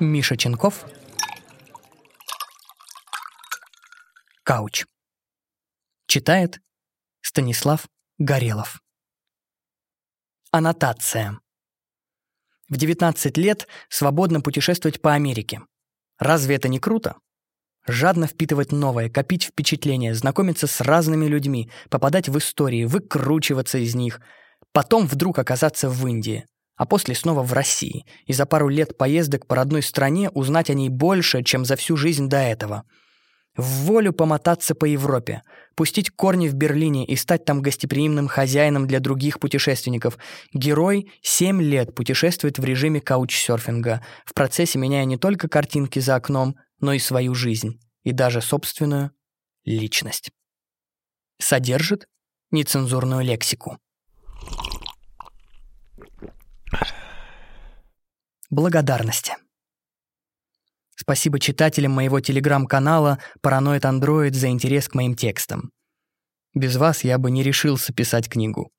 Миша Ченков. Кауч. Читает Станислав Горелов. Аннотация. В 19 лет свободно путешествовать по Америке. Разве это не круто? Жадно впитывать новое, копить впечатления, знакомиться с разными людьми, попадать в истории, выкручиваться из них. Потом вдруг оказаться в Индии, а после снова в России. И за пару лет поездок по родной стране узнать о ней больше, чем за всю жизнь до этого. В волю помотаться по Европе, пустить корни в Берлине и стать там гостеприимным хозяином для других путешественников. Герой 7 лет путешествует в режиме каучсерфинга, в процессе меняя не только картинки за окном, но и свою жизнь, и даже собственную личность. Содержит нецензурную лексику. Благодарности. Спасибо читателям моего телеграм-канала «Параноид Андроид» за интерес к моим текстам. Без вас я бы не решился писать книгу.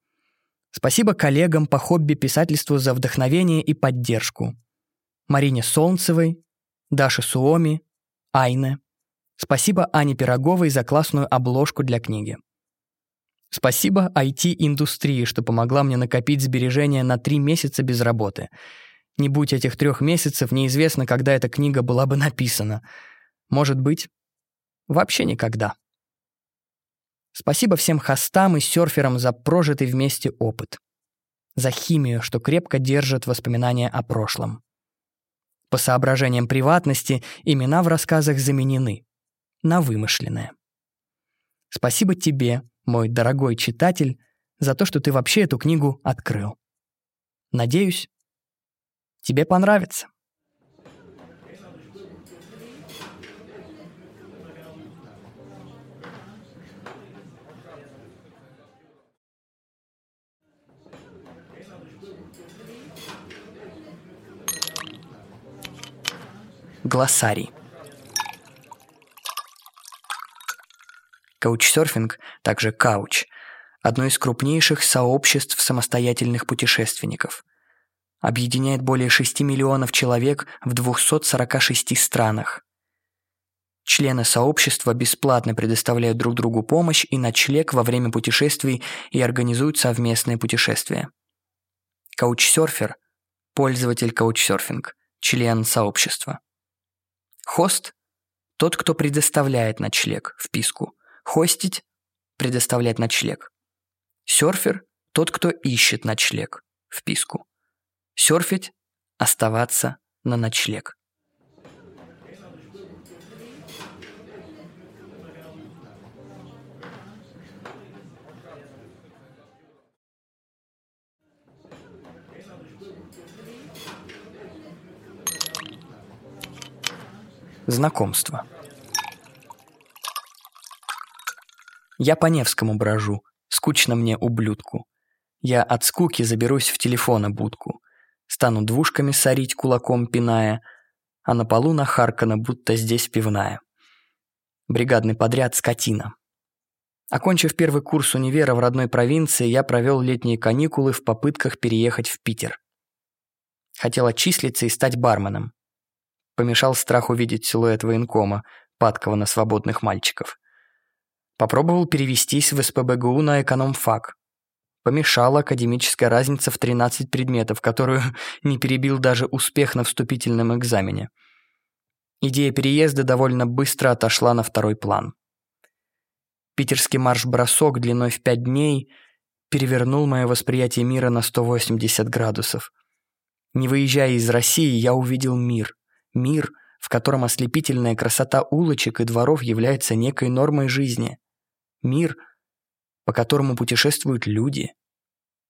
Спасибо коллегам по хобби-писательству за вдохновение и поддержку. Марине Солнцевой, Даше Суоми, Айне. Спасибо Ане Пироговой за классную обложку для книги. Спасибо IT-индустрии, что помогла мне накопить сбережения на три месяца без работы — не будь этих трех месяцев, неизвестно, когда эта книга была бы написана. Может быть, вообще никогда. Спасибо всем хостам и серферам за прожитый вместе опыт. За химию, что крепко держит воспоминания о прошлом. По соображениям приватности имена в рассказах заменены на вымышленные. Спасибо тебе, мой дорогой читатель, за то, что ты вообще эту книгу открыл. Надеюсь, Тебе понравится. Глоссарий. Каучсерфинг, также кауч, одно из крупнейших сообществ самостоятельных путешественников – объединяет более 6 миллионов человек в 246 странах. Члены сообщества бесплатно предоставляют друг другу помощь и ночлег во время путешествий и организуют совместные путешествия. Каучсерфер – пользователь каучсерфинг, член сообщества. Хост – тот, кто предоставляет ночлег, вписку. Хостить – предоставлять ночлег. Серфер – тот, кто ищет ночлег, вписку. Серфить, оставаться на ночлег. Знакомство. Я по Невскому брожу, скучно мне ублюдку. Я от скуки заберусь в телефона будку. Стану двушками сорить кулаком пиная, а на полу нахаркана, будто здесь пивная. Бригадный подряд скотина. Окончив первый курс универа в родной провинции, я провел летние каникулы в попытках переехать в Питер. Хотел отчислиться и стать барменом. Помешал страх увидеть силуэт военкома, падкого на свободных мальчиков. Попробовал перевестись в СПБГУ на экономфак. Помешала академическая разница в 13 предметов, которую не перебил даже успех на вступительном экзамене. Идея переезда довольно быстро отошла на второй план. Питерский марш-бросок длиной в пять дней перевернул мое восприятие мира на 180 градусов. Не выезжая из России, я увидел мир. Мир, в котором ослепительная красота улочек и дворов является некой нормой жизни. Мир — по которому путешествуют люди.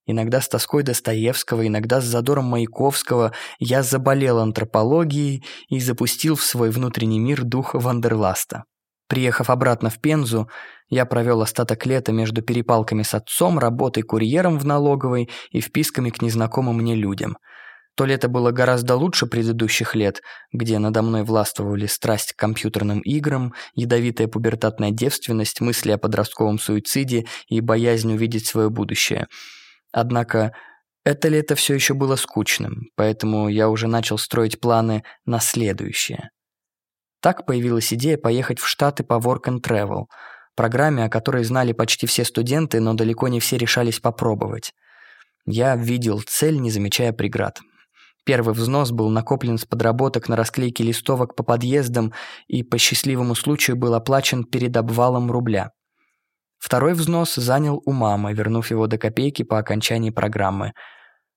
Иногда с тоской Достоевского, иногда с задором Маяковского я заболел антропологией и запустил в свой внутренний мир дух wanderlust а. Приехав обратно в Пензу, я провел остаток лета между перепалками с отцом, работой курьером в налоговой и вписками к незнакомым мне людям – то лето было гораздо лучше предыдущих лет, где надо мной властвовали страсть к компьютерным играм, ядовитая пубертатная девственность, мысли о подростковом суициде и боязнь увидеть свое будущее. Однако Это лето все еще было скучным, поэтому я уже начал строить планы на следующее. Так появилась идея поехать в Штаты по Work and Travel, программе, о которой знали почти все студенты, но далеко не все решались попробовать. Я видел цель, не замечая преград. Первый взнос был накоплен с подработок на расклейке листовок по подъездам и по счастливому случаю был оплачен перед обвалом рубля. Второй взнос занял у мамы, вернув его до копейки по окончании программы.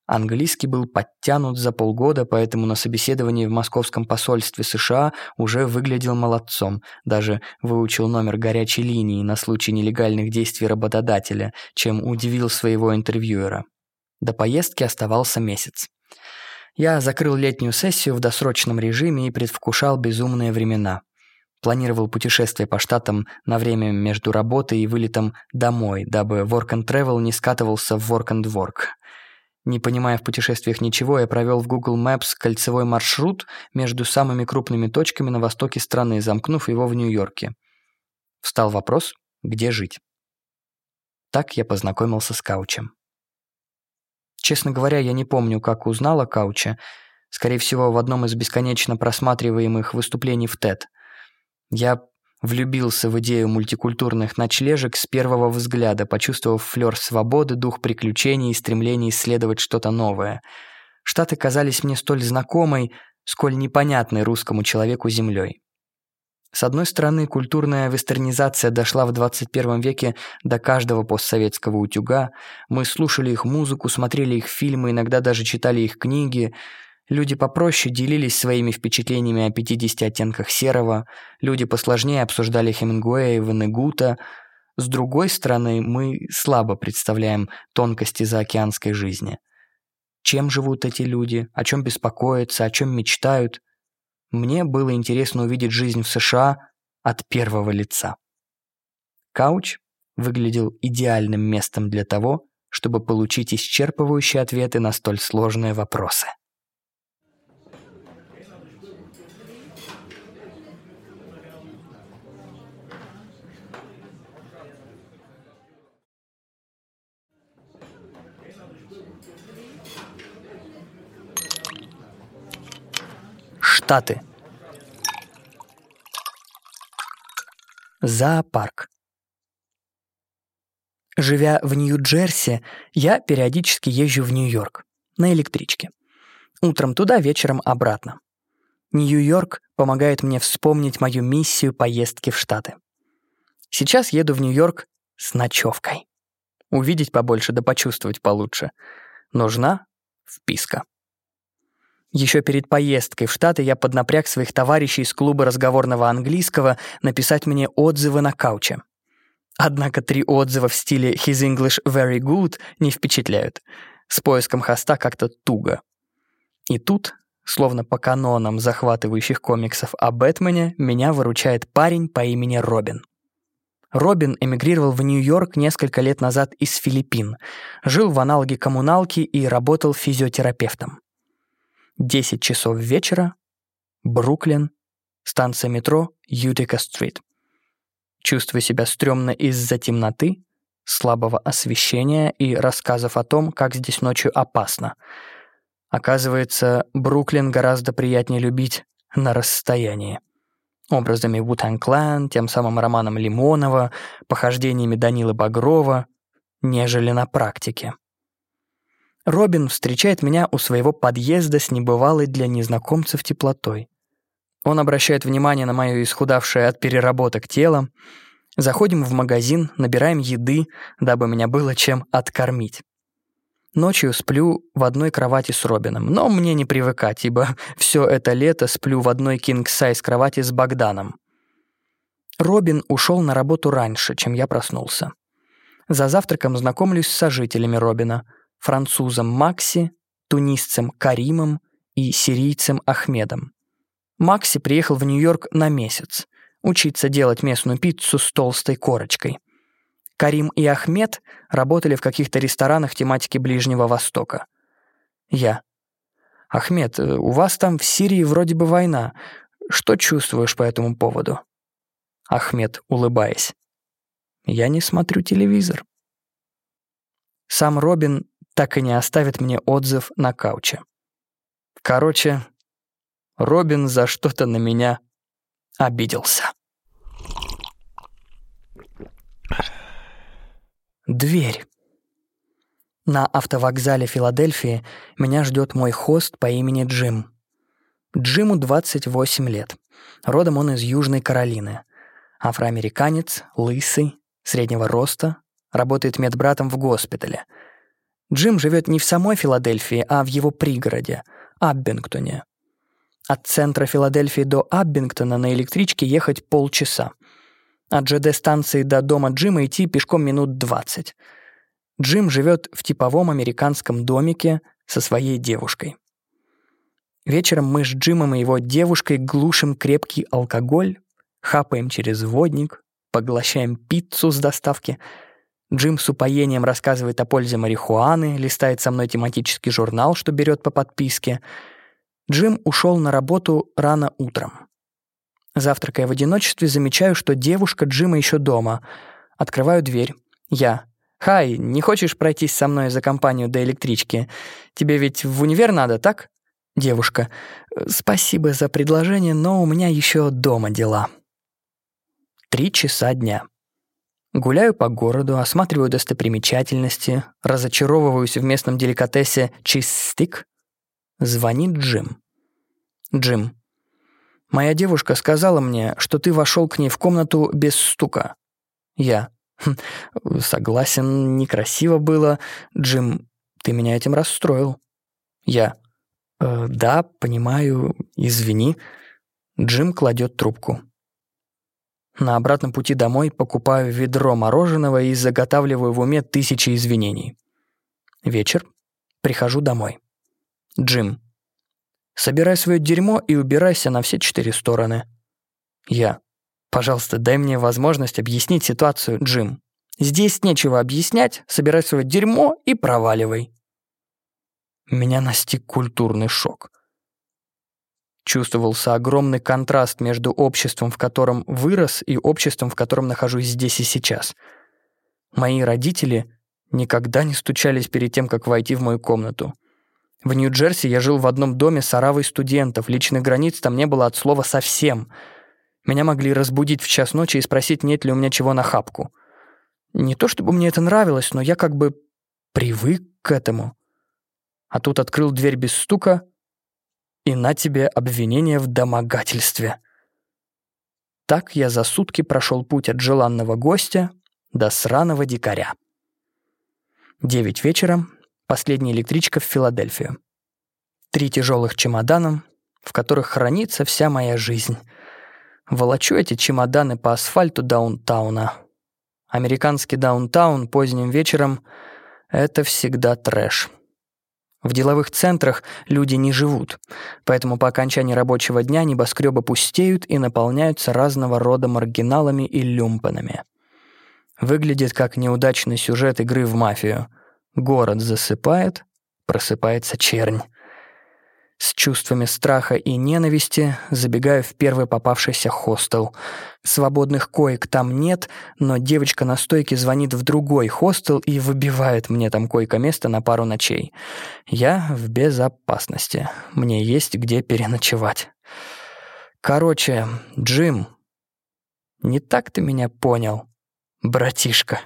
Английский был подтянут за полгода, поэтому на собеседовании в московском посольстве США уже выглядел молодцом, даже выучил номер горячей линии на случай нелегальных действий работодателя, чем удивил своего интервьюера. До поездки оставался месяц. Я закрыл летнюю сессию в досрочном режиме и предвкушал безумные времена. Планировал путешествие по штатам на время между работой и вылетом домой, дабы work and travel не скатывался в work and work. Не понимая в путешествиях ничего, я провел в Google Maps кольцевой маршрут между самыми крупными точками на востоке страны, замкнув его в Нью-Йорке. Встал вопрос, где жить. Так я познакомился с Каучем. Честно говоря, я не помню, как узнал о Кауче. Скорее всего, в одном из бесконечно просматриваемых выступлений в TED. Я влюбился в идею мультикультурных ночлежек с первого взгляда, почувствовав флёр свободы, дух приключений и стремление исследовать что-то новое. Штаты казались мне столь знакомой, сколь непонятной русскому человеку землей. С одной стороны, культурная вестернизация дошла в 21 веке до каждого постсоветского утюга. Мы слушали их музыку, смотрели их фильмы, иногда даже читали их книги. Люди попроще делились своими впечатлениями о 50 оттенках серого. Люди посложнее обсуждали Хемингуэя и Венегута. С другой стороны, мы слабо представляем тонкости заокеанской жизни. Чем живут эти люди, о чем беспокоятся, о чем мечтают – мне было интересно увидеть жизнь в США от первого лица. Кауч выглядел идеальным местом для того, чтобы получить исчерпывающие ответы на столь сложные вопросы. Штаты. Зоопарк. Живя в Нью-Джерси, я периодически езжу в Нью-Йорк на электричке. Утром туда, вечером обратно. Нью-Йорк помогает мне вспомнить мою миссию поездки в Штаты. Сейчас еду в Нью-Йорк с ночевкой. Увидеть побольше да почувствовать получше. Нужна вписка. Еще перед поездкой в Штаты я поднапряг своих товарищей из клуба разговорного английского написать мне отзывы на кауче. Однако три отзыва в стиле «His English very good» не впечатляют. С поиском хоста как-то туго. И тут, словно по канонам захватывающих комиксов о Бэтмене, меня выручает парень по имени Робин. Робин эмигрировал в Нью-Йорк несколько лет назад из Филиппин, жил в аналоге коммуналки и работал физиотерапевтом. 10 часов вечера, Бруклин, станция метро Ютика-стрит. Чувствую себя стрёмно из-за темноты, слабого освещения и рассказов о том, как здесь ночью опасно. Оказывается, Бруклин гораздо приятнее любить на расстоянии. Образами Клан, тем самым романом Лимонова, похождениями Данилы Багрова, нежели на практике. Робин встречает меня у своего подъезда с небывалой для незнакомцев теплотой. Он обращает внимание на мое исхудавшее от переработок тело. Заходим в магазин, набираем еды, дабы меня было чем откормить. Ночью сплю в одной кровати с Робином, но мне не привыкать, ибо все это лето сплю в одной кинг-сайз кровати с Богданом. Робин ушел на работу раньше, чем я проснулся. За завтраком знакомлюсь с сожителями Робина — французом Макси, тунисцем Каримом и сирийцем Ахмедом. Макси приехал в Нью-Йорк на месяц, учиться делать местную пиццу с толстой корочкой. Карим и Ахмед работали в каких-то ресторанах тематики Ближнего Востока. Я. «Ахмед, у вас там в Сирии вроде бы война. Что чувствуешь по этому поводу?» Ахмед, улыбаясь. «Я не смотрю телевизор». Сам Робин так и не оставит мне отзыв на кауче. Короче, Робин за что-то на меня обиделся. Дверь. На автовокзале Филадельфии меня ждет мой хост по имени Джим. Джиму 28 лет. Родом он из Южной Каролины. Афроамериканец, лысый, среднего роста, работает медбратом в госпитале. Джим живет не в самой Филадельфии, а в его пригороде, Аббингтоне. От центра Филадельфии до Аббингтона на электричке ехать полчаса. От ЖД-станции до дома Джима идти пешком минут 20. Джим живет в типовом американском домике со своей девушкой. Вечером мы с Джимом и его девушкой глушим крепкий алкоголь, хапаем через водник, поглощаем пиццу с доставки. Джим с упоением рассказывает о пользе марихуаны, листает со мной тематический журнал, что берет по подписке. Джим ушел на работу рано утром. Завтракая в одиночестве, замечаю, что девушка Джима еще дома. Открываю дверь. Я. «Хай, не хочешь пройтись со мной за компанию до электрички? Тебе ведь в универ надо, так?» Девушка. «Спасибо за предложение, но у меня еще дома дела». Три часа дня. Гуляю по городу, осматриваю достопримечательности, разочаровываюсь в местном деликатесе чизстик. Звонит Джим. Джим. Моя девушка сказала мне, что ты вошел к ней в комнату без стука. Я. «Хм, согласен, некрасиво было. Джим, ты меня этим расстроил. Я. «Э, да, понимаю, извини. Джим кладет трубку. На обратном пути домой покупаю ведро мороженого и заготавливаю в уме тысячи извинений. Вечер. Прихожу домой. Джим. Собирай свое дерьмо и убирайся на все четыре стороны. Я. Пожалуйста, дай мне возможность объяснить ситуацию, Джим. Здесь нечего объяснять, собирай свое дерьмо и проваливай. Меня настиг культурный шок. Чувствовался огромный контраст между обществом, в котором вырос, и обществом, в котором нахожусь здесь и сейчас. Мои родители никогда не стучались перед тем, как войти в мою комнату — в Нью-Джерси я жил в одном доме с оравой студентов, личных границ там не было от слова совсем. Меня могли разбудить в час ночи и спросить, нет ли у меня чего на хапку. Не то чтобы мне это нравилось, но я как бы привык к этому. А тут открыл дверь без стука, и на тебе обвинение в домогательстве. Так я за сутки прошел путь от желанного гостя до сраного дикаря. Девять вечера, Последняя электричка в Филадельфию. Три тяжелых чемодана, в которых хранится вся моя жизнь. Волочу эти чемоданы по асфальту даунтауна. Американский даунтаун поздним вечером — это всегда трэш. В деловых центрах люди не живут, поэтому по окончании рабочего дня небоскребы пустеют и наполняются разного рода маргиналами и люмпанами. Выглядит как неудачный сюжет игры в мафию — Город засыпает, просыпается чернь. С чувствами страха и ненависти забегаю в первый попавшийся хостел. Свободных коек там нет, но девочка на стойке звонит в другой хостел и выбивает мне там койко-место на пару ночей. Я в безопасности. Мне есть где переночевать. Короче, Джим, не так ты меня понял, братишка.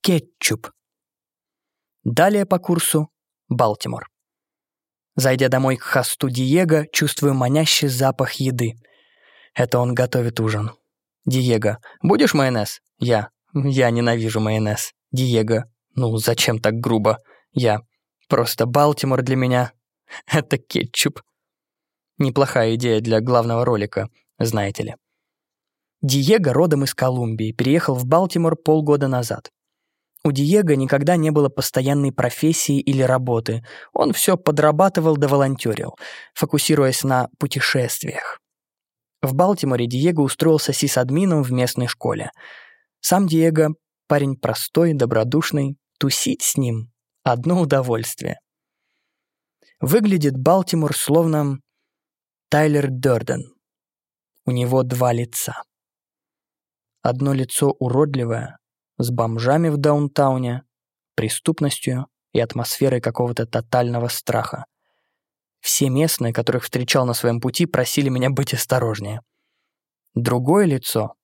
Кетчуп. Далее по курсу Балтимор. Зайдя домой к хосту Диего, чувствую манящий запах еды. Это он готовит ужин. Диего. «Будешь майонез?» Я. «Я ненавижу майонез». Диего. «Ну, зачем так грубо?» Я. «Просто Балтимор для меня — это кетчуп». Неплохая идея для главного ролика, знаете ли. Диего родом из Колумбии, переехал в Балтимор полгода назад. У Диего никогда не было постоянной профессии или работы. Он все подрабатывал да волонтерил, фокусируясь на путешествиях. В Балтиморе Диего устроился сисадмином в местной школе. Сам Диего — парень простой, добродушный, тусить с ним — одно удовольствие. Выглядит Балтимор словно Тайлер Дёрден. У него два лица. Одно лицо уродливое, с бомжами в даунтауне, преступностью и атмосферой какого-то тотального страха. Все местные, которых встречал на своем пути, просили меня быть осторожнее. Другое лицо,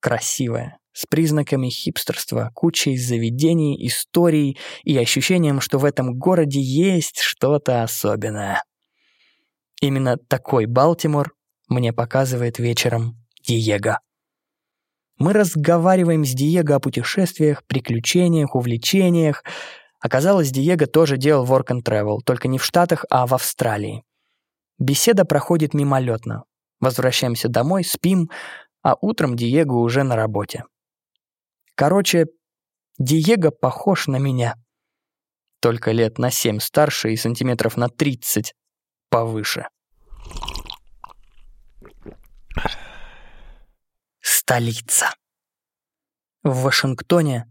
красивое, с признаками хипстерства, кучей заведений, историй и ощущением, что в этом городе есть что-то особенное. Именно такой Балтимор мне показывает вечером Диего. Мы разговариваем с Диего о путешествиях, приключениях, увлечениях. Оказалось, Диего тоже делал work and travel, только не в Штатах, а в Австралии. Беседа проходит мимолетно. Возвращаемся домой, спим, а утром Диего уже на работе. Короче, Диего похож на меня. Только лет на семь старше и сантиметров на тридцать повыше. Столица. В Вашингтоне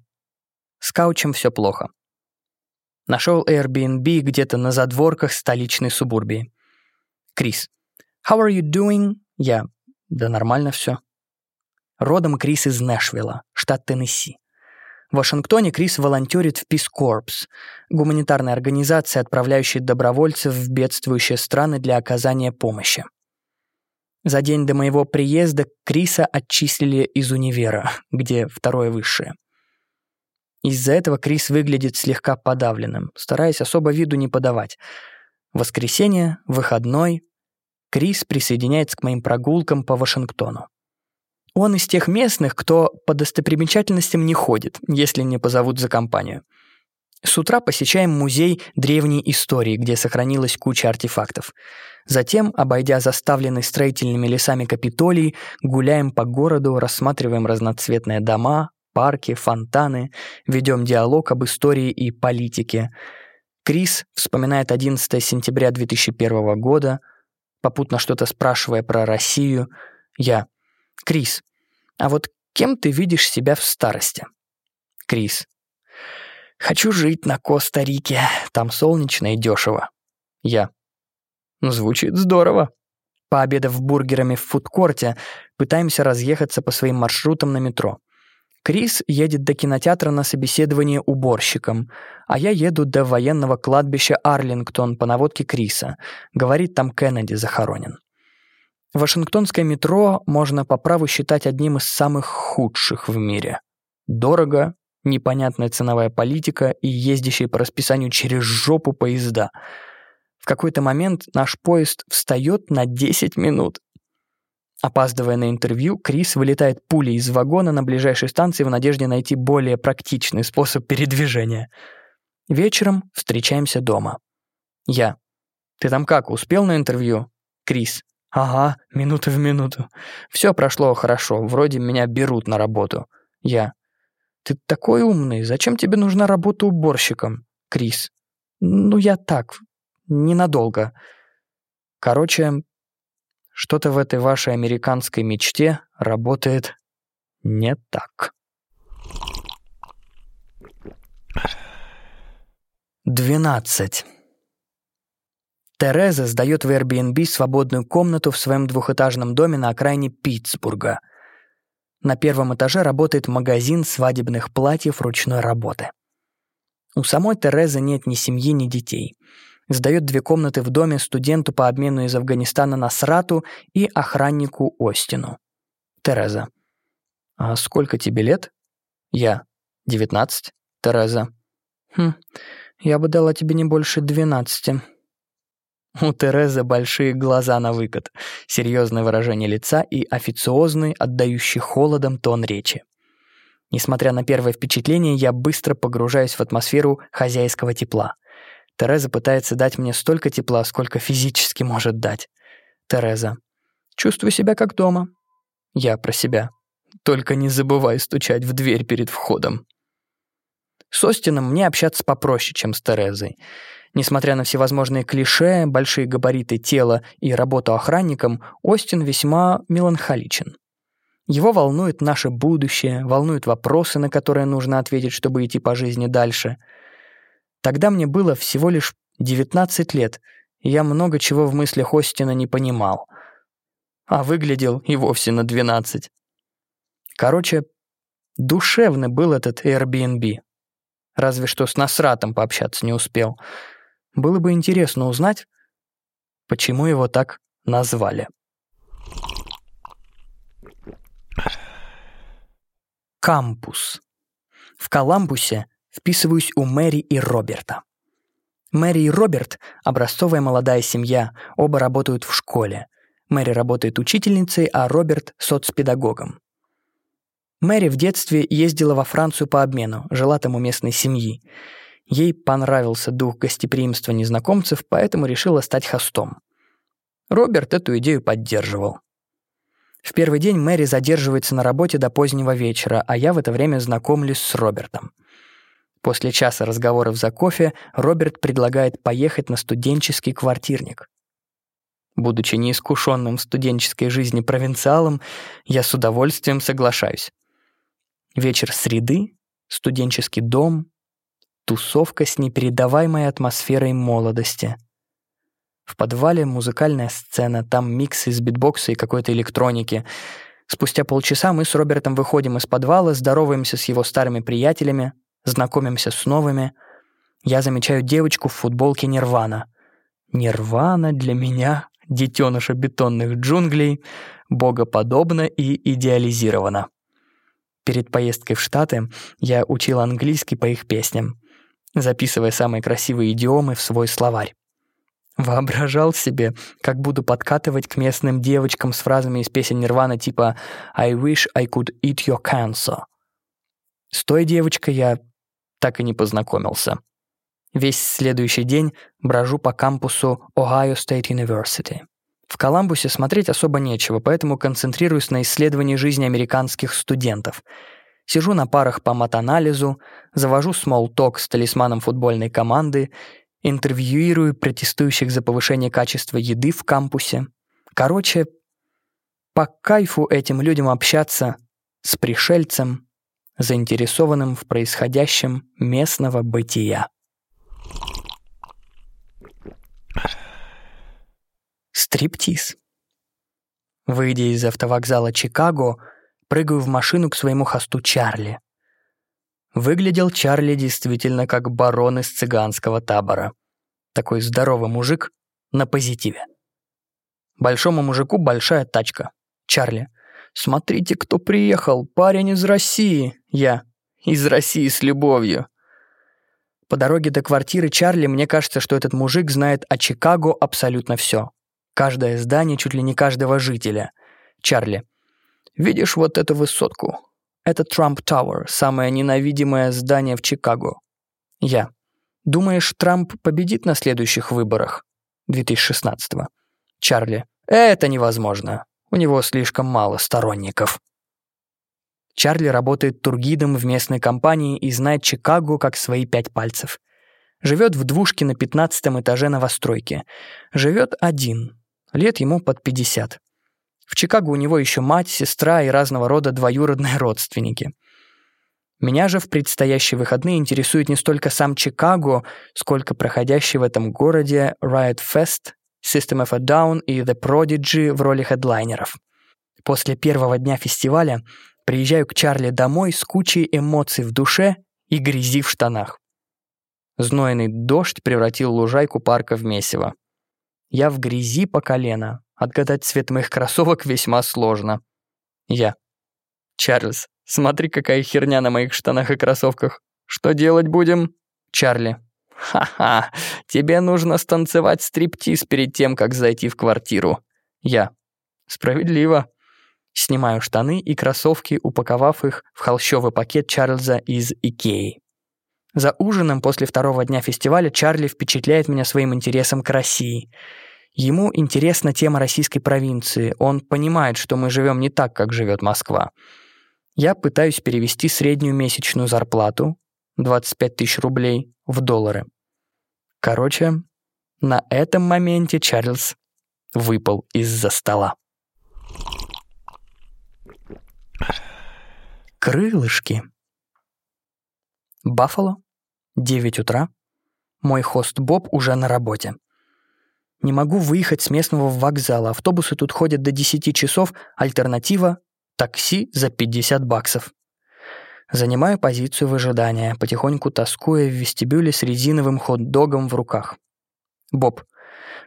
с каучем все плохо. Нашел Airbnb где-то на задворках столичной субурбии. Крис. How are you doing? Я. Да нормально все. Родом Крис из Нэшвилла, штат Теннесси. В Вашингтоне Крис волонтерит в Peace Corps, гуманитарной организации, отправляющей добровольцев в бедствующие страны для оказания помощи. За день до моего приезда Криса отчислили из универа, где второе высшее. Из-за этого Крис выглядит слегка подавленным, стараясь особо виду не подавать. Воскресенье, выходной. Крис присоединяется к моим прогулкам по Вашингтону. Он из тех местных, кто по достопримечательностям не ходит, если не позовут за компанию. С утра посещаем музей древней истории, где сохранилась куча артефактов. Затем, обойдя заставленный строительными лесами Капитолий, гуляем по городу, рассматриваем разноцветные дома, парки, фонтаны, ведем диалог об истории и политике. Крис вспоминает 11 сентября 2001 года, попутно что-то спрашивая про Россию. Я. Крис, а вот кем ты видишь себя в старости? Крис. Хочу жить на Коста-Рике. Там солнечно и дешево. Я. Звучит здорово. Пообедав бургерами в фудкорте, пытаемся разъехаться по своим маршрутам на метро. Крис едет до кинотеатра на собеседование уборщиком, а я еду до военного кладбища Арлингтон по наводке Криса. Говорит, там Кеннеди захоронен. Вашингтонское метро можно по праву считать одним из самых худших в мире. Дорого, непонятная ценовая политика и ездящие по расписанию через жопу поезда. Какой-то момент наш поезд встает на 10 минут. Опаздывая на интервью, Крис вылетает пулей из вагона на ближайшей станции в надежде найти более практичный способ передвижения. Вечером встречаемся дома. Я. «Ты там как, успел на интервью?» Крис. «Ага, минута в минуту. Все прошло хорошо, вроде меня берут на работу». Я. «Ты такой умный, зачем тебе нужна работа уборщиком?» Крис. «Ну, я так, ненадолго». Короче, что-то в этой вашей американской мечте работает не так. Двенадцать. Тереза сдает в Airbnb свободную комнату в своем двухэтажном доме на окраине Питтсбурга. На первом этаже работает магазин свадебных платьев ручной работы. У самой Терезы нет ни семьи, ни детей. Сдает две комнаты в доме студенту по обмену из Афганистана Насрату и охраннику Остину. Тереза. «А сколько тебе лет?» «Я. Девятнадцать». Тереза. «Хм, я бы дала тебе не больше двенадцати». У Терезы большие глаза на выкат, серьезное выражение лица и официозный, отдающий холодом тон речи. Несмотря на первое впечатление, я быстро погружаюсь в атмосферу хозяйского тепла. Тереза пытается дать мне столько тепла, сколько физически может дать. Тереза. Чувствую себя как дома. Я про себя. Только не забывай стучать в дверь перед входом. С Остином мне общаться попроще, чем с Терезой. Несмотря на всевозможные клише, большие габариты тела и работу охранником, Остин весьма меланхоличен. Его волнует наше будущее, волнуют вопросы, на которые нужно ответить, чтобы идти по жизни дальше. Тогда мне было всего лишь 19 лет, и я много чего в мыслях Остина не понимал. А выглядел и вовсе на 12. Короче, Душевный был этот Airbnb. Разве что с Насратом пообщаться не успел. Было бы интересно узнать, почему его так назвали. Кампус. В Коламбусе вписываюсь у Мэри и Роберта. Мэри и Роберт – образцовая молодая семья, оба работают в школе. Мэри работает учительницей, а Роберт – соцпедагогом. Мэри в детстве ездила во Францию по обмену, жила там у местной семьи. Ей понравился дух гостеприимства незнакомцев, поэтому решила стать хостом. Роберт эту идею поддерживал. В первый день Мэри задерживается на работе до позднего вечера, а я в это время знакомлюсь с Робертом. После часа разговоров за кофе Роберт предлагает поехать на студенческий квартирник. Будучи неискушенным в студенческой жизни провинциалом, я с удовольствием соглашаюсь. Вечер среды, студенческий дом, тусовка с непередаваемой атмосферой молодости. В подвале музыкальная сцена, там микс из битбокса и какой-то электроники. Спустя полчаса мы с Робертом выходим из подвала, здороваемся с его старыми приятелями, знакомимся с новыми. Я замечаю девочку в футболке Нирвана. Нирвана для меня, детеныша бетонных джунглей, богоподобна и идеализирована. Перед поездкой в Штаты я учил английский по их песням, записывая самые красивые идиомы в свой словарь. Воображал себе, как буду подкатывать к местным девочкам с фразами из песен Нирвана типа «I wish I could eat your cancer». С той девочкой я так и не познакомился. Весь следующий день брожу по кампусу Ohio State University. В Коламбусе смотреть особо нечего, поэтому концентрируюсь на исследовании жизни американских студентов. Сижу на парах по матанализу, завожу смолток с талисманом футбольной команды, интервьюирую протестующих за повышение качества еды в кампусе. Короче, по кайфу этим людям общаться с пришельцем, заинтересованным в происходящем местного бытия. Стриптиз. Выйдя из автовокзала Чикаго, прыгаю в машину к своему хосту Чарли. Выглядел Чарли действительно как барон из цыганского табора. Такой здоровый мужик на позитиве. Большому мужику большая тачка. Чарли. «Смотрите, кто приехал! Парень из России!» Я. «Из России с любовью!» По дороге до квартиры Чарли мне кажется, что этот мужик знает о Чикаго абсолютно все. Каждое здание, чуть ли не каждого жителя. Чарли. «Видишь вот эту высотку? Это Трамп Тауэр, самое ненавидимое здание в Чикаго». Я. «Думаешь, Трамп победит на следующих выборах?» 2016 Чарли. «Это невозможно. У него слишком мало сторонников. Чарли работает тургидом в местной компании и знает Чикаго как свои пять пальцев. Живет в двушке на пятнадцатом этаже новостройки. Живет один. Лет ему под пятьдесят. В Чикаго у него еще мать, сестра и разного рода двоюродные родственники. Меня же в предстоящие выходные интересует не столько сам Чикаго, сколько проходящий в этом городе Riot Fest System of a Down и The Prodigy в роли хедлайнеров. После первого дня фестиваля приезжаю к Чарли домой с кучей эмоций в душе и грязи в штанах. Знойный дождь превратил лужайку парка в месиво. Я в грязи по колено. Отгадать цвет моих кроссовок весьма сложно. Я. Чарльз, смотри, какая херня на моих штанах и кроссовках. Что делать будем? Чарли. «Ха-ха, тебе нужно станцевать стриптиз перед тем, как зайти в квартиру». Я. «Справедливо». Снимаю штаны и кроссовки, упаковав их в холщовый пакет Чарльза из Икеи. За ужином после второго дня фестиваля Чарли впечатляет меня своим интересом к России. Ему интересна тема российской провинции. Он понимает, что мы живем не так, как живет Москва. Я пытаюсь перевести среднюю месячную зарплату, 25 тысяч рублей, в доллары. Короче, на этом моменте Чарльз выпал из-за стола. Крылышки. Баффало. 9 утра. Мой хост Боб уже на работе. Не могу выехать с местного вокзала. Автобусы тут ходят до 10 часов. Альтернатива — такси за 50 баксов. Занимаю позицию в ожидании, потихоньку тоскуя в вестибюле с резиновым хот-догом в руках. Боб.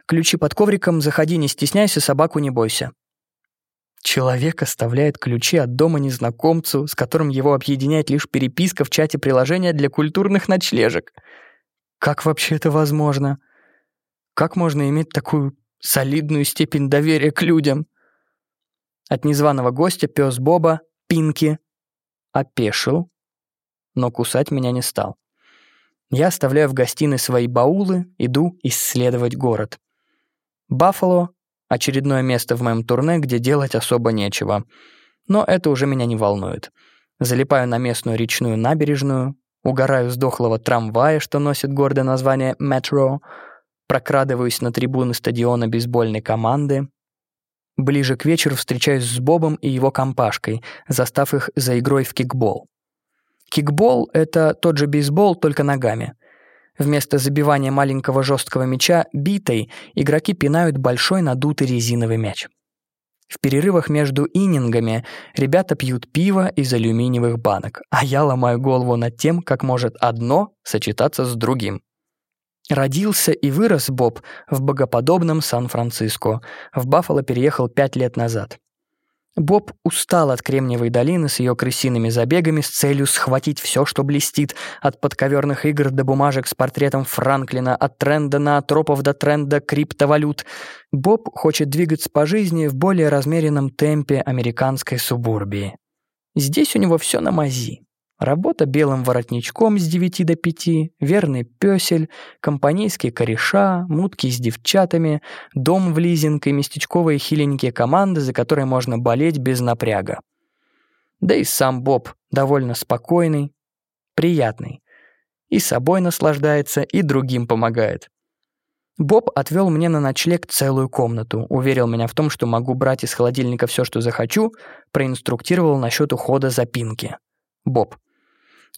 Ключи под ковриком, заходи, не стесняйся, собаку не бойся. Человек оставляет ключи от дома незнакомцу, с которым его объединяет лишь переписка в чате приложения для культурных ночлежек. Как вообще это возможно? Как можно иметь такую солидную степень доверия к людям? От незваного гостя пес Боба, Пинки, опешил, но кусать меня не стал. Я оставляю в гостиной свои баулы, иду исследовать город. Баффало — очередное место в моем турне, где делать особо нечего. Но это уже меня не волнует. Залипаю на местную речную набережную, угораю с дохлого трамвая, что носит гордое название «Метро», прокрадываюсь на трибуны стадиона бейсбольной команды. Ближе к вечеру встречаюсь с Бобом и его компашкой, застав их за игрой в кикбол. Кикбол — это тот же бейсбол, только ногами. Вместо забивания маленького жесткого мяча битой игроки пинают большой надутый резиновый мяч. В перерывах между инингами ребята пьют пиво из алюминиевых банок, а я ломаю голову над тем, как может одно сочетаться с другим. Родился и вырос Боб в богоподобном Сан-Франциско. В Баффало переехал пять лет назад. Боб устал от Кремниевой долины с ее крысиными забегами с целью схватить все, что блестит, от подковерных игр до бумажек с портретом Франклина, от тренда на тропов до тренда криптовалют. Боб хочет двигаться по жизни в более размеренном темпе американской субурбии. Здесь у него все на мази. Работа белым воротничком с 9 до 5, верный пёсель, компанейские кореша, мутки с девчатами, дом в лизинг и местечковые хиленькие команды, за которые можно болеть без напряга. Да и сам Боб довольно спокойный, приятный. И собой наслаждается, и другим помогает. Боб отвел мне на ночлег целую комнату, уверил меня в том, что могу брать из холодильника все, что захочу, проинструктировал насчет ухода за пинки. Боб.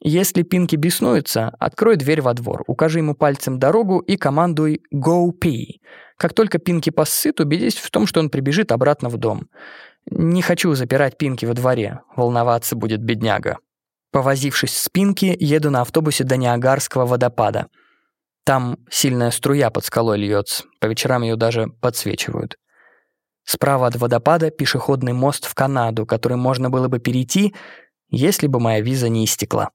Если Пинки беснуется, открой дверь во двор, укажи ему пальцем дорогу и командуй «Go P». Как только Пинки поссыт, убедись в том, что он прибежит обратно в дом. Не хочу запирать Пинки во дворе, волноваться будет бедняга. Повозившись с Пинки, еду на автобусе до Ниагарского водопада. Там сильная струя под скалой льется, по вечерам ее даже подсвечивают. Справа от водопада пешеходный мост в Канаду, который можно было бы перейти, если бы моя виза не истекла.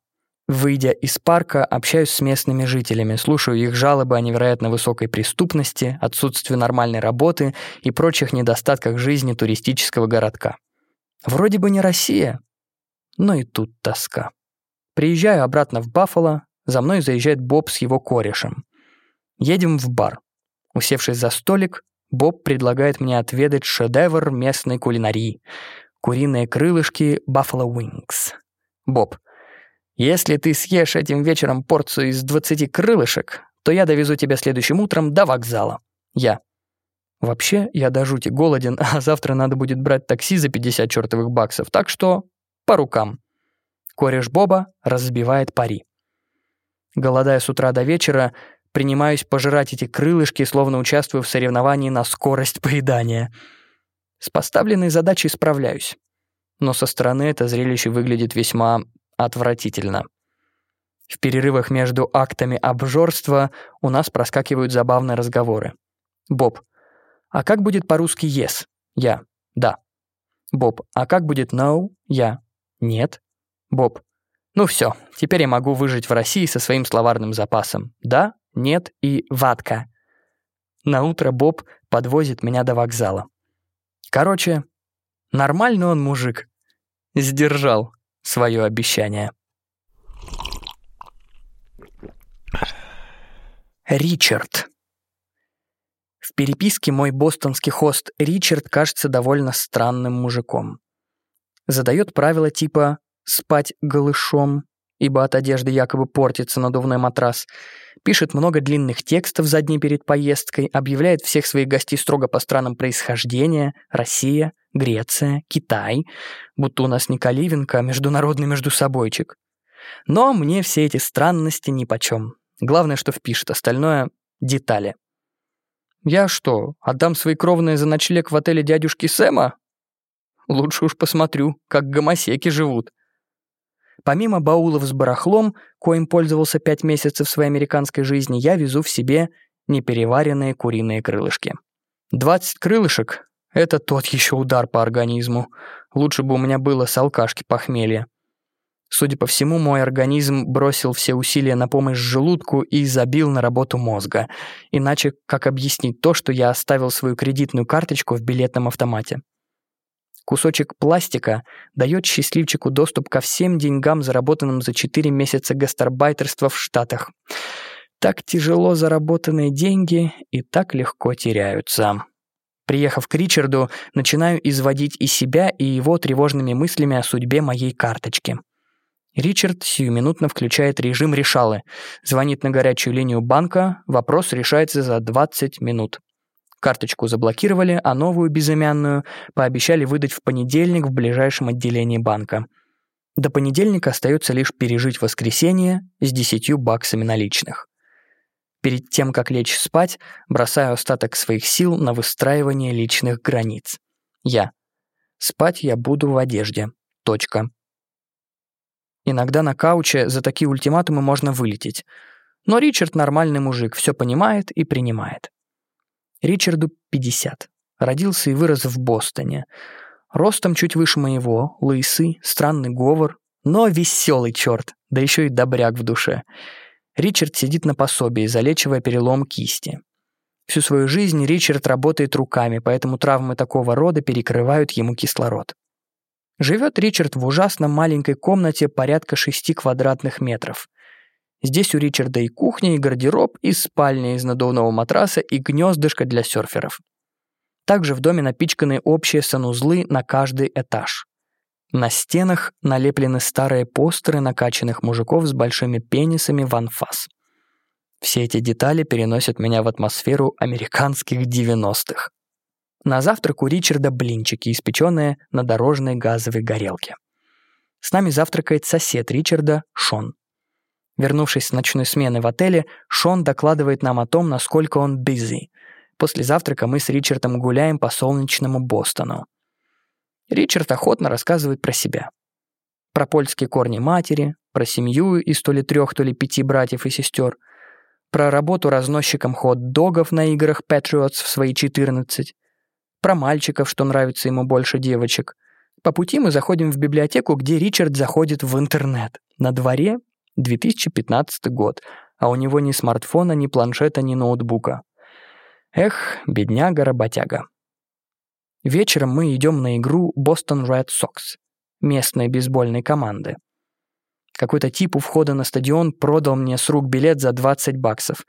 Выйдя из парка, общаюсь с местными жителями, слушаю их жалобы о невероятно высокой преступности, отсутствии нормальной работы и прочих недостатках жизни туристического городка. Вроде бы не Россия, но и тут тоска. Приезжаю обратно в Баффало, за мной заезжает Боб с его корешем. Едем в бар. Усевшись за столик, Боб предлагает мне отведать шедевр местной кулинарии — куриные крылышки Buffalo Wings. Боб — если ты съешь этим вечером порцию из 20 крылышек, то я довезу тебя следующим утром до вокзала. Я. Вообще, я до жути голоден, а завтра надо будет брать такси за 50 чертовых баксов, так что по рукам. Кореш Боба разбивает пари. Голодая с утра до вечера, принимаюсь пожирать эти крылышки, словно участвую в соревновании на скорость поедания. С поставленной задачей справляюсь. Но со стороны это зрелище выглядит весьма Отвратительно. В перерывах между актами обжорства у нас проскакивают забавные разговоры. Боб. А как будет по-русски yes? Я. Да. Боб. А как будет no? Я. Нет. Боб. Ну все, теперь я могу выжить в России со своим словарным запасом. Да, нет и ватка. На утро Боб подвозит меня до вокзала. Короче, нормальный он мужик. Сдержал свое обещание. Ричард. В переписке мой бостонский хост Ричард кажется довольно странным мужиком. Задает правила типа «спать голышом», ибо от одежды якобы портится надувной матрас, пишет много длинных текстов за дни перед поездкой, объявляет всех своих гостей строго по странам происхождения – Россия, Греция, Китай, будто у нас не Каливенко, а международный междусобойчик. Но мне все эти странности нипочем. Главное, что впишет, остальное — детали. Я что, отдам свои кровные за ночлег в отеле дядюшки Сэма? Лучше уж посмотрю, как гомосеки живут. Помимо баулов с барахлом, коим пользовался пять месяцев своей американской жизни, я везу в себе непереваренные куриные крылышки. 20 крылышек — это тот еще удар по организму. Лучше бы у меня было с алкашки похмелья. Судя по всему, мой организм бросил все усилия на помощь желудку и забил на работу мозга. Иначе как объяснить то, что я оставил свою кредитную карточку в билетном автомате? Кусочек пластика дает счастливчику доступ ко всем деньгам, заработанным за 4 месяца гастарбайтерства в Штатах. Так тяжело заработанные деньги и так легко теряются. Приехав к Ричарду, начинаю изводить и себя, и его тревожными мыслями о судьбе моей карточки. Ричард сиюминутно включает режим решалы, звонит на горячую линию банка, вопрос решается за 20 минут. Карточку заблокировали, а новую безымянную пообещали выдать в понедельник в ближайшем отделении банка. До понедельника остается лишь пережить воскресенье с 10 баксами наличных. Перед тем, как лечь спать, бросаю остаток своих сил на выстраивание личных границ. Я. Спать я буду в одежде. Точка. Иногда на кауче за такие ультиматумы можно вылететь. Но Ричард нормальный мужик, все понимает и принимает. Ричарду 50. Родился и вырос в Бостоне. Ростом чуть выше моего, лысый, странный говор, но веселый черт, да еще и добряк в душе. Ричард сидит на пособии, залечивая перелом кисти. Всю свою жизнь Ричард работает руками, поэтому травмы такого рода перекрывают ему кислород. Живет Ричард в ужасно маленькой комнате порядка 6 квадратных метров. Здесь у Ричарда и кухня, и гардероб, и спальня из надувного матраса, и гнездышко для серферов. Также в доме напичканы общие санузлы на каждый этаж. На стенах налеплены старые постеры накачанных мужиков с большими пенисами в анфас. Все эти детали переносят меня в атмосферу американских 90-х. На завтрак у Ричарда блинчики, испеченные на дорожной газовой горелке. С нами завтракает сосед Ричарда, Шон. Вернувшись с ночной смены в отеле, Шон докладывает нам о том, насколько он busy. После завтрака мы с Ричардом гуляем по солнечному Бостону. Ричард охотно рассказывает про себя. Про польские корни матери, про семью из то ли трех, то ли пяти братьев и сестер, про работу разносчиком хот-догов на играх Patriots в свои 14, про мальчиков, что нравится ему больше девочек. По пути мы заходим в библиотеку, где Ричард заходит в интернет. На дворе 2015 год, а у него ни смартфона, ни планшета, ни ноутбука. Эх, бедняга-работяга. Вечером мы идем на игру Boston Red Sox, местной бейсбольной команды. Какой-то тип у входа на стадион продал мне с рук билет за 20 баксов.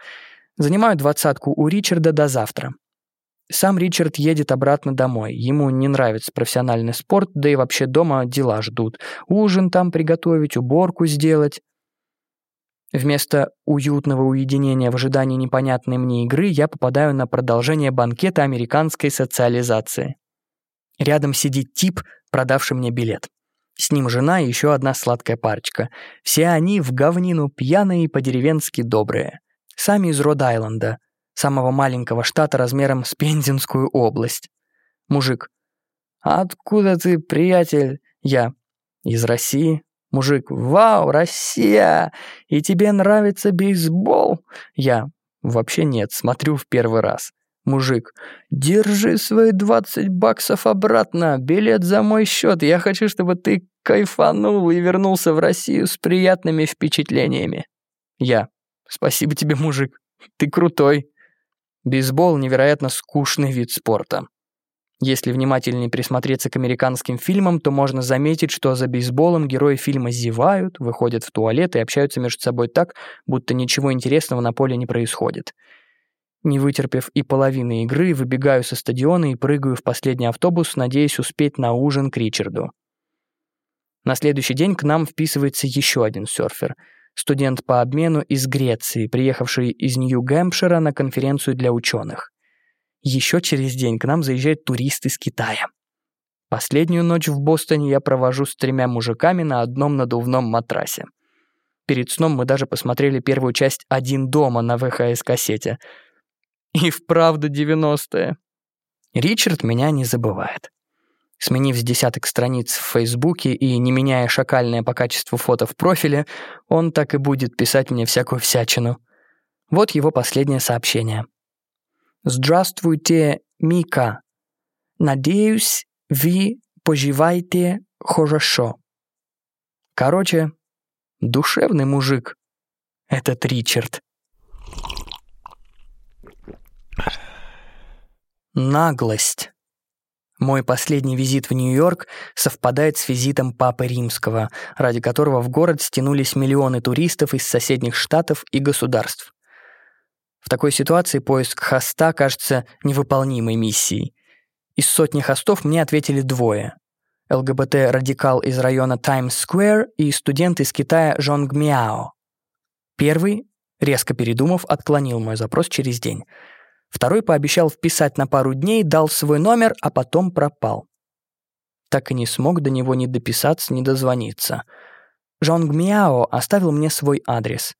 Занимаю двадцатку у Ричарда до завтра. Сам Ричард едет обратно домой. Ему не нравится профессиональный спорт, да и вообще дома дела ждут. Ужин там приготовить, уборку сделать. Вместо уютного уединения в ожидании непонятной мне игры я попадаю на продолжение банкета американской социализации. Рядом сидит тип, продавший мне билет. С ним жена и еще одна сладкая парочка. Все они в говнину пьяные и по-деревенски добрые. Сами из Род-Айленда, самого маленького штата размером с Пензенскую область. Мужик. «Откуда ты, приятель?» Я. «Из России». Мужик, вау, Россия! И тебе нравится бейсбол? Я, вообще нет, смотрю в первый раз. Мужик, держи свои 20 баксов обратно, билет за мой счет. Я хочу, чтобы ты кайфанул и вернулся в Россию с приятными впечатлениями. Я, спасибо тебе, мужик, ты крутой. Бейсбол — невероятно скучный вид спорта. Если внимательнее присмотреться к американским фильмам, то можно заметить, что за бейсболом герои фильма зевают, выходят в туалет и общаются между собой так, будто ничего интересного на поле не происходит. Не вытерпев и половины игры, выбегаю со стадиона и прыгаю в последний автобус, надеясь успеть на ужин к Ричарду. На следующий день к нам вписывается еще один серфер — студент по обмену из Греции, приехавший из Нью-Гэмпшира на конференцию для ученых. Еще через день к нам заезжает турист из Китая. Последнюю ночь в Бостоне я провожу с тремя мужиками на одном надувном матрасе. Перед сном мы даже посмотрели первую часть «Один дома» на ВХС-кассете. И вправду 90-е. Ричард меня не забывает. Сменив с десяток страниц в Фейсбуке и не меняя шакальное по качеству фото в профиле, он так и будет писать мне всякую всячину. Вот его последнее сообщение. «Здравствуйте, Мика. Надеюсь, вы поживаете хорошо». Короче, душевный мужик. Этот Ричард. Наглость. Мой последний визит в Нью-Йорк совпадает с визитом Папы Римского, ради которого в город стянулись миллионы туристов из соседних штатов и государств. В такой ситуации поиск хоста кажется невыполнимой миссией. Из сотни хостов мне ответили двое. ЛГБТ-радикал из района Таймс-сквер и студент из Китая Жонг Мяо. Первый, резко передумав, отклонил мой запрос через день — Второй пообещал вписать на пару дней, дал свой номер, а потом пропал. Так и не смог до него ни дописаться, ни дозвониться. Жонг Мяо оставил мне свой адрес.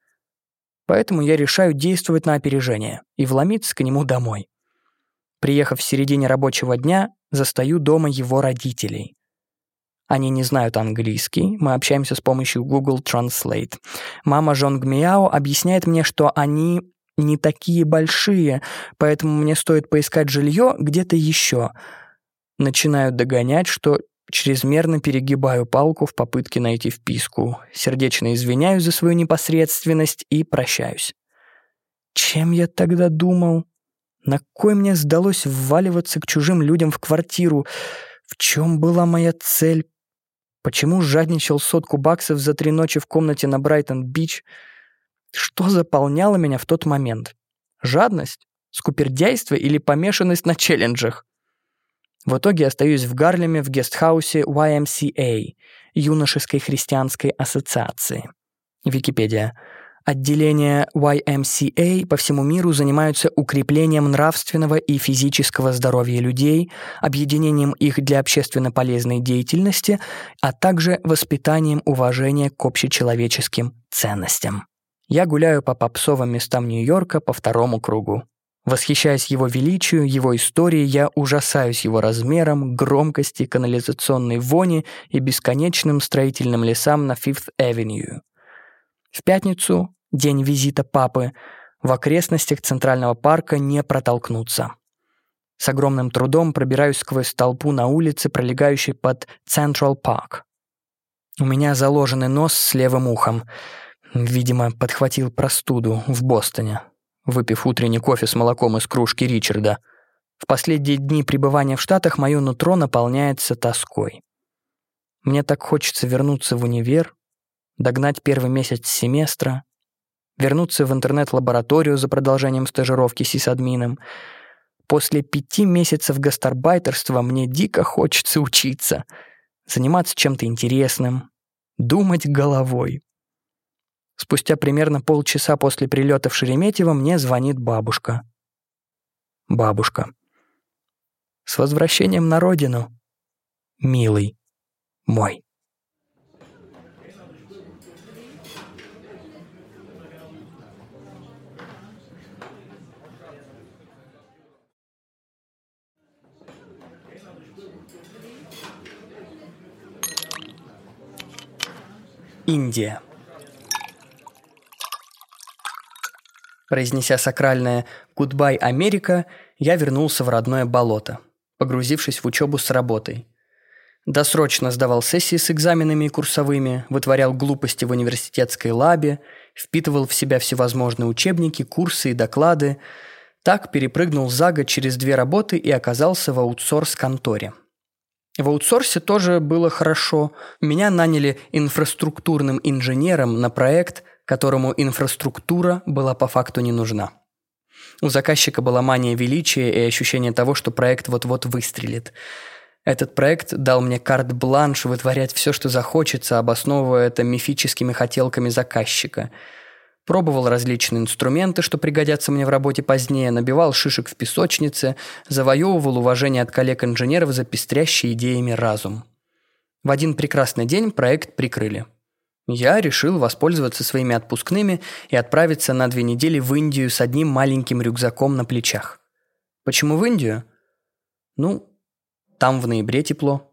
Поэтому я решаю действовать на опережение и вломиться к нему домой. Приехав в середине рабочего дня, застаю дома его родителей. Они не знают английский, мы общаемся с помощью Google Translate. Мама Жонг Мяо объясняет мне, что они не такие большие, поэтому мне стоит поискать жилье где-то еще. Начинаю догонять, что чрезмерно перегибаю палку в попытке найти вписку. Сердечно извиняюсь за свою непосредственность и прощаюсь. Чем я тогда думал? На кой мне сдалось вваливаться к чужим людям в квартиру? В чем была моя цель? Почему жадничал сотку баксов за три ночи в комнате на Брайтон-Бич? Что заполняло меня в тот момент? Жадность? Скупердяйство или помешанность на челленджах? В итоге остаюсь в Гарлеме в гестхаусе YMCA, Юношеской христианской ассоциации. Википедия. Отделения YMCA по всему миру занимаются укреплением нравственного и физического здоровья людей, объединением их для общественно полезной деятельности, а также воспитанием уважения к общечеловеческим ценностям. Я гуляю по попсовым местам Нью-Йорка по второму кругу. Восхищаясь его величию, его историей, я ужасаюсь его размером, громкости, канализационной вони и бесконечным строительным лесам на Fifth Avenue. В пятницу, день визита папы, в окрестностях Центрального парка не протолкнуться. С огромным трудом пробираюсь сквозь толпу на улице, пролегающей под Central Park. У меня заложенный нос с левым ухом — Видимо, подхватил простуду в Бостоне, выпив утренний кофе с молоком из кружки Ричарда. В последние дни пребывания в Штатах мое нутро наполняется тоской. Мне так хочется вернуться в универ, догнать первый месяц семестра, вернуться в интернет-лабораторию за продолжением стажировки сисадмином. После пяти месяцев гастарбайтерства мне дико хочется учиться, заниматься чем-то интересным, думать головой. Спустя примерно полчаса после прилета в Шереметьево мне звонит бабушка. Бабушка. С возвращением на родину, милый мой. Индия. Произнеся сакральное «Goodbye, Америка», я вернулся в родное болото, погрузившись в учебу с работой. Досрочно сдавал сессии с экзаменами и курсовыми, вытворял глупости в университетской лабе, впитывал в себя всевозможные учебники, курсы и доклады. Так перепрыгнул за год через две работы и оказался в аутсорс-конторе. В аутсорсе тоже было хорошо. Меня наняли инфраструктурным инженером на проект – которому инфраструктура была по факту не нужна. У заказчика была мания величия и ощущение того, что проект вот-вот выстрелит. Этот проект дал мне карт-бланш вытворять все, что захочется, обосновывая это мифическими хотелками заказчика. Пробовал различные инструменты, что пригодятся мне в работе позднее, набивал шишек в песочнице, завоевывал уважение от коллег-инженеров за пестрящий идеями разум. В один прекрасный день проект прикрыли. Я решил воспользоваться своими отпускными и отправиться на две недели в Индию с одним маленьким рюкзаком на плечах. Почему в Индию? Ну, там в ноябре тепло.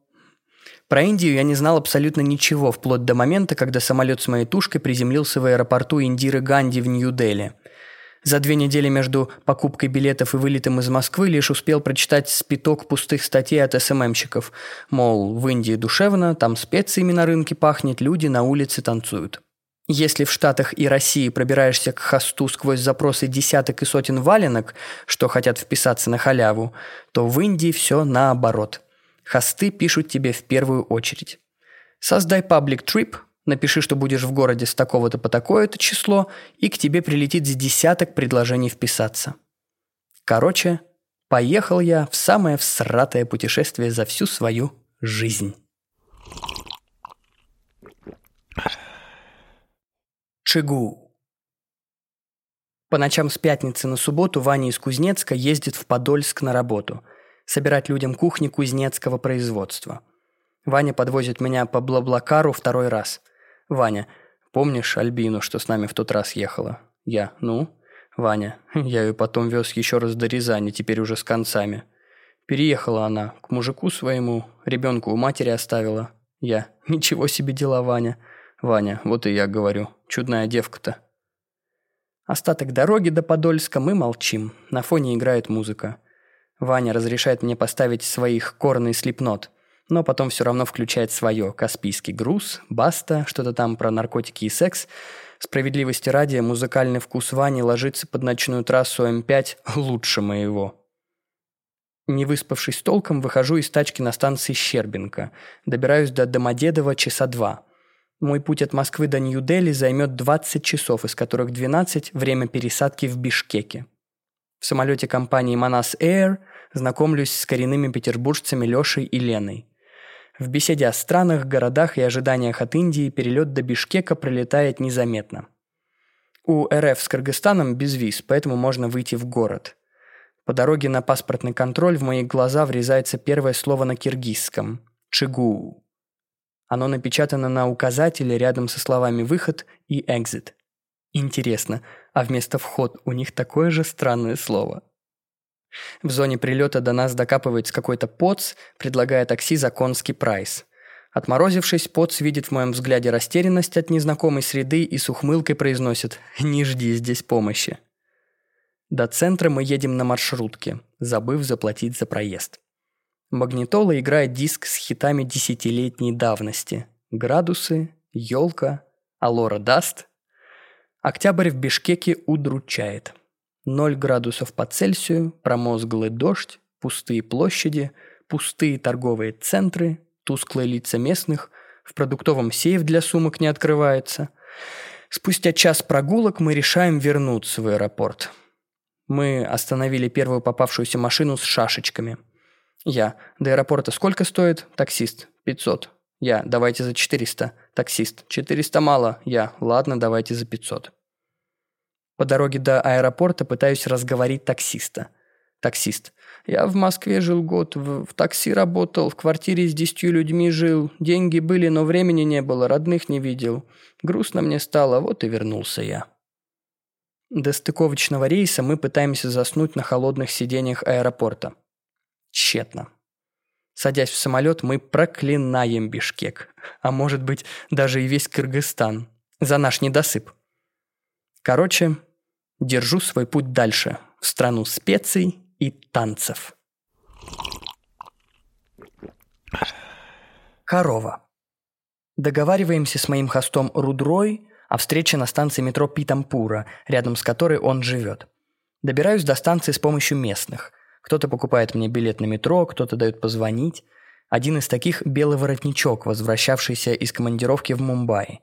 Про Индию я не знал абсолютно ничего, вплоть до момента, когда самолет с моей тушкой приземлился в аэропорту Индиры Ганди в Нью-Дели. За две недели между покупкой билетов и вылетом из Москвы лишь успел прочитать спиток пустых статей от СММщиков. Мол, в Индии душевно, там специями на рынке пахнет, люди на улице танцуют. Если в Штатах и России пробираешься к хосту сквозь запросы десяток и сотен валенок, что хотят вписаться на халяву, то в Индии все наоборот. Хосты пишут тебе в первую очередь. Создай паблик трип, напиши, что будешь в городе с такого-то по такое-то число, и к тебе прилетит с десяток предложений вписаться. Короче, поехал я в самое всратое путешествие за всю свою жизнь. Чигу. По ночам с пятницы на субботу Ваня из Кузнецка ездит в Подольск на работу, собирать людям кухни кузнецкого производства. Ваня подвозит меня по Блаблакару второй раз. Ваня, помнишь Альбину, что с нами в тот раз ехала? Я, ну? Ваня, я ее потом вез еще раз до Рязани, теперь уже с концами. Переехала она к мужику своему, ребенку у матери оставила. Я, ничего себе дела, Ваня. Ваня, вот и я говорю, чудная девка-то. Остаток дороги до Подольска мы молчим. На фоне играет музыка. Ваня разрешает мне поставить своих корный слепнот, но потом все равно включает свое. Каспийский груз, баста, что-то там про наркотики и секс. Справедливости ради, музыкальный вкус Вани ложится под ночную трассу М5 лучше моего. Не выспавшись толком, выхожу из тачки на станции Щербинка. Добираюсь до Домодедово часа два. Мой путь от Москвы до Нью-Дели займет 20 часов, из которых 12 – время пересадки в Бишкеке. В самолете компании Manas Air знакомлюсь с коренными петербуржцами Лешей и Леной. В беседе о странах, городах и ожиданиях от Индии перелет до Бишкека пролетает незаметно. У РФ с Кыргызстаном без виз, поэтому можно выйти в город. По дороге на паспортный контроль в мои глаза врезается первое слово на киргизском – «чигу». Оно напечатано на указателе рядом со словами «выход» и «exit». Интересно, а вместо «вход» у них такое же странное слово. В зоне прилета до нас докапывается какой-то поц, предлагая такси за конский прайс. Отморозившись, поц видит в моем взгляде растерянность от незнакомой среды и с ухмылкой произносит «Не жди здесь помощи». До центра мы едем на маршрутке, забыв заплатить за проезд. Магнитола играет диск с хитами десятилетней давности. «Градусы», «Елка», «Алора даст». Октябрь в Бишкеке удручает. Ноль градусов по Цельсию, промозглый дождь, пустые площади, пустые торговые центры, тусклые лица местных, в продуктовом сейф для сумок не открывается. Спустя час прогулок мы решаем вернуться в аэропорт. Мы остановили первую попавшуюся машину с шашечками – я. До аэропорта сколько стоит? Таксист. 500. Я. Давайте за 400. Таксист. 400 мало. Я. Ладно, давайте за 500. По дороге до аэропорта пытаюсь разговорить таксиста. Таксист. Я в Москве жил год, в, в такси работал, в квартире с десятью людьми жил. Деньги были, но времени не было, родных не видел. Грустно мне стало, вот и вернулся я. До стыковочного рейса мы пытаемся заснуть на холодных сиденьях аэропорта. Тщетно. Садясь в самолет, мы проклинаем Бишкек, а может быть, даже и весь Кыргызстан, за наш недосып. Короче, держу свой путь дальше, в страну специй и танцев. Корова. Договариваемся с моим хостом Рудрой о встрече на станции метро Питампура, рядом с которой он живет. Добираюсь до станции с помощью местных. Кто-то покупает мне билет на метро, кто-то дает позвонить. Один из таких – белый воротничок, возвращавшийся из командировки в Мумбаи.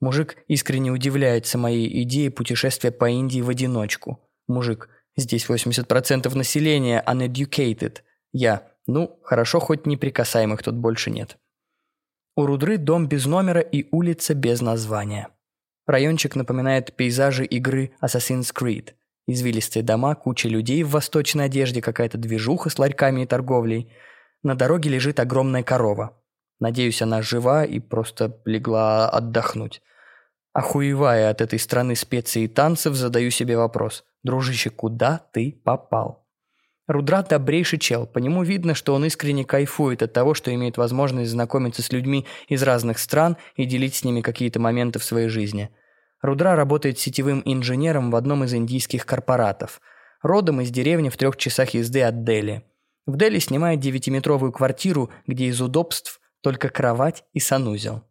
Мужик искренне удивляется моей идее путешествия по Индии в одиночку. Мужик, здесь 80% населения uneducated. Я, ну, хорошо, хоть неприкасаемых тут больше нет. У Рудры дом без номера и улица без названия. Райончик напоминает пейзажи игры Assassin's Creed – Извилистые дома, куча людей в восточной одежде, какая-то движуха с ларьками и торговлей. На дороге лежит огромная корова. Надеюсь, она жива и просто легла отдохнуть. Охуевая от этой страны специй и танцев, задаю себе вопрос. Дружище, куда ты попал? Рудрат добрейший чел, по нему видно, что он искренне кайфует от того, что имеет возможность знакомиться с людьми из разных стран и делить с ними какие-то моменты в своей жизни. Рудра работает сетевым инженером в одном из индийских корпоратов. Родом из деревни в трех часах езды от Дели. В Дели снимает девятиметровую квартиру, где из удобств только кровать и санузел.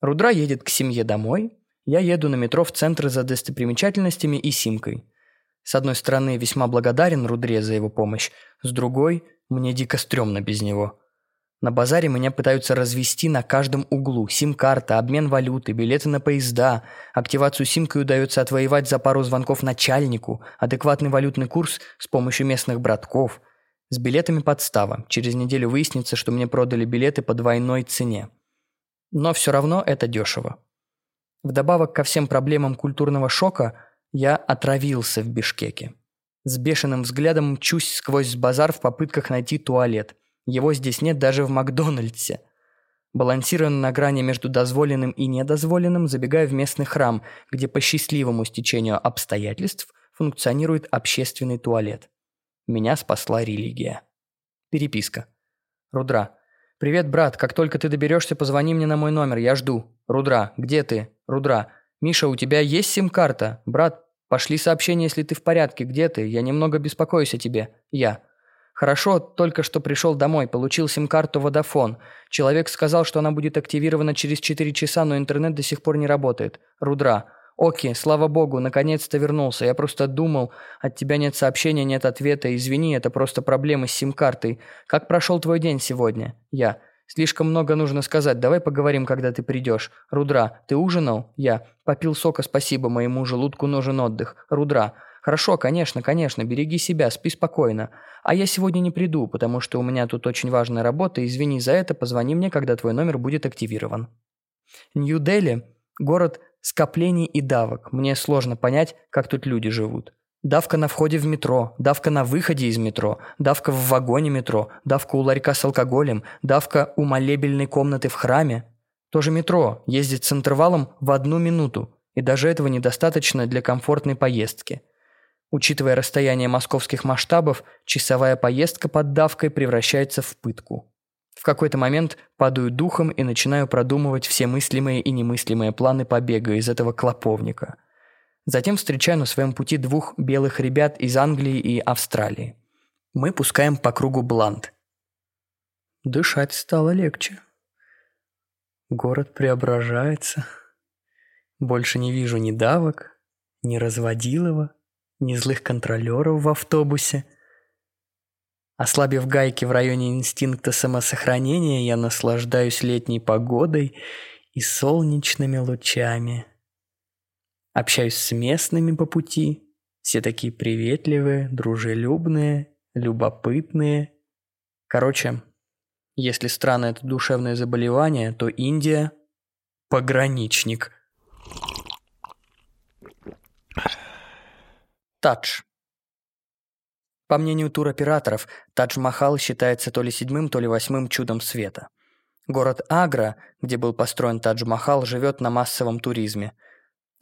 Рудра едет к семье домой, я еду на метро в центр за достопримечательностями и симкой. С одной стороны, весьма благодарен Рудре за его помощь, с другой, мне дико стрёмно без него. На базаре меня пытаются развести на каждом углу. Сим-карта, обмен валюты, билеты на поезда. Активацию симкой удается отвоевать за пару звонков начальнику. Адекватный валютный курс с помощью местных братков. С билетами подстава. Через неделю выяснится, что мне продали билеты по двойной цене. Но все равно это дешево. Вдобавок ко всем проблемам культурного шока – я отравился в Бишкеке. С бешеным взглядом мчусь сквозь базар в попытках найти туалет. Его здесь нет даже в Макдональдсе. Балансируя на грани между дозволенным и недозволенным, забегаю в местный храм, где по счастливому стечению обстоятельств функционирует общественный туалет. Меня спасла религия. Переписка. Рудра. «Привет, брат. Как только ты доберешься, позвони мне на мой номер. Я жду. Рудра. Где ты? Рудра. «Миша, у тебя есть сим-карта? Брат, пошли сообщение, если ты в порядке. Где ты? Я немного беспокоюсь о тебе. Я». «Хорошо, только что пришел домой, получил сим-карту Vodafone. Человек сказал, что она будет активирована через 4 часа, но интернет до сих пор не работает. Рудра. Оки, слава богу, наконец-то вернулся. Я просто думал, от тебя нет сообщения, нет ответа. Извини, это просто проблемы с сим-картой. Как прошел твой день сегодня? Я. Слишком много нужно сказать. Давай поговорим, когда ты придешь. Рудра, ты ужинал? Я. Попил сока, спасибо. Моему желудку нужен отдых. Рудра. Хорошо, конечно, конечно. Береги себя, спи спокойно. А я сегодня не приду, потому что у меня тут очень важная работа. Извини за это, позвони мне, когда твой номер будет активирован. Нью-Дели – город скоплений и давок. Мне сложно понять, как тут люди живут. Давка на входе в метро, давка на выходе из метро, давка в вагоне метро, давка у ларька с алкоголем, давка у молебельной комнаты в храме. Тоже метро ездит с интервалом в одну минуту, и даже этого недостаточно для комфортной поездки. Учитывая расстояние московских масштабов, часовая поездка под давкой превращается в пытку. В какой-то момент падаю духом и начинаю продумывать все мыслимые и немыслимые планы побега из этого клоповника – Затем встречаю на своем пути двух белых ребят из Англии и Австралии. Мы пускаем по кругу блант. Дышать стало легче. Город преображается. Больше не вижу ни давок, ни разводилова, ни злых контролеров в автобусе. Ослабив гайки в районе инстинкта самосохранения, я наслаждаюсь летней погодой и солнечными лучами. Общаюсь с местными по пути. Все такие приветливые, дружелюбные, любопытные. Короче, если страна – это душевное заболевание, то Индия – пограничник. Тадж. По мнению туроператоров, Тадж-Махал считается то ли седьмым, то ли восьмым чудом света. Город Агра, где был построен Тадж-Махал, живет на массовом туризме –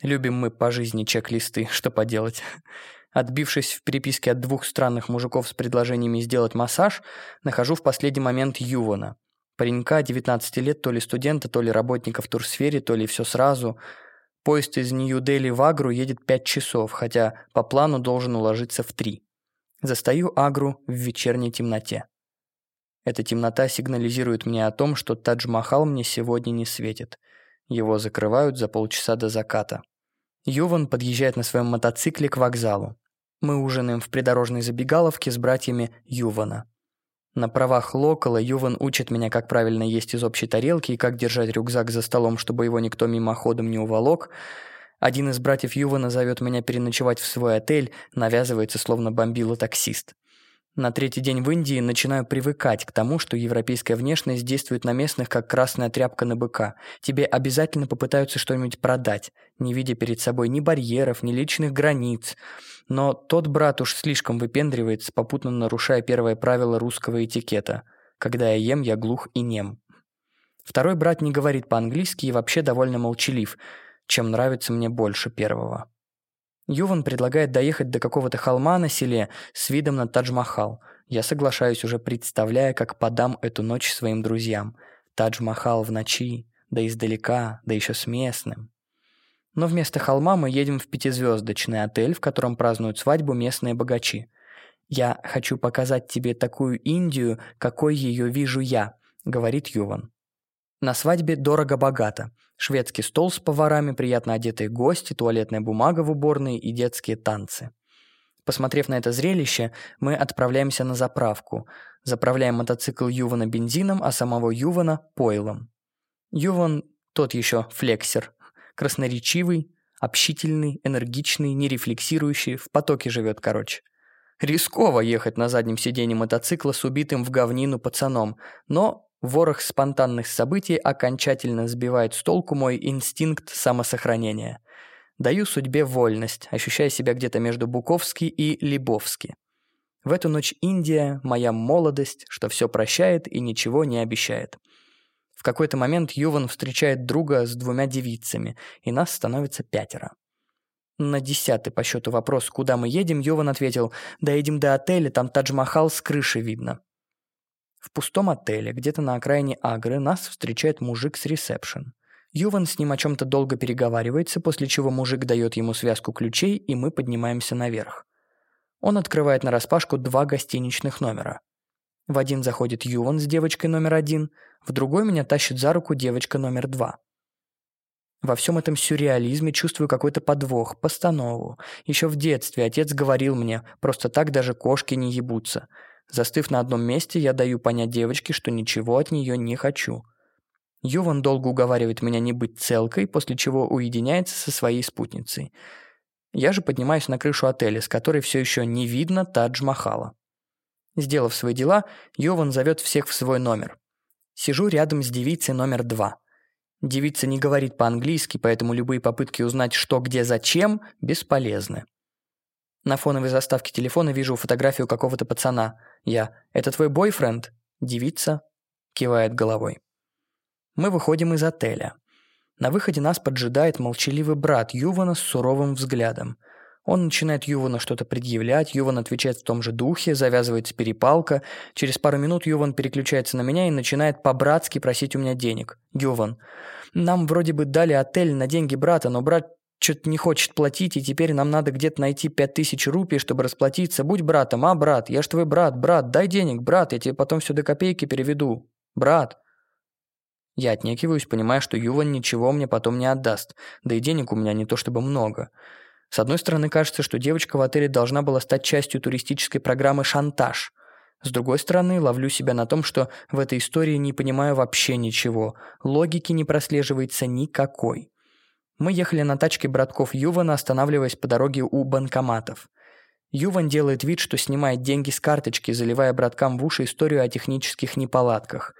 Любим мы по жизни чек-листы, что поделать. Отбившись в переписке от двух странных мужиков с предложениями сделать массаж, нахожу в последний момент Ювана. Паренька 19 лет, то ли студента, то ли работника в турсфере, то ли все сразу. Поезд из Нью-Дели в Агру едет 5 часов, хотя по плану должен уложиться в 3. Застаю Агру в вечерней темноте. Эта темнота сигнализирует мне о том, что Тадж-Махал мне сегодня не светит. Его закрывают за полчаса до заката. Юван подъезжает на своем мотоцикле к вокзалу. Мы ужинаем в придорожной забегаловке с братьями Ювана. На правах локала Юван учит меня, как правильно есть из общей тарелки и как держать рюкзак за столом, чтобы его никто мимоходом не уволок. Один из братьев Ювана зовет меня переночевать в свой отель, навязывается, словно бомбила таксист. На третий день в Индии начинаю привыкать к тому, что европейская внешность действует на местных, как красная тряпка на быка. Тебе обязательно попытаются что-нибудь продать, не видя перед собой ни барьеров, ни личных границ. Но тот брат уж слишком выпендривается, попутно нарушая первое правило русского этикета. Когда я ем, я глух и нем. Второй брат не говорит по-английски и вообще довольно молчалив, чем нравится мне больше первого. Юван предлагает доехать до какого-то холма на селе с видом на Тадж-Махал. Я соглашаюсь, уже представляя, как подам эту ночь своим друзьям. Тадж-Махал в ночи, да издалека, да еще с местным. Но вместо холма мы едем в пятизвездочный отель, в котором празднуют свадьбу местные богачи. «Я хочу показать тебе такую Индию, какой ее вижу я», — говорит Юван. На свадьбе дорого-богато. Шведский стол с поварами, приятно одетые гости, туалетная бумага в уборной и детские танцы. Посмотрев на это зрелище, мы отправляемся на заправку. Заправляем мотоцикл Ювана бензином, а самого Ювана – пойлом. Юван – тот еще флексер. Красноречивый, общительный, энергичный, нерефлексирующий, в потоке живет, короче. Рисково ехать на заднем сиденье мотоцикла с убитым в говнину пацаном, но Ворох спонтанных событий окончательно сбивает с толку мой инстинкт самосохранения. Даю судьбе вольность, ощущая себя где-то между Буковски и Лебовски. В эту ночь Индия, моя молодость, что все прощает и ничего не обещает. В какой-то момент Юван встречает друга с двумя девицами, и нас становится пятеро. На десятый по счету вопрос, куда мы едем, Юван ответил, «Доедем до отеля, там Тадж-Махал с крыши видно». В пустом отеле, где-то на окраине Агры, нас встречает мужик с ресепшн. Юван с ним о чем-то долго переговаривается, после чего мужик дает ему связку ключей, и мы поднимаемся наверх. Он открывает нараспашку два гостиничных номера. В один заходит Юван с девочкой номер один, в другой меня тащит за руку девочка номер два. Во всем этом сюрреализме чувствую какой-то подвох, постанову. Еще в детстве отец говорил мне, просто так даже кошки не ебутся. Застыв на одном месте, я даю понять девочке, что ничего от нее не хочу. Юван долго уговаривает меня не быть целкой, после чего уединяется со своей спутницей. Я же поднимаюсь на крышу отеля, с которой все еще не видно Тадж-Махала. Сделав свои дела, Йован зовет всех в свой номер. Сижу рядом с девицей номер два. Девица не говорит по-английски, поэтому любые попытки узнать, что, где, зачем, бесполезны. На фоновой заставке телефона вижу фотографию какого-то пацана. Я «Это твой бойфренд?» Девица кивает головой. Мы выходим из отеля. На выходе нас поджидает молчаливый брат Ювана с суровым взглядом. Он начинает Ювана что-то предъявлять, Юван отвечает в том же духе, завязывается перепалка. Через пару минут Юван переключается на меня и начинает по-братски просить у меня денег. Юван. Нам вроде бы дали отель на деньги брата, но брат что-то не хочет платить, и теперь нам надо где-то найти пять тысяч рупий, чтобы расплатиться. Будь братом, а, брат, я ж твой брат, брат, дай денег, брат, я тебе потом все до копейки переведу. Брат. Я отнекиваюсь, понимая, что Юван ничего мне потом не отдаст, да и денег у меня не то чтобы много. С одной стороны, кажется, что девочка в отеле должна была стать частью туристической программы «Шантаж», с другой стороны, ловлю себя на том, что в этой истории не понимаю вообще ничего, логики не прослеживается никакой. Мы ехали на тачке братков Ювана, останавливаясь по дороге у банкоматов. Юван делает вид, что снимает деньги с карточки, заливая браткам в уши историю о технических неполадках.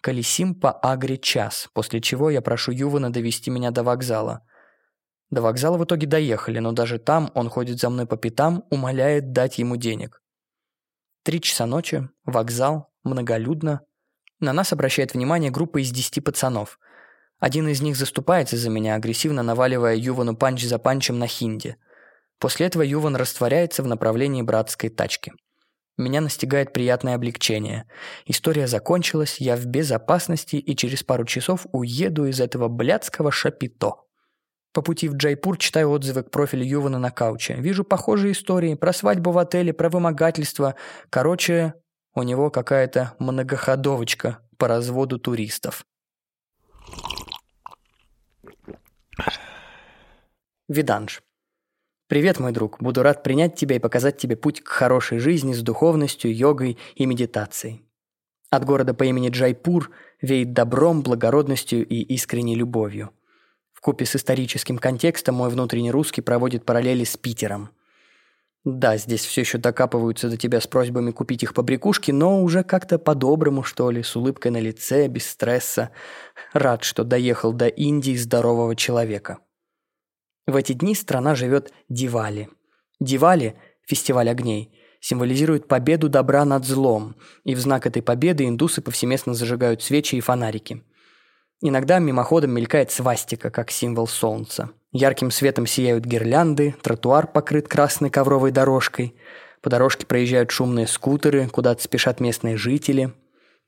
Колесим по Агре час, после чего я прошу Ювана довести меня до вокзала. До вокзала в итоге доехали, но даже там он ходит за мной по пятам, умоляет дать ему денег. Три часа ночи, вокзал, многолюдно. На нас обращает внимание группа из десяти пацанов – один из них заступается за меня, агрессивно наваливая Ювану панч за панчем на хинди. После этого Юван растворяется в направлении братской тачки. Меня настигает приятное облегчение. История закончилась, я в безопасности и через пару часов уеду из этого блядского шапито. По пути в Джайпур читаю отзывы к профилю Ювана на кауче. Вижу похожие истории про свадьбу в отеле, про вымогательство. Короче, у него какая-то многоходовочка по разводу туристов. Виданж. Привет, мой друг. Буду рад принять тебя и показать тебе путь к хорошей жизни с духовностью, йогой и медитацией. От города по имени Джайпур веет добром, благородностью и искренней любовью. В купе с историческим контекстом мой внутренний русский проводит параллели с Питером. Да, здесь все еще докапываются до тебя с просьбами купить их по брякушке, но уже как-то по-доброму, что ли, с улыбкой на лице, без стресса. Рад, что доехал до Индии здорового человека. В эти дни страна живет Дивали. Дивали – фестиваль огней – символизирует победу добра над злом, и в знак этой победы индусы повсеместно зажигают свечи и фонарики. Иногда мимоходом мелькает свастика, как символ солнца. Ярким светом сияют гирлянды, тротуар покрыт красной ковровой дорожкой. По дорожке проезжают шумные скутеры, куда-то спешат местные жители.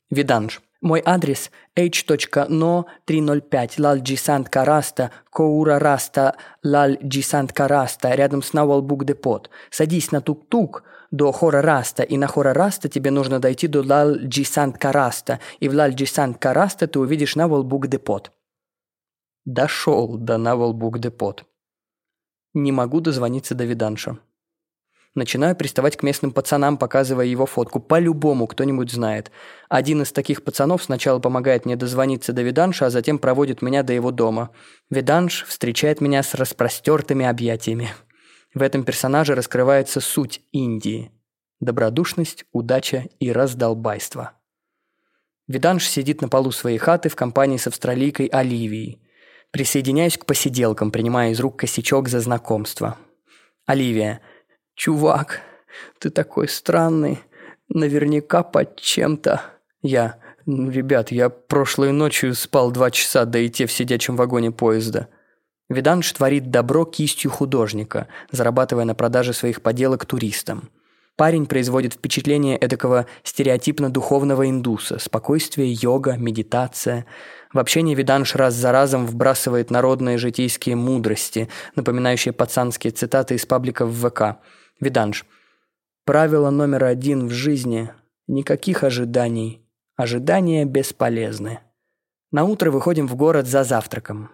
Виданж. Мой адрес h.no305 Лалджи Сант Караста, Коура Раста, Лалджи Сант Караста, рядом с Науалбук Депот. Садись на тук-тук до Хора Раста, и на Хора Раста тебе нужно дойти до Лалджи Сант Караста, и в Лалджи Сант Караста ты увидишь Науалбук Депот. Дошел до Навалбук Депот. Не могу дозвониться до Виданша. Начинаю приставать к местным пацанам, показывая его фотку. По-любому кто-нибудь знает. Один из таких пацанов сначала помогает мне дозвониться до Виданша, а затем проводит меня до его дома. Виданш встречает меня с распростертыми объятиями. В этом персонаже раскрывается суть Индии. Добродушность, удача и раздолбайство. Виданш сидит на полу своей хаты в компании с австралийкой Оливией. Присоединяюсь к посиделкам, принимая из рук косячок за знакомство. Оливия. «Чувак, ты такой странный. Наверняка под чем-то». Я. «Ну, ребят, я прошлой ночью спал два часа, да и те в сидячем вагоне поезда». Виданш творит добро кистью художника, зарабатывая на продаже своих поделок туристам. Парень производит впечатление эдакого стереотипно-духовного индуса. Спокойствие, йога, медитация. В общении Виданш раз за разом вбрасывает народные житейские мудрости, напоминающие пацанские цитаты из паблика в ВК. Виданш. Правило номер один в жизни – никаких ожиданий. Ожидания бесполезны. На утро выходим в город за завтраком.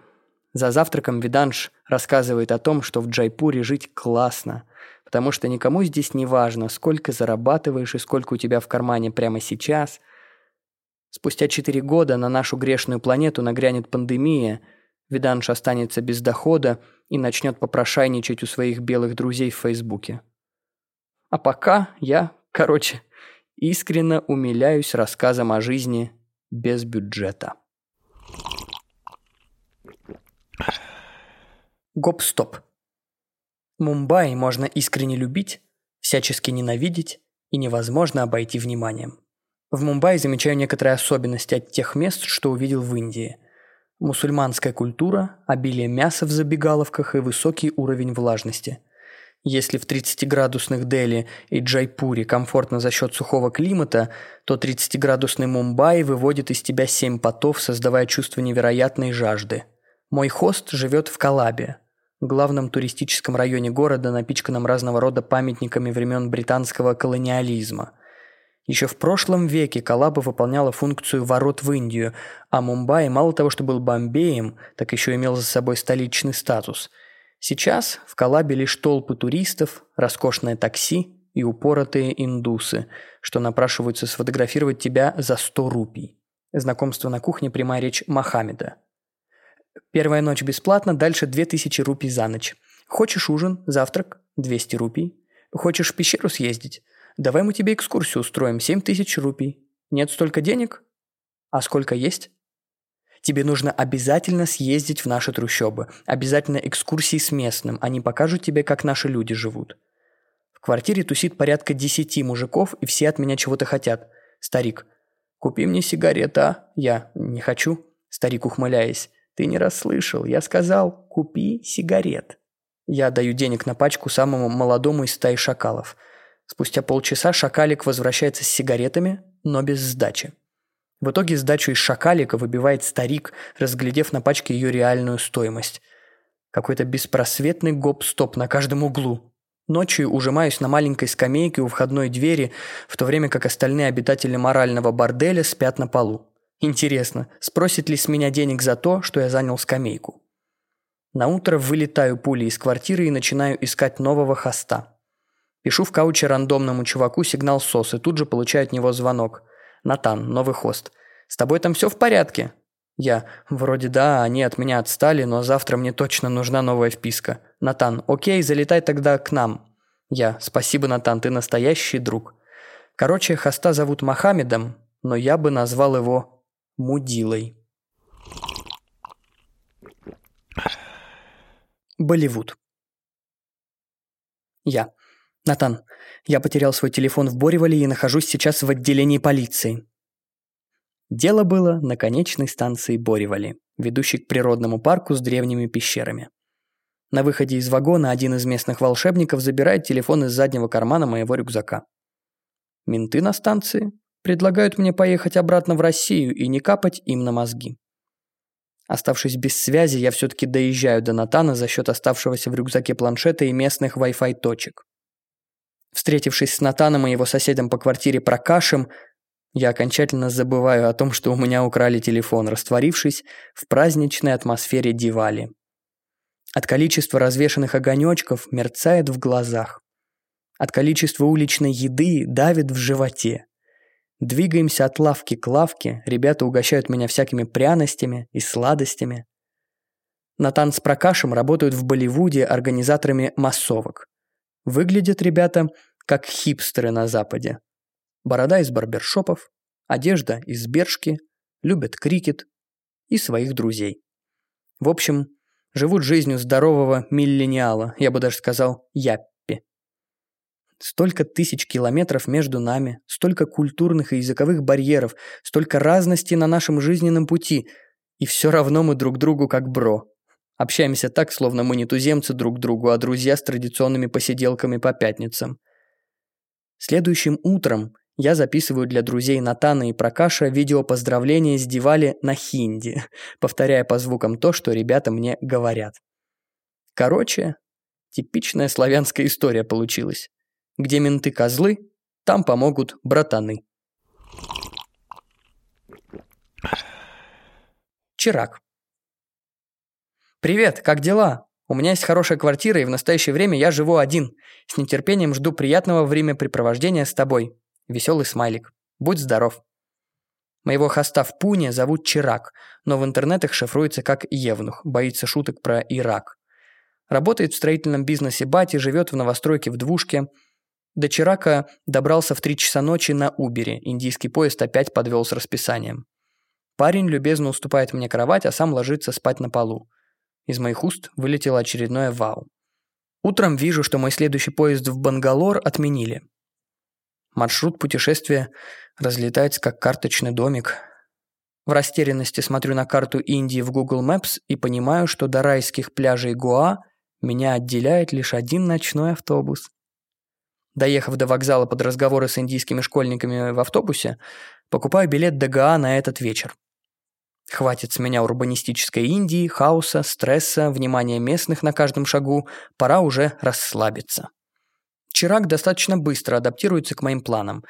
За завтраком Виданш рассказывает о том, что в Джайпуре жить классно – потому что никому здесь не важно, сколько зарабатываешь и сколько у тебя в кармане прямо сейчас. Спустя четыре года на нашу грешную планету нагрянет пандемия, Виданш останется без дохода и начнет попрошайничать у своих белых друзей в Фейсбуке. А пока я, короче, искренне умиляюсь рассказом о жизни без бюджета. Гоп-стоп. Мумбаи можно искренне любить, всячески ненавидеть и невозможно обойти вниманием. В Мумбаи замечаю некоторые особенности от тех мест, что увидел в Индии. Мусульманская культура, обилие мяса в забегаловках и высокий уровень влажности. Если в 30-градусных Дели и Джайпуре комфортно за счет сухого климата, то 30-градусный Мумбаи выводит из тебя семь потов, создавая чувство невероятной жажды. Мой хост живет в Калабе, главном туристическом районе города, напичканном разного рода памятниками времен британского колониализма. Еще в прошлом веке Калаба выполняла функцию ворот в Индию, а Мумбаи мало того, что был Бомбеем, так еще имел за собой столичный статус. Сейчас в Калабе лишь толпы туристов, роскошное такси и упоротые индусы, что напрашиваются сфотографировать тебя за 100 рупий. Знакомство на кухне – прямая речь Мохаммеда. Первая ночь бесплатно, дальше 2000 рупий за ночь. Хочешь ужин, завтрак – 200 рупий. Хочешь в пещеру съездить? Давай мы тебе экскурсию устроим, 7000 рупий. Нет столько денег? А сколько есть? Тебе нужно обязательно съездить в наши трущобы. Обязательно экскурсии с местным. Они покажут тебе, как наши люди живут. В квартире тусит порядка десяти мужиков, и все от меня чего-то хотят. Старик. «Купи мне сигареты, а?» Я. «Не хочу». Старик, ухмыляясь. Ты не расслышал. Я сказал, купи сигарет. Я даю денег на пачку самому молодому из стаи шакалов. Спустя полчаса шакалик возвращается с сигаретами, но без сдачи. В итоге сдачу из шакалика выбивает старик, разглядев на пачке ее реальную стоимость. Какой-то беспросветный гоп-стоп на каждом углу. Ночью ужимаюсь на маленькой скамейке у входной двери, в то время как остальные обитатели морального борделя спят на полу. Интересно, спросит ли с меня денег за то, что я занял скамейку? На утро вылетаю пулей из квартиры и начинаю искать нового хоста. Пишу в кауче рандомному чуваку сигнал СОС и тут же получаю от него звонок. «Натан, новый хост. С тобой там все в порядке?» Я. «Вроде да, они от меня отстали, но завтра мне точно нужна новая вписка». «Натан, окей, залетай тогда к нам». Я. «Спасибо, Натан, ты настоящий друг». Короче, хоста зовут Мохаммедом, но я бы назвал его мудилой. Болливуд. Я. Натан, я потерял свой телефон в Боревале и нахожусь сейчас в отделении полиции. Дело было на конечной станции Боревали, ведущей к природному парку с древними пещерами. На выходе из вагона один из местных волшебников забирает телефон из заднего кармана моего рюкзака. Менты на станции предлагают мне поехать обратно в Россию и не капать им на мозги. Оставшись без связи, я все-таки доезжаю до Натана за счет оставшегося в рюкзаке планшета и местных Wi-Fi точек. Встретившись с Натаном и его соседом по квартире Прокашем, я окончательно забываю о том, что у меня украли телефон, растворившись в праздничной атмосфере Дивали. От количества развешанных огонечков мерцает в глазах. От количества уличной еды давит в животе. Двигаемся от лавки к лавке, ребята угощают меня всякими пряностями и сладостями. Натан с Прокашем работают в Болливуде организаторами массовок. Выглядят ребята как хипстеры на Западе. Борода из барбершопов, одежда из бершки, любят крикет и своих друзей. В общем, живут жизнью здорового миллениала, я бы даже сказал, яппи. Столько тысяч километров между нами, столько культурных и языковых барьеров, столько разности на нашем жизненном пути, и все равно мы друг другу как бро. Общаемся так, словно мы не туземцы друг другу, а друзья с традиционными посиделками по пятницам. Следующим утром я записываю для друзей Натана и Прокаша видео поздравления с Дивали на хинди, повторяя по звукам то, что ребята мне говорят. Короче, типичная славянская история получилась. Где менты козлы, там помогут братаны. Чирак. «Привет, как дела? У меня есть хорошая квартира, и в настоящее время я живу один. С нетерпением жду приятного времяпрепровождения с тобой. Веселый смайлик. Будь здоров. Моего хоста в Пуне зовут Чирак, но в интернетах шифруется как Евнух, боится шуток про Ирак. Работает в строительном бизнесе Бати, живет в новостройке в двушке. До Чирака добрался в 3 часа ночи на Убере, индийский поезд опять подвел с расписанием. Парень любезно уступает мне кровать, а сам ложится спать на полу. Из моих уст вылетело очередное вау. Утром вижу, что мой следующий поезд в Бангалор отменили. Маршрут путешествия разлетается как карточный домик. В растерянности смотрю на карту Индии в Google Maps и понимаю, что до райских пляжей Гоа меня отделяет лишь один ночной автобус. Доехав до вокзала под разговоры с индийскими школьниками в автобусе, покупаю билет до Гоа на этот вечер. Хватит с меня урбанистической Индии, хаоса, стресса, внимания местных на каждом шагу, пора уже расслабиться. Чирак достаточно быстро адаптируется к моим планам.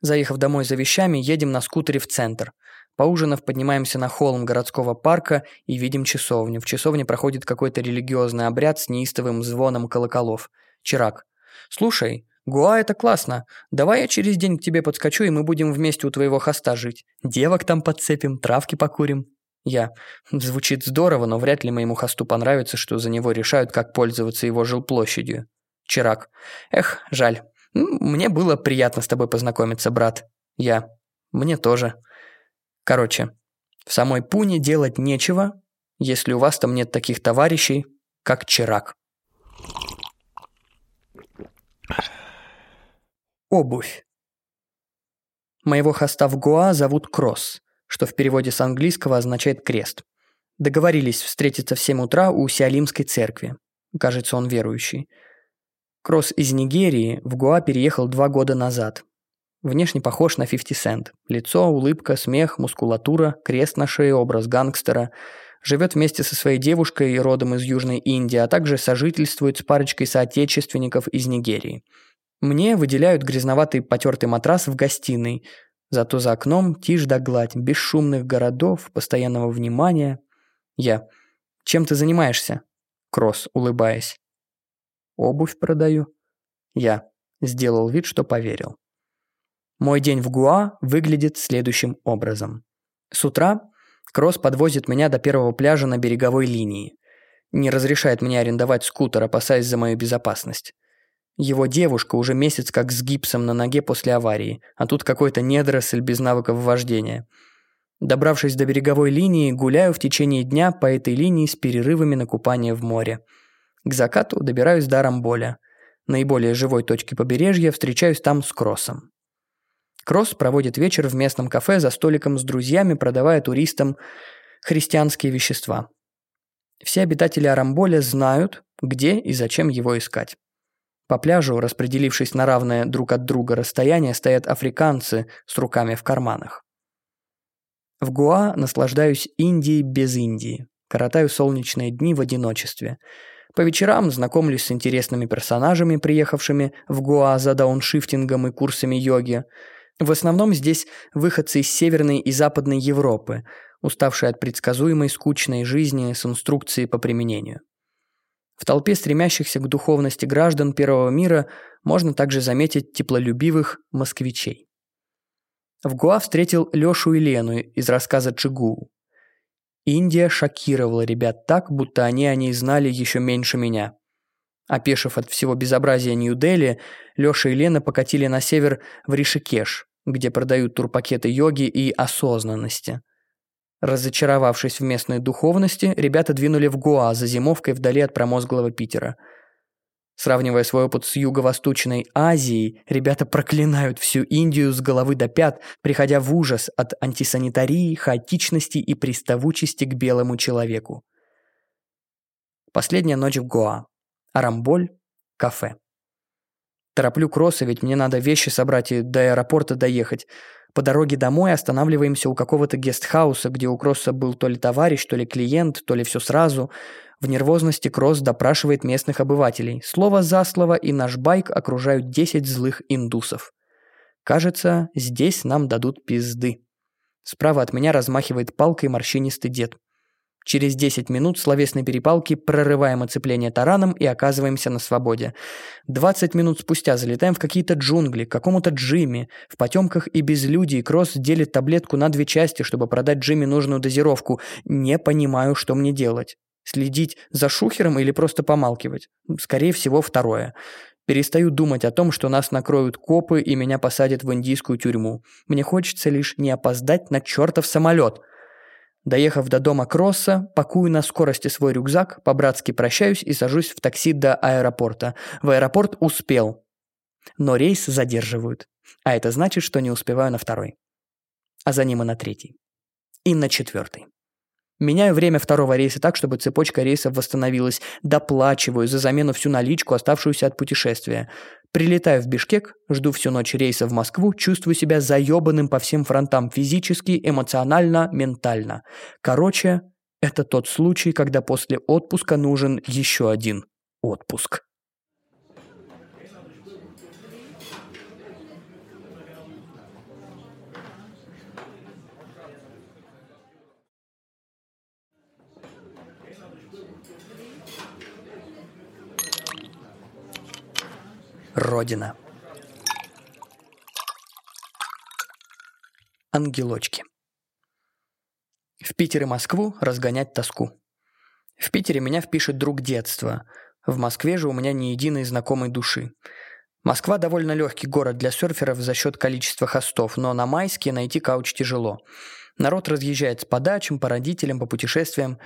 Заехав домой за вещами, едем на скутере в центр. Поужинав, поднимаемся на холм городского парка и видим часовню. В часовне проходит какой-то религиозный обряд с неистовым звоном колоколов. Чирак. «Слушай, Гуа, это классно. Давай я через день к тебе подскочу, и мы будем вместе у твоего хоста жить. Девок там подцепим, травки покурим». Я. Звучит здорово, но вряд ли моему хосту понравится, что за него решают, как пользоваться его жилплощадью. Чирак. Эх, жаль. Мне было приятно с тобой познакомиться, брат. Я. Мне тоже. Короче, в самой Пуне делать нечего, если у вас там нет таких товарищей, как Чирак. Обувь. Моего хоста в Гоа зовут Кросс, что в переводе с английского означает крест. Договорились встретиться в 7 утра у Сиалимской церкви. Кажется, он верующий. Кросс из Нигерии в Гуа переехал два года назад. Внешне похож на 50 Cent. Лицо, улыбка, смех, мускулатура, крест на шее, образ гангстера. Живет вместе со своей девушкой, родом из Южной Индии, а также сожительствует с парочкой соотечественников из Нигерии. Мне выделяют грязноватый потертый матрас в гостиной. Зато за окном тишь да гладь, бесшумных городов, постоянного внимания. Я. Чем ты занимаешься? Кросс, улыбаясь. Обувь продаю. Я сделал вид, что поверил. Мой день в Гуа выглядит следующим образом. С утра Кросс подвозит меня до первого пляжа на береговой линии. Не разрешает мне арендовать скутер, опасаясь за мою безопасность. Его девушка уже месяц как с гипсом на ноге после аварии, а тут какой-то недоросль без навыков вождения. Добравшись до береговой линии, гуляю в течение дня по этой линии с перерывами на купание в море. К закату добираюсь до Рамболя. Наиболее живой точки побережья встречаюсь там с Кроссом. Кросс проводит вечер в местном кафе за столиком с друзьями, продавая туристам христианские вещества. Все обитатели Арамболя знают, где и зачем его искать. По пляжу, распределившись на равное друг от друга расстояние, стоят африканцы с руками в карманах. В Гуа наслаждаюсь Индией без Индии, коротаю солнечные дни в одиночестве. По вечерам знакомлюсь с интересными персонажами, приехавшими в Гуа за дауншифтингом и курсами йоги. В основном здесь выходцы из Северной и Западной Европы, уставшие от предсказуемой скучной жизни с инструкцией по применению. В толпе стремящихся к духовности граждан Первого мира можно также заметить теплолюбивых москвичей. В Гуа встретил Лёшу и Лену из рассказа Чигу. Индия шокировала ребят так, будто они о ней знали еще меньше меня. Опешив от всего безобразия Нью-Дели, Лёша и Лена покатили на север в Ришикеш, где продают турпакеты йоги и осознанности. Разочаровавшись в местной духовности, ребята двинули в Гоа за зимовкой вдали от промозглого Питера. Сравнивая свой опыт с юго-восточной Азией, ребята проклинают всю Индию с головы до пят, приходя в ужас от антисанитарии, хаотичности и приставучести к белому человеку. Последняя ночь в Гоа. Арамболь, кафе. Тороплю кроссы, ведь мне надо вещи собрать и до аэропорта доехать. По дороге домой останавливаемся у какого-то гестхауса, где у Кросса был то ли товарищ, то ли клиент, то ли все сразу. В нервозности Кросс допрашивает местных обывателей. Слово за слово и наш байк окружают 10 злых индусов. Кажется, здесь нам дадут пизды. Справа от меня размахивает палкой морщинистый дед. Через 10 минут словесной перепалки прорываем оцепление тараном и оказываемся на свободе. 20 минут спустя залетаем в какие-то джунгли, к какому-то Джимми. В потемках и безлюдии Кросс делит таблетку на две части, чтобы продать Джимми нужную дозировку. Не понимаю, что мне делать. Следить за шухером или просто помалкивать? Скорее всего, второе. Перестаю думать о том, что нас накроют копы и меня посадят в индийскую тюрьму. Мне хочется лишь не опоздать на чертов самолет. Доехав до дома Кросса, пакую на скорости свой рюкзак, по-братски прощаюсь и сажусь в такси до аэропорта. В аэропорт успел. Но рейс задерживают. А это значит, что не успеваю на второй. А за ним и на третий. И на четвертый. Меняю время второго рейса так, чтобы цепочка рейсов восстановилась. Доплачиваю за замену всю наличку, оставшуюся от путешествия. Прилетаю в Бишкек, жду всю ночь рейса в Москву, чувствую себя заебанным по всем фронтам физически, эмоционально, ментально. Короче, это тот случай, когда после отпуска нужен еще один отпуск. Родина. Ангелочки. В Питер и Москву разгонять тоску. В Питере меня впишет друг детства. В Москве же у меня ни единой знакомой души. Москва довольно легкий город для серферов за счет количества хостов, но на майске найти кауч тяжело. Народ разъезжает по дачам, по родителям, по путешествиям.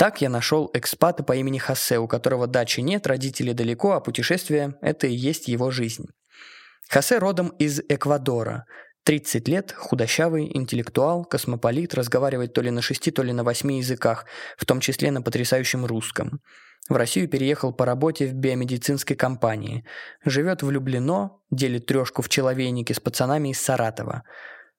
Так я нашел экспата по имени Хосе, у которого дачи нет, родители далеко, а путешествие – это и есть его жизнь. Хосе родом из Эквадора. 30 лет, худощавый, интеллектуал, космополит, разговаривает то ли на шести, то ли на восьми языках, в том числе на потрясающем русском. В Россию переехал по работе в биомедицинской компании. Живет в Люблино, делит трешку в человейнике с пацанами из Саратова.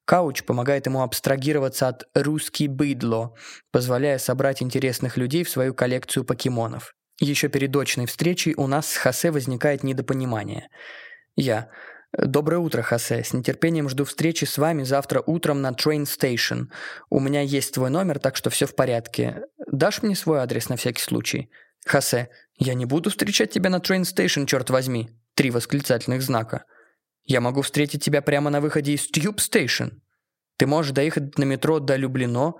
Кауч помогает ему абстрагироваться от «русский быдло», позволяя собрать интересных людей в свою коллекцию покемонов. Еще перед очной встречей у нас с Хосе возникает недопонимание. Я. «Доброе утро, Хосе. С нетерпением жду встречи с вами завтра утром на Train Station. У меня есть твой номер, так что все в порядке. Дашь мне свой адрес на всякий случай?» «Хосе, я не буду встречать тебя на Train Station, черт возьми!» Три восклицательных знака. Я могу встретить тебя прямо на выходе из Tube Station. Ты можешь доехать на метро до Люблино.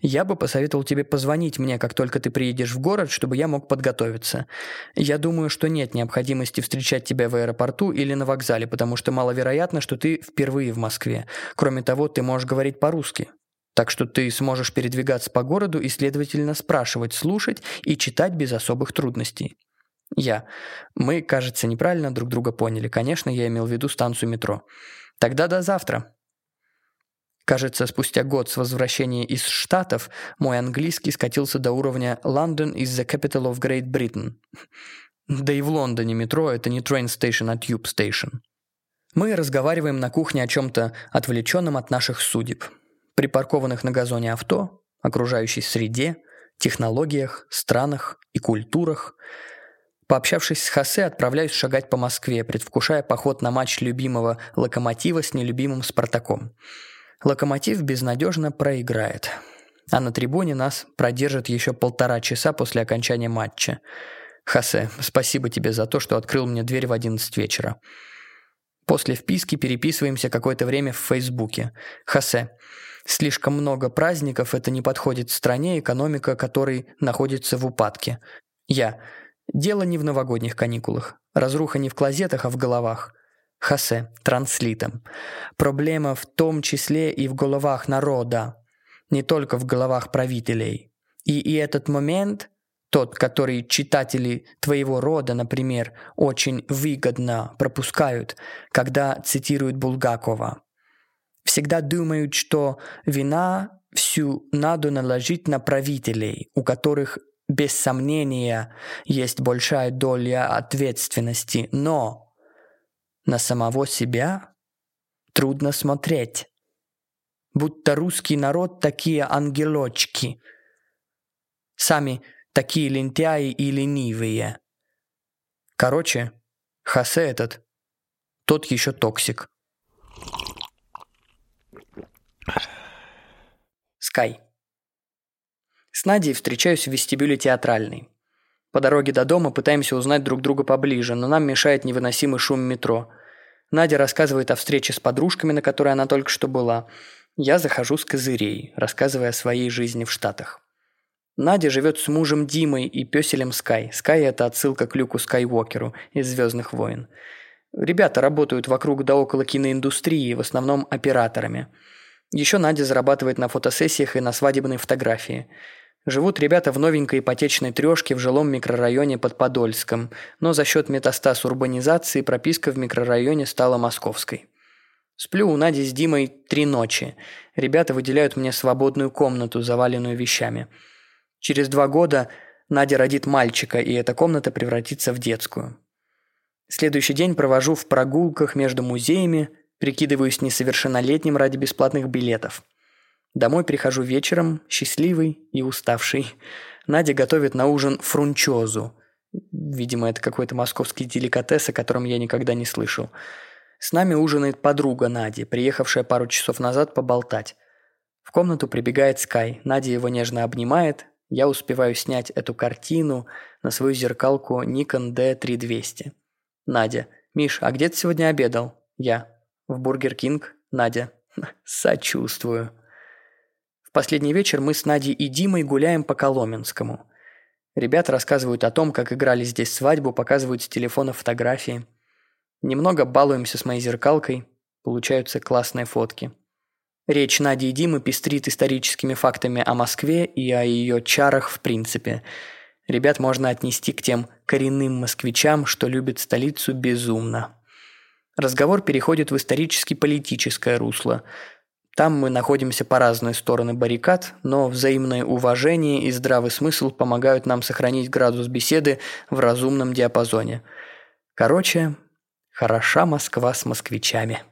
Я бы посоветовал тебе позвонить мне, как только ты приедешь в город, чтобы я мог подготовиться. Я думаю, что нет необходимости встречать тебя в аэропорту или на вокзале, потому что маловероятно, что ты впервые в Москве. Кроме того, ты можешь говорить по-русски. Так что ты сможешь передвигаться по городу и, следовательно, спрашивать, слушать и читать без особых трудностей. Я. Мы, кажется, неправильно друг друга поняли. Конечно, я имел в виду станцию метро. Тогда до завтра. Кажется, спустя год с возвращения из Штатов мой английский скатился до уровня «London is the capital of Great Britain». Да и в Лондоне метро – это не train station, а tube station. Мы разговариваем на кухне о чем-то отвлеченном от наших судеб. Припаркованных на газоне авто, окружающей среде, технологиях, странах и культурах. Пообщавшись с Хосе, отправляюсь шагать по Москве, предвкушая поход на матч любимого «Локомотива» с нелюбимым «Спартаком». Локомотив безнадежно проиграет. А на трибуне нас продержат еще полтора часа после окончания матча. Хосе, спасибо тебе за то, что открыл мне дверь в 11 вечера. После вписки переписываемся какое-то время в Фейсбуке. Хосе, слишком много праздников, это не подходит стране, экономика которой находится в упадке. Я. Дело не в новогодних каникулах. Разруха не в клозетах, а в головах. Хосе, транслитом. Проблема в том числе и в головах народа, не только в головах правителей. И, и этот момент, тот, который читатели твоего рода, например, очень выгодно пропускают, когда цитируют Булгакова. Всегда думают, что вина всю надо наложить на правителей, у которых без сомнения есть большая доля ответственности, но на самого себя трудно смотреть. Будто русский народ такие ангелочки. Сами такие лентяи и ленивые. Короче, Хосе этот, тот еще токсик. Скай. С Надей встречаюсь в вестибюле театральной. По дороге до дома пытаемся узнать друг друга поближе, но нам мешает невыносимый шум метро. Надя рассказывает о встрече с подружками, на которой она только что была. Я захожу с козырей, рассказывая о своей жизни в Штатах. Надя живет с мужем Димой и пёселем Скай. Скай – это отсылка к Люку Скайуокеру из «Звездных войн». Ребята работают вокруг да около киноиндустрии, в основном операторами. Еще Надя зарабатывает на фотосессиях и на свадебной фотографии – Живут ребята в новенькой ипотечной трешке в жилом микрорайоне под Подольском, но за счет метастаз урбанизации прописка в микрорайоне стала московской. Сплю у Нади с Димой три ночи. Ребята выделяют мне свободную комнату, заваленную вещами. Через два года Надя родит мальчика, и эта комната превратится в детскую. Следующий день провожу в прогулках между музеями, прикидываюсь несовершеннолетним ради бесплатных билетов – Домой прихожу вечером, счастливый и уставший. Надя готовит на ужин фрунчозу. Видимо, это какой-то московский деликатес, о котором я никогда не слышал. С нами ужинает подруга Нади, приехавшая пару часов назад поболтать. В комнату прибегает Скай. Надя его нежно обнимает. Я успеваю снять эту картину на свою зеркалку Nikon D3200. Надя. «Миш, а где ты сегодня обедал?» Я. «В Burger King». Надя. «Сочувствую». Последний вечер мы с Надей и Димой гуляем по Коломенскому. Ребята рассказывают о том, как играли здесь свадьбу, показывают с телефона фотографии. Немного балуемся с моей зеркалкой, получаются классные фотки. Речь Нади и Димы пестрит историческими фактами о Москве и о ее чарах в принципе. Ребят можно отнести к тем коренным москвичам, что любят столицу безумно. Разговор переходит в исторически-политическое русло – там мы находимся по разные стороны баррикад, но взаимное уважение и здравый смысл помогают нам сохранить градус беседы в разумном диапазоне. Короче, хороша Москва с москвичами.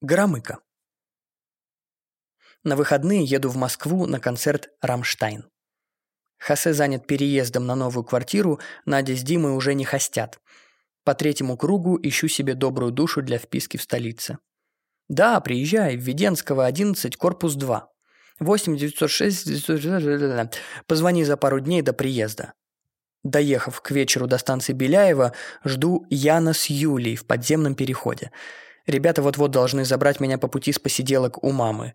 Громыко. На выходные еду в Москву на концерт «Рамштайн». Хосе занят переездом на новую квартиру, Надя с Димой уже не хостят – по третьему кругу ищу себе добрую душу для вписки в столице. Да, приезжай, в Веденского, 11, корпус 2. 8 906... Позвони за пару дней до приезда. Доехав к вечеру до станции Беляева, жду Яна с Юлей в подземном переходе. Ребята вот-вот должны забрать меня по пути с посиделок у мамы.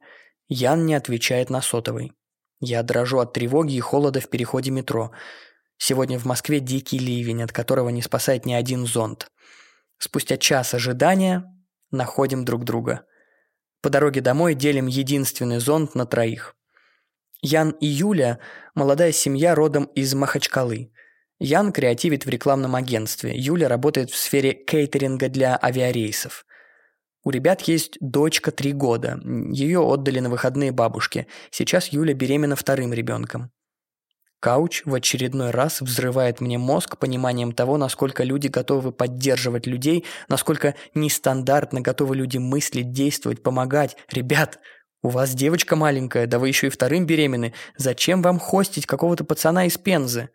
Ян не отвечает на сотовый. Я дрожу от тревоги и холода в переходе метро. Сегодня в Москве дикий ливень, от которого не спасает ни один зонт. Спустя час ожидания находим друг друга. По дороге домой делим единственный зонт на троих. Ян и Юля – молодая семья родом из Махачкалы. Ян креативит в рекламном агентстве, Юля работает в сфере кейтеринга для авиарейсов. У ребят есть дочка три года. Ее отдали на выходные бабушке. Сейчас Юля беременна вторым ребенком. Кауч в очередной раз взрывает мне мозг пониманием того, насколько люди готовы поддерживать людей, насколько нестандартно готовы люди мыслить, действовать, помогать. Ребят, у вас девочка маленькая, да вы еще и вторым беременны. Зачем вам хостить какого-то пацана из Пензы?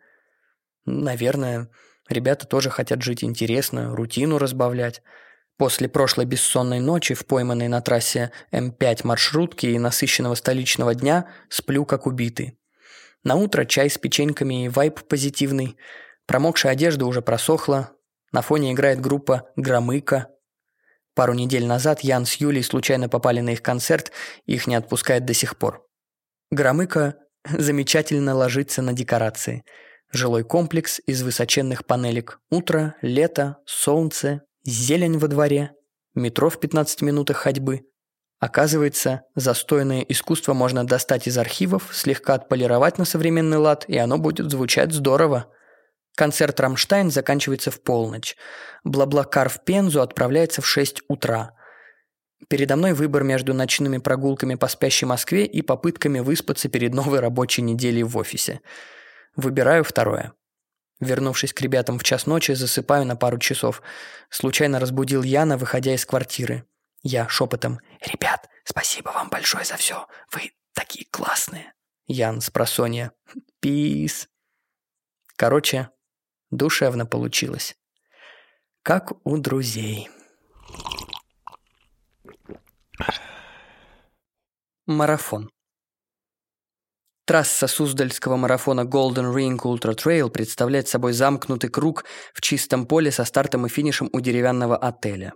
Наверное, ребята тоже хотят жить интересно, рутину разбавлять. После прошлой бессонной ночи в пойманной на трассе М5 маршрутки и насыщенного столичного дня сплю как убитый. На утро чай с печеньками и вайп позитивный. Промокшая одежда уже просохла. На фоне играет группа «Громыка». Пару недель назад Ян с Юлей случайно попали на их концерт, их не отпускает до сих пор. «Громыка» замечательно ложится на декорации – Жилой комплекс из высоченных панелек. Утро, лето, солнце, зелень во дворе, метро в 15 минутах ходьбы. Оказывается, застойное искусство можно достать из архивов, слегка отполировать на современный лад, и оно будет звучать здорово. Концерт «Rammstein» заканчивается в полночь. BlaBlaCar в Пензу отправляется в 6 утра. Передо мной выбор между ночными прогулками по спящей Москве и попытками выспаться перед новой рабочей неделей в офисе. Выбираю второе. Вернувшись к ребятам в час ночи, засыпаю на пару часов. Случайно разбудил Яна, выходя из квартиры. Я шепотом «Ребят, спасибо вам большое за все. Вы такие классные». Ян с просонья «Пис». Короче, душевно получилось. Как у друзей. Марафон. Трасса Суздальского марафона Golden Ring Ultra Trail представляет собой замкнутый круг в чистом поле со стартом и финишем у деревянного отеля.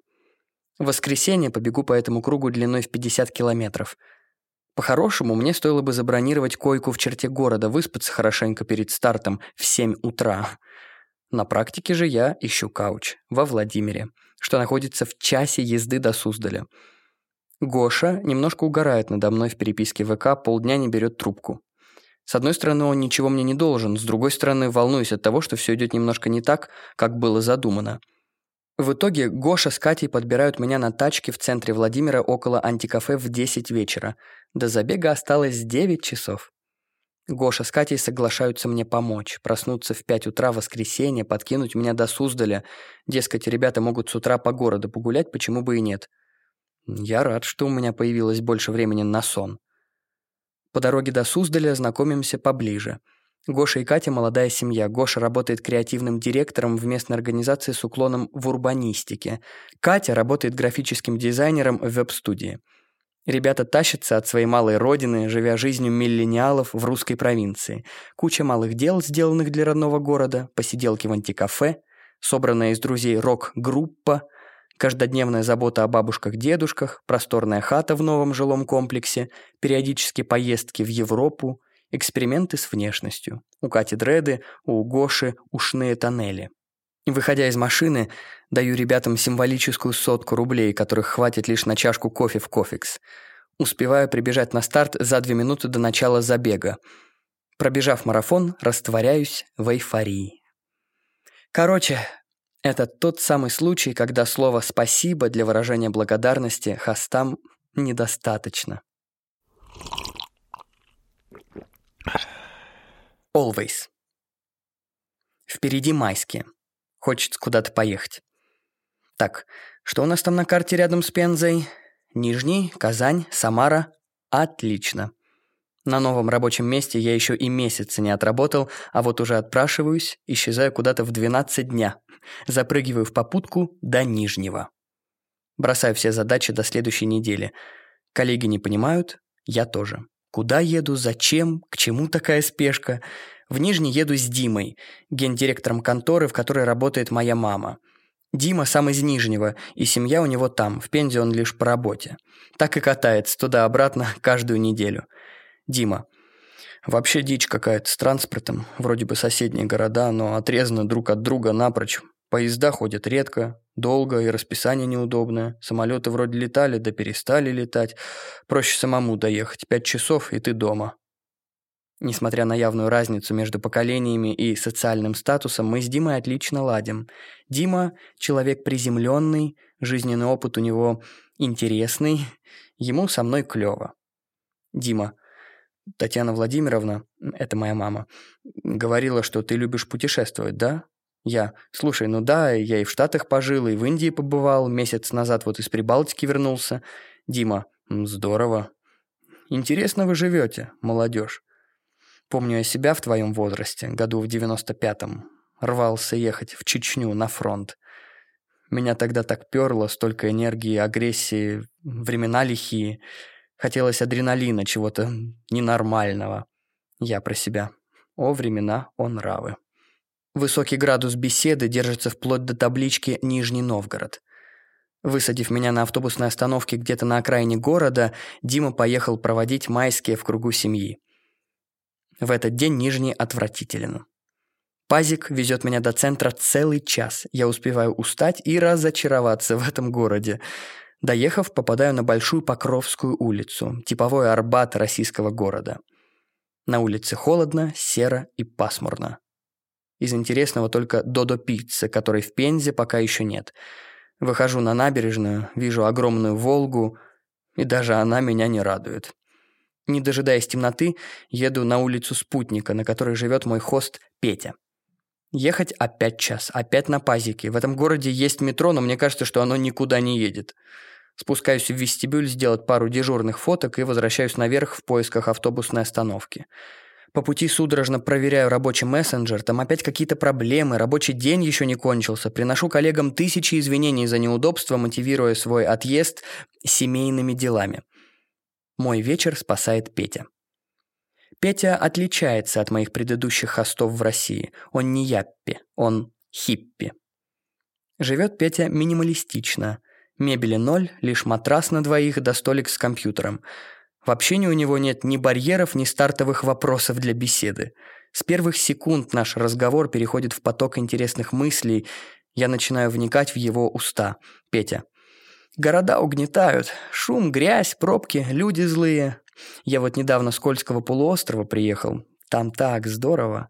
В воскресенье побегу по этому кругу длиной в 50 километров. По-хорошему, мне стоило бы забронировать койку в черте города, выспаться хорошенько перед стартом в 7 утра. На практике же я ищу кауч во Владимире, что находится в часе езды до Суздаля. Гоша немножко угорает надо мной в переписке ВК, полдня не берет трубку. С одной стороны, он ничего мне не должен, с другой стороны, волнуюсь от того, что все идет немножко не так, как было задумано. В итоге Гоша с Катей подбирают меня на тачке в центре Владимира около антикафе в 10 вечера. До забега осталось 9 часов. Гоша с Катей соглашаются мне помочь, проснуться в 5 утра в воскресенье, подкинуть меня до Суздаля. Дескать, ребята могут с утра по городу погулять, почему бы и нет. Я рад, что у меня появилось больше времени на сон. По дороге до Суздаля знакомимся поближе. Гоша и Катя – молодая семья. Гоша работает креативным директором в местной организации с уклоном в урбанистике. Катя работает графическим дизайнером в веб-студии. Ребята тащатся от своей малой родины, живя жизнью миллениалов в русской провинции. Куча малых дел, сделанных для родного города, посиделки в антикафе, собранная из друзей рок-группа, Каждодневная забота о бабушках-дедушках, просторная хата в новом жилом комплексе, периодические поездки в Европу, эксперименты с внешностью. У Кати дреды, у Гоши ушные тоннели. Выходя из машины, даю ребятам символическую сотку рублей, которых хватит лишь на чашку кофе в кофекс. Успеваю прибежать на старт за две минуты до начала забега. Пробежав марафон, растворяюсь в эйфории. Короче, это тот самый случай, когда слово «спасибо» для выражения благодарности хостам недостаточно. Always. Впереди майские. Хочется куда-то поехать. Так, что у нас там на карте рядом с Пензой? Нижний, Казань, Самара. Отлично. На новом рабочем месте я еще и месяца не отработал, а вот уже отпрашиваюсь, исчезаю куда-то в 12 дня. Запрыгиваю в попутку до Нижнего. Бросаю все задачи до следующей недели. Коллеги не понимают, я тоже. Куда еду, зачем, к чему такая спешка? В Нижний еду с Димой, гендиректором конторы, в которой работает моя мама. Дима сам из Нижнего, и семья у него там, в Пензе он лишь по работе. Так и катается туда-обратно каждую неделю. Дима. Вообще дичь какая-то с транспортом. Вроде бы соседние города, но отрезаны друг от друга напрочь. Поезда ходят редко, долго и расписание неудобное. Самолеты вроде летали, да перестали летать. Проще самому доехать. Пять часов, и ты дома. Несмотря на явную разницу между поколениями и социальным статусом, мы с Димой отлично ладим. Дима – человек приземленный, жизненный опыт у него интересный, ему со мной клёво. Дима. Татьяна Владимировна, это моя мама, говорила, что ты любишь путешествовать, да? Я. Слушай, ну да, я и в Штатах пожил, и в Индии побывал, месяц назад вот из Прибалтики вернулся. Дима. Здорово. Интересно вы живете, молодежь. Помню я себя в твоем возрасте, году в 95-м. Рвался ехать в Чечню на фронт. Меня тогда так перло, столько энергии, агрессии, времена лихие. Хотелось адреналина, чего-то ненормального. Я про себя. О, времена, о, нравы. Высокий градус беседы держится вплоть до таблички «Нижний Новгород». Высадив меня на автобусной остановке где-то на окраине города, Дима поехал проводить майские в кругу семьи. В этот день Нижний отвратителен. Пазик везет меня до центра целый час. Я успеваю устать и разочароваться в этом городе. Доехав, попадаю на Большую Покровскую улицу, типовой Арбат российского города. На улице холодно, серо и пасмурно. Из интересного только Додо Пицца, которой в Пензе пока еще нет. Выхожу на набережную, вижу огромную Волгу, и даже она меня не радует. Не дожидаясь темноты, еду на улицу Спутника, на которой живет мой хост Петя. Ехать опять час, опять на пазике. В этом городе есть метро, но мне кажется, что оно никуда не едет. Спускаюсь в вестибюль сделать пару дежурных фоток и возвращаюсь наверх в поисках автобусной остановки. По пути судорожно проверяю рабочий мессенджер, там опять какие-то проблемы, рабочий день еще не кончился. Приношу коллегам тысячи извинений за неудобства, мотивируя свой отъезд семейными делами. Мой вечер спасает Петя. Петя отличается от моих предыдущих хостов в России. Он не яппи, он хиппи. Живет Петя минималистично. Мебели ноль, лишь матрас на двоих да столик с компьютером. В общении у него нет ни барьеров, ни стартовых вопросов для беседы. С первых секунд наш разговор переходит в поток интересных мыслей. Я начинаю вникать в его уста. Петя. Города угнетают. Шум, грязь, пробки, люди злые. Я вот недавно с Кольского полуострова приехал. Там так здорово.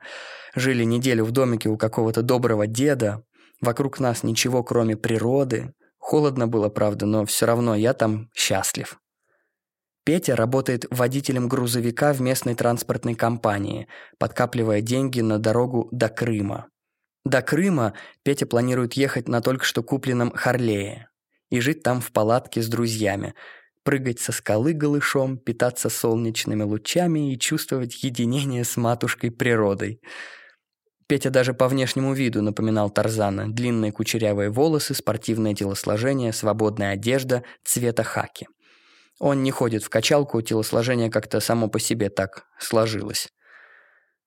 Жили неделю в домике у какого-то доброго деда. Вокруг нас ничего, кроме природы. Холодно было, правда, но все равно я там счастлив. Петя работает водителем грузовика в местной транспортной компании, подкапливая деньги на дорогу до Крыма. До Крыма Петя планирует ехать на только что купленном Харлее и жить там в палатке с друзьями, прыгать со скалы голышом, питаться солнечными лучами и чувствовать единение с матушкой природой. Петя даже по внешнему виду напоминал Тарзана. Длинные кучерявые волосы, спортивное телосложение, свободная одежда цвета хаки. Он не ходит в качалку, телосложение как-то само по себе так сложилось.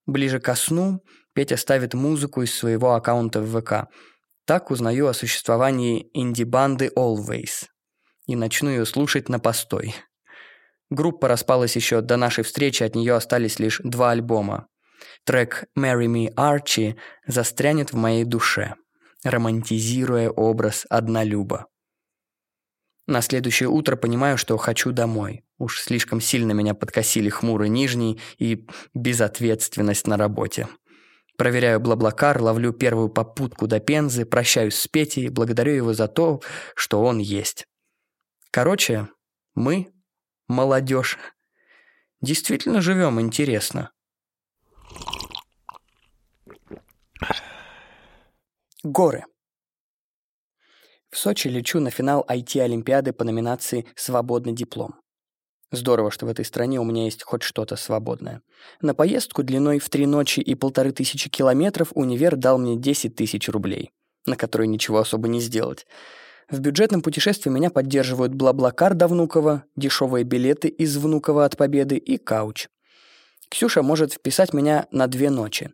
Ближе ко сну Петя ставит музыку из своего аккаунта в ВК – так узнаю о существовании инди-банды Always и начну ее слушать на постой. Группа распалась еще до нашей встречи, от нее остались лишь два альбома. Трек «Marry Me Archie» застрянет в моей душе, романтизируя образ однолюба. На следующее утро понимаю, что хочу домой. Уж слишком сильно меня подкосили хмурый нижний и безответственность на работе. Проверяю Блаблакар, ловлю первую попутку до Пензы, прощаюсь с Петей, благодарю его за то, что он есть. Короче, мы, молодежь, действительно живем интересно. Горы. В Сочи лечу на финал IT-олимпиады по номинации «Свободный диплом». Здорово, что в этой стране у меня есть хоть что-то свободное. На поездку длиной в три ночи и полторы тысячи километров универ дал мне 10 тысяч рублей, на которые ничего особо не сделать. В бюджетном путешествии меня поддерживают Блаблакар до Внуково, дешевые билеты из Внуково от Победы и кауч. Ксюша может вписать меня на две ночи.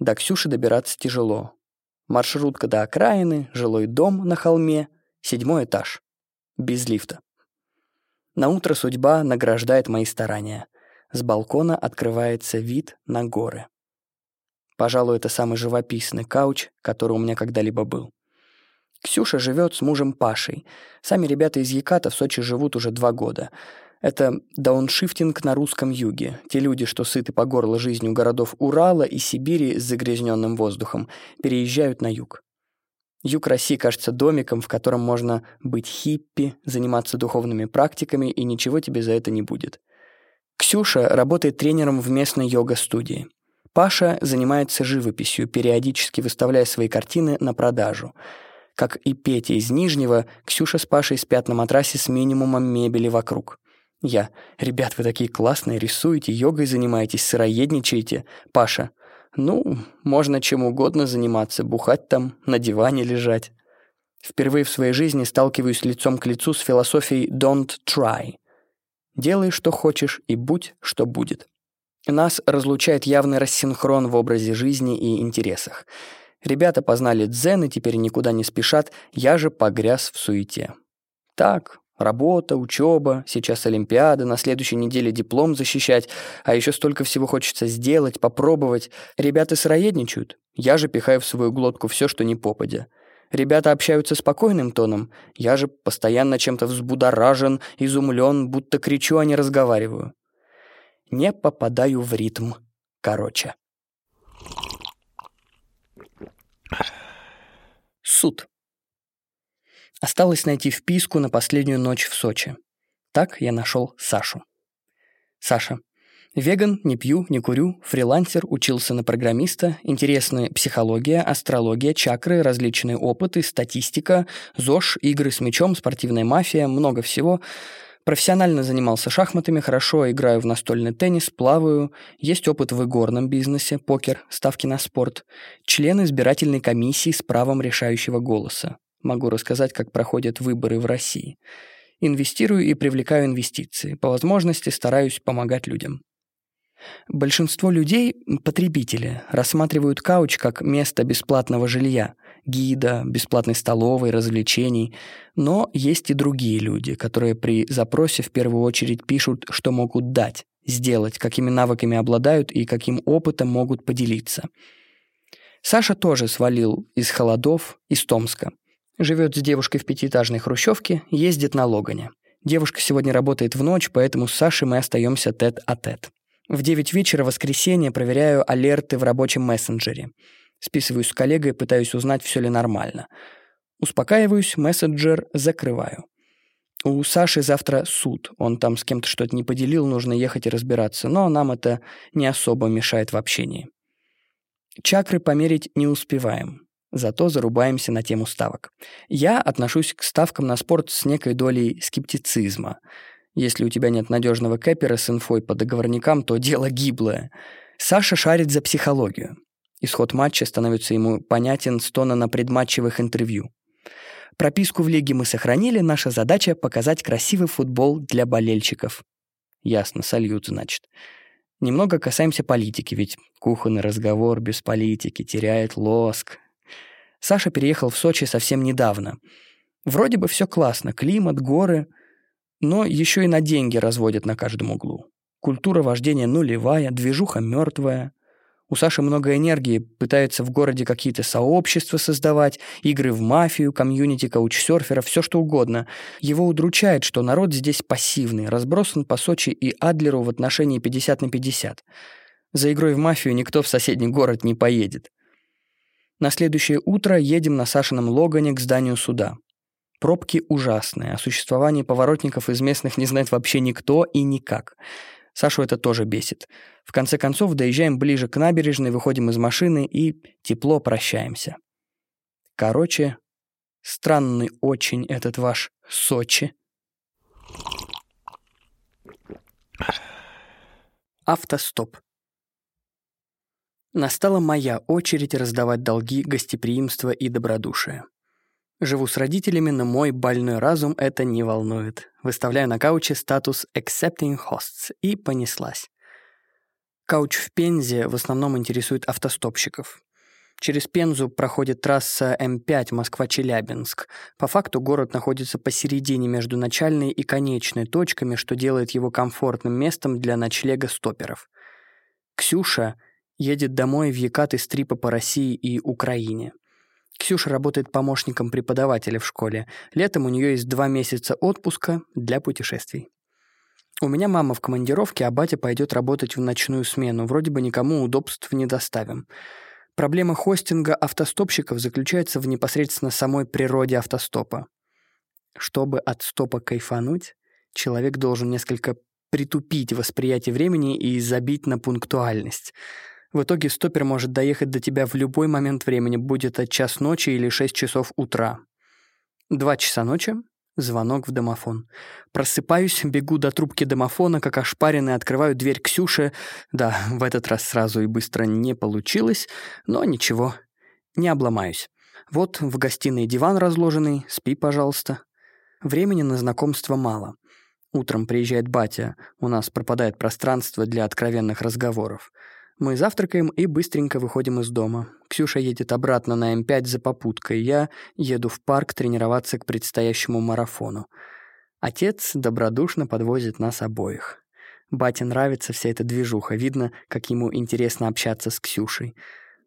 До Ксюши добираться тяжело. Маршрутка до окраины, жилой дом на холме, седьмой этаж. Без лифта. На утро судьба награждает мои старания. С балкона открывается вид на горы. Пожалуй, это самый живописный кауч, который у меня когда-либо был. Ксюша живет с мужем Пашей. Сами ребята из Яката в Сочи живут уже два года. Это дауншифтинг на русском юге. Те люди, что сыты по горло жизнью городов Урала и Сибири с загрязненным воздухом, переезжают на юг. Юг России кажется домиком, в котором можно быть хиппи, заниматься духовными практиками, и ничего тебе за это не будет. Ксюша работает тренером в местной йога-студии. Паша занимается живописью, периодически выставляя свои картины на продажу. Как и Петя из Нижнего, Ксюша с Пашей спят на матрасе с минимумом мебели вокруг. Я. «Ребят, вы такие классные, рисуете, йогой занимаетесь, сыроедничаете». Паша. «Ну, можно чем угодно заниматься, бухать там, на диване лежать». Впервые в своей жизни сталкиваюсь лицом к лицу с философией «don't try». Делай, что хочешь, и будь, что будет. Нас разлучает явный рассинхрон в образе жизни и интересах. Ребята познали дзен и теперь никуда не спешат, я же погряз в суете. Так, Работа, учеба, сейчас Олимпиада, на следующей неделе диплом защищать, а еще столько всего хочется сделать, попробовать. Ребята сыроедничают, я же пихаю в свою глотку все, что не попадя. Ребята общаются спокойным тоном, я же постоянно чем-то взбудоражен, изумлен, будто кричу, а не разговариваю. Не попадаю в ритм. Короче. Суд. Осталось найти вписку на последнюю ночь в Сочи. Так я нашел Сашу. Саша. Веган, не пью, не курю, фрилансер, учился на программиста, интересны психология, астрология, чакры, различные опыты, статистика, ЗОЖ, игры с мячом, спортивная мафия, много всего. Профессионально занимался шахматами, хорошо играю в настольный теннис, плаваю, есть опыт в игорном бизнесе, покер, ставки на спорт, член избирательной комиссии с правом решающего голоса. Могу рассказать, как проходят выборы в России. Инвестирую и привлекаю инвестиции. По возможности стараюсь помогать людям. Большинство людей, потребители, рассматривают кауч как место бесплатного жилья, гида, бесплатной столовой, развлечений. Но есть и другие люди, которые при запросе в первую очередь пишут, что могут дать, сделать, какими навыками обладают и каким опытом могут поделиться. Саша тоже свалил из холодов, из Томска. Живет с девушкой в пятиэтажной хрущевке, ездит на Логане. Девушка сегодня работает в ночь, поэтому с Сашей мы остаемся тет-а-тет. В 9 вечера воскресенья проверяю алерты в рабочем мессенджере. Списываюсь с коллегой, пытаюсь узнать, все ли нормально. Успокаиваюсь, мессенджер закрываю. У Саши завтра суд. Он там с кем-то что-то не поделил, нужно ехать и разбираться, но нам это не особо мешает в общении. Чакры померить не успеваем. Зато зарубаемся на тему ставок. Я отношусь к ставкам на спорт с некой долей скептицизма. Если у тебя нет надежного кэпера с инфой по договорникам, то дело гиблое. Саша шарит за психологию. Исход матча становится ему понятен с тона на предматчевых интервью. Прописку в лиге мы сохранили, наша задача — показать красивый футбол для болельщиков. Ясно, сольют, значит. Немного касаемся политики, ведь кухонный разговор без политики теряет лоск, Саша переехал в Сочи совсем недавно. Вроде бы все классно, климат, горы, но еще и на деньги разводят на каждом углу. Культура вождения нулевая, движуха мертвая. У Саши много энергии, пытается в городе какие-то сообщества создавать, игры в мафию, комьюнити, каучсерферов, все что угодно. Его удручает, что народ здесь пассивный, разбросан по Сочи и Адлеру в отношении 50 на 50. За игрой в мафию никто в соседний город не поедет. На следующее утро едем на Сашином Логане к зданию суда. Пробки ужасные, о существовании поворотников из местных не знает вообще никто и никак. Сашу это тоже бесит. В конце концов, доезжаем ближе к набережной, выходим из машины и тепло прощаемся. Короче, странный очень этот ваш Сочи. Автостоп. Настала моя очередь раздавать долги гостеприимства и добродушия. Живу с родителями, но мой больной разум это не волнует. Выставляю на кауче статус «Accepting Hosts» и понеслась. Кауч в Пензе в основном интересует автостопщиков. Через Пензу проходит трасса М5 Москва-Челябинск. По факту город находится посередине между начальной и конечной точками, что делает его комфортным местом для ночлега стоперов. Ксюша — Едет домой в Екаты стрипа по России и Украине. Ксюша работает помощником преподавателя в школе. Летом у нее есть два месяца отпуска для путешествий. У меня мама в командировке, а батя пойдет работать в ночную смену. Вроде бы никому удобств не доставим. Проблема хостинга автостопщиков заключается в непосредственно самой природе автостопа. Чтобы от стопа кайфануть, человек должен несколько притупить восприятие времени и забить на пунктуальность. В итоге стопер может доехать до тебя в любой момент времени, будет это час ночи или 6 часов утра. Два часа ночи — звонок в домофон. Просыпаюсь, бегу до трубки домофона, как ошпаренный, открываю дверь Ксюши. Да, в этот раз сразу и быстро не получилось, но ничего, не обломаюсь. Вот в гостиной диван разложенный, спи, пожалуйста. Времени на знакомство мало. Утром приезжает батя, у нас пропадает пространство для откровенных разговоров. Мы завтракаем и быстренько выходим из дома. Ксюша едет обратно на М5 за попуткой. Я еду в парк тренироваться к предстоящему марафону. Отец добродушно подвозит нас обоих. Бате нравится вся эта движуха. Видно, как ему интересно общаться с Ксюшей.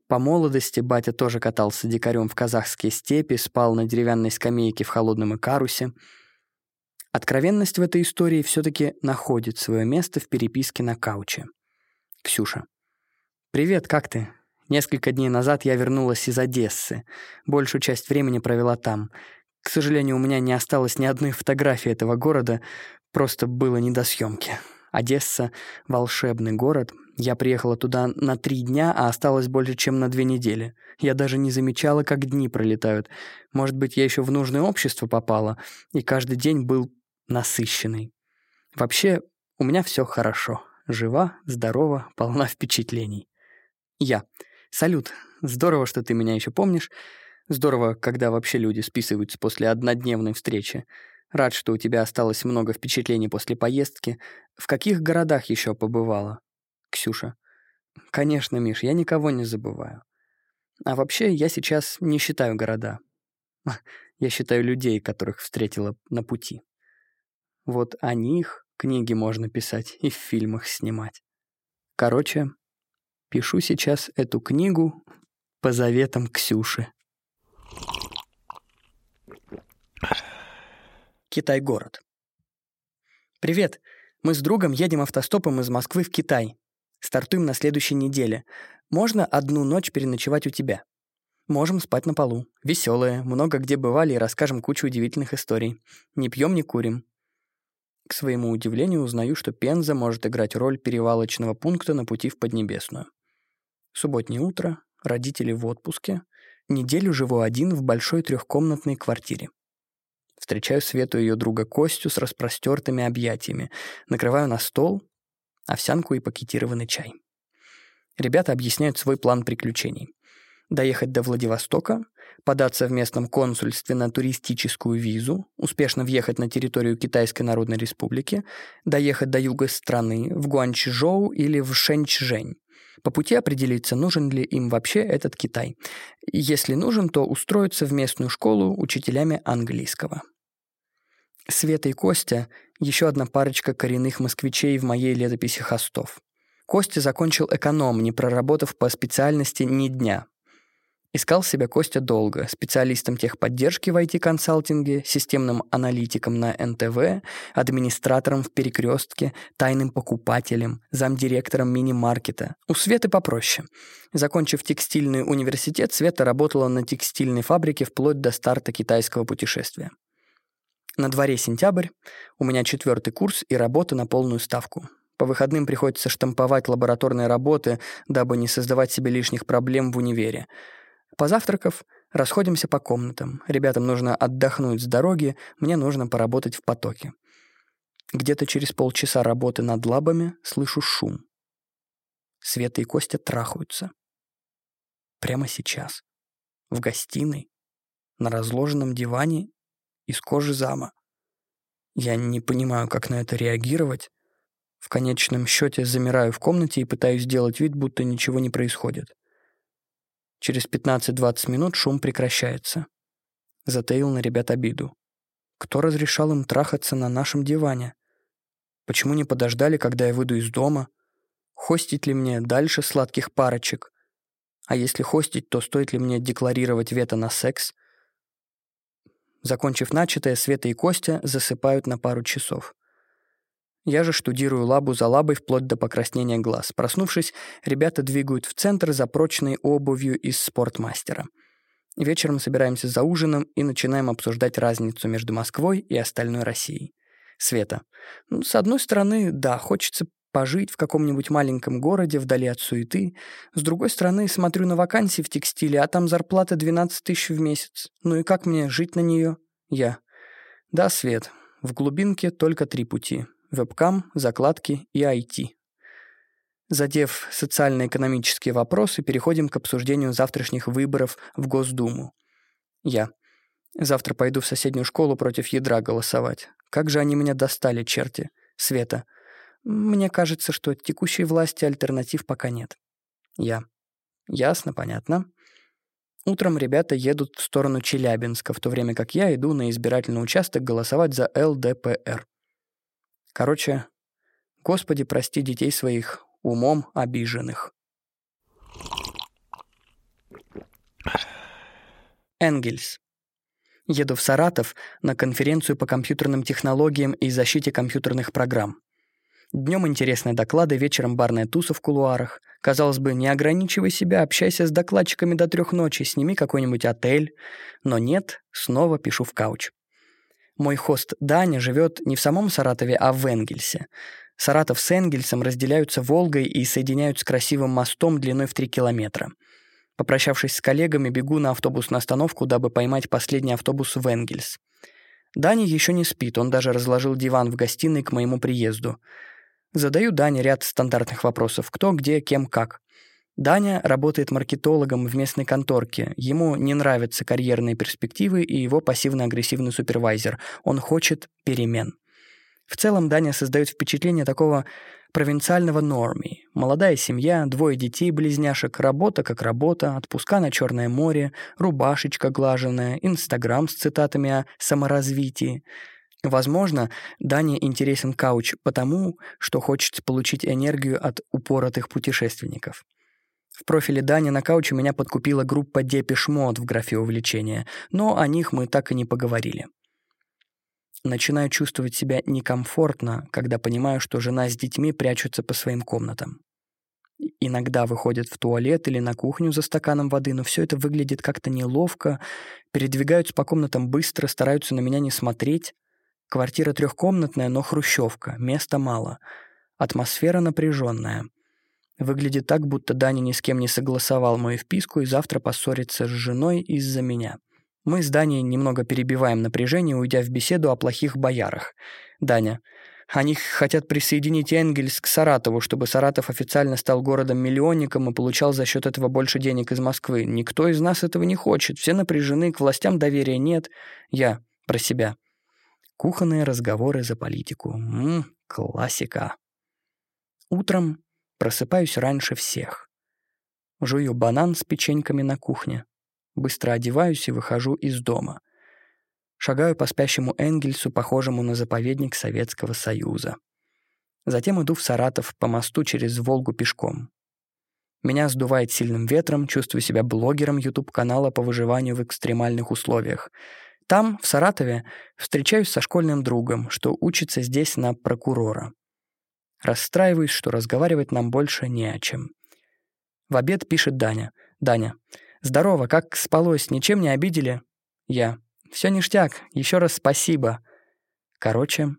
По молодости батя тоже катался дикарем в казахские степи, спал на деревянной скамейке в холодном Икарусе. Откровенность в этой истории все таки находит свое место в переписке на кауче. Ксюша. «Привет, как ты? Несколько дней назад я вернулась из Одессы. Большую часть времени провела там. К сожалению, у меня не осталось ни одной фотографии этого города, просто было не до съемки. Одесса — волшебный город. Я приехала туда на три дня, а осталось больше, чем на две недели. Я даже не замечала, как дни пролетают. Может быть, я еще в нужное общество попала, и каждый день был насыщенный. Вообще, у меня все хорошо. Жива, здорова, полна впечатлений. Я. Салют. Здорово, что ты меня еще помнишь. Здорово, когда вообще люди списываются после однодневной встречи. Рад, что у тебя осталось много впечатлений после поездки. В каких городах еще побывала? Ксюша. Конечно, Миш, я никого не забываю. А вообще, я сейчас не считаю города. Я считаю людей, которых встретила на пути. Вот о них книги можно писать и в фильмах снимать. Короче, Пишу сейчас эту книгу по заветам Ксюши. Китай-город. Привет. Мы с другом едем автостопом из Москвы в Китай. Стартуем на следующей неделе. Можно одну ночь переночевать у тебя? Можем спать на полу. Веселые, много где бывали и расскажем кучу удивительных историй. Не пьем, не курим. К своему удивлению узнаю, что Пенза может играть роль перевалочного пункта на пути в Поднебесную. Субботнее утро, родители в отпуске. Неделю живу один в большой трехкомнатной квартире. Встречаю Свету и ее друга Костю с распростертыми объятиями. Накрываю на стол овсянку и пакетированный чай. Ребята объясняют свой план приключений. Доехать до Владивостока, податься в местном консульстве на туристическую визу, успешно въехать на территорию Китайской Народной Республики, доехать до юга страны, в Гуанчжоу или в Шэньчжэнь, по пути определиться, нужен ли им вообще этот Китай. Если нужен, то устроиться в местную школу учителями английского. Света и Костя — еще одна парочка коренных москвичей в моей летописи хостов. Костя закончил эконом, не проработав по специальности ни дня. Искал себя Костя долго, специалистом техподдержки в IT-консалтинге, системным аналитиком на НТВ, администратором в перекрестке, тайным покупателем, замдиректором мини-маркета. У Светы попроще. Закончив текстильный университет, Света работала на текстильной фабрике вплоть до старта китайского путешествия. На дворе сентябрь, у меня четвертый курс и работа на полную ставку. По выходным приходится штамповать лабораторные работы, дабы не создавать себе лишних проблем в универе. Позавтракав, расходимся по комнатам. Ребятам нужно отдохнуть с дороги, мне нужно поработать в потоке. Где-то через полчаса работы над лабами слышу шум. Света и Костя трахаются. Прямо сейчас. В гостиной. На разложенном диване из кожи зама. Я не понимаю, как на это реагировать. В конечном счете замираю в комнате и пытаюсь сделать вид, будто ничего не происходит. Через 15-20 минут шум прекращается. Затаил на ребят обиду. Кто разрешал им трахаться на нашем диване? Почему не подождали, когда я выйду из дома? Хостить ли мне дальше сладких парочек? А если хостить, то стоит ли мне декларировать вето на секс? Закончив начатое, Света и Костя засыпают на пару часов. Я же штудирую лабу за лабой вплоть до покраснения глаз. Проснувшись, ребята двигают в центр за прочной обувью из спортмастера. Вечером собираемся за ужином и начинаем обсуждать разницу между Москвой и остальной Россией. Света. Ну, с одной стороны, да, хочется пожить в каком-нибудь маленьком городе вдали от суеты. С другой стороны, смотрю на вакансии в текстиле, а там зарплата 12 тысяч в месяц. Ну и как мне жить на нее? Я. Да, Свет, в глубинке только три пути. Вебкам, закладки и IT. Задев социально-экономические вопросы, переходим к обсуждению завтрашних выборов в Госдуму. Я. Завтра пойду в соседнюю школу против ядра голосовать. Как же они меня достали, черти. Света. Мне кажется, что от текущей власти альтернатив пока нет. Я. Ясно, понятно. Утром ребята едут в сторону Челябинска, в то время как я иду на избирательный участок голосовать за ЛДПР. Короче, Господи, прости детей своих, умом обиженных. Энгельс. Еду в Саратов на конференцию по компьютерным технологиям и защите компьютерных программ. Днем интересные доклады, вечером барная туса в кулуарах. Казалось бы, не ограничивай себя, общайся с докладчиками до трех ночи, сними какой-нибудь отель. Но нет, снова пишу в кауч. Мой хост Даня живет не в самом Саратове, а в Энгельсе. Саратов с Энгельсом разделяются Волгой и соединяют с красивым мостом длиной в 3 километра. Попрощавшись с коллегами, бегу на автобусную остановку, дабы поймать последний автобус в Энгельс. Даня еще не спит, он даже разложил диван в гостиной к моему приезду. Задаю Дане ряд стандартных вопросов. Кто, где, кем, как. Даня работает маркетологом в местной конторке. Ему не нравятся карьерные перспективы и его пассивно-агрессивный супервайзер. Он хочет перемен. В целом Даня создает впечатление такого провинциального normie. Молодая семья, двое детей-близняшек, работа как работа, отпуска на Черное море, рубашечка глаженная, Инстаграм с цитатами о саморазвитии — Возможно, Дане интересен кауч потому, что хочет получить энергию от упоротых путешественников. В профиле Дани на кауче меня подкупила группа Depeche Mode в графе увлечения, но о них мы так и не поговорили. Начинаю чувствовать себя некомфортно, когда понимаю, что жена с детьми прячутся по своим комнатам. Иногда выходят в туалет или на кухню за стаканом воды, но все это выглядит как-то неловко, передвигаются по комнатам быстро, стараются на меня не смотреть, Квартира трехкомнатная, но хрущевка, места мало. Атмосфера напряженная. Выглядит так, будто Даня ни с кем не согласовал мою вписку и завтра поссорится с женой из-за меня. Мы с Даней немного перебиваем напряжение, уйдя в беседу о плохих боярах. Даня. Они хотят присоединить Энгельс к Саратову, чтобы Саратов официально стал городом-миллионником и получал за счет этого больше денег из Москвы. Никто из нас этого не хочет. Все напряжены, к властям доверия нет. Я. Про себя. Кухонные разговоры за политику. Ммм, классика. Утром просыпаюсь раньше всех. Жую банан с печеньками на кухне. Быстро одеваюсь и выхожу из дома. Шагаю по спящему Энгельсу, похожему на заповедник Советского Союза. Затем иду в Саратов по мосту через Волгу пешком. Меня сдувает сильным ветром, чувствую себя блогером YouTube-канала по выживанию в экстремальных условиях — там, в Саратове, встречаюсь со школьным другом, что учится здесь на прокурора. Расстраиваюсь, что разговаривать нам больше не о чем. В обед пишет Даня. «Даня, здорово, как спалось, ничем не обидели?» Я. «Все ништяк, еще раз спасибо». Короче,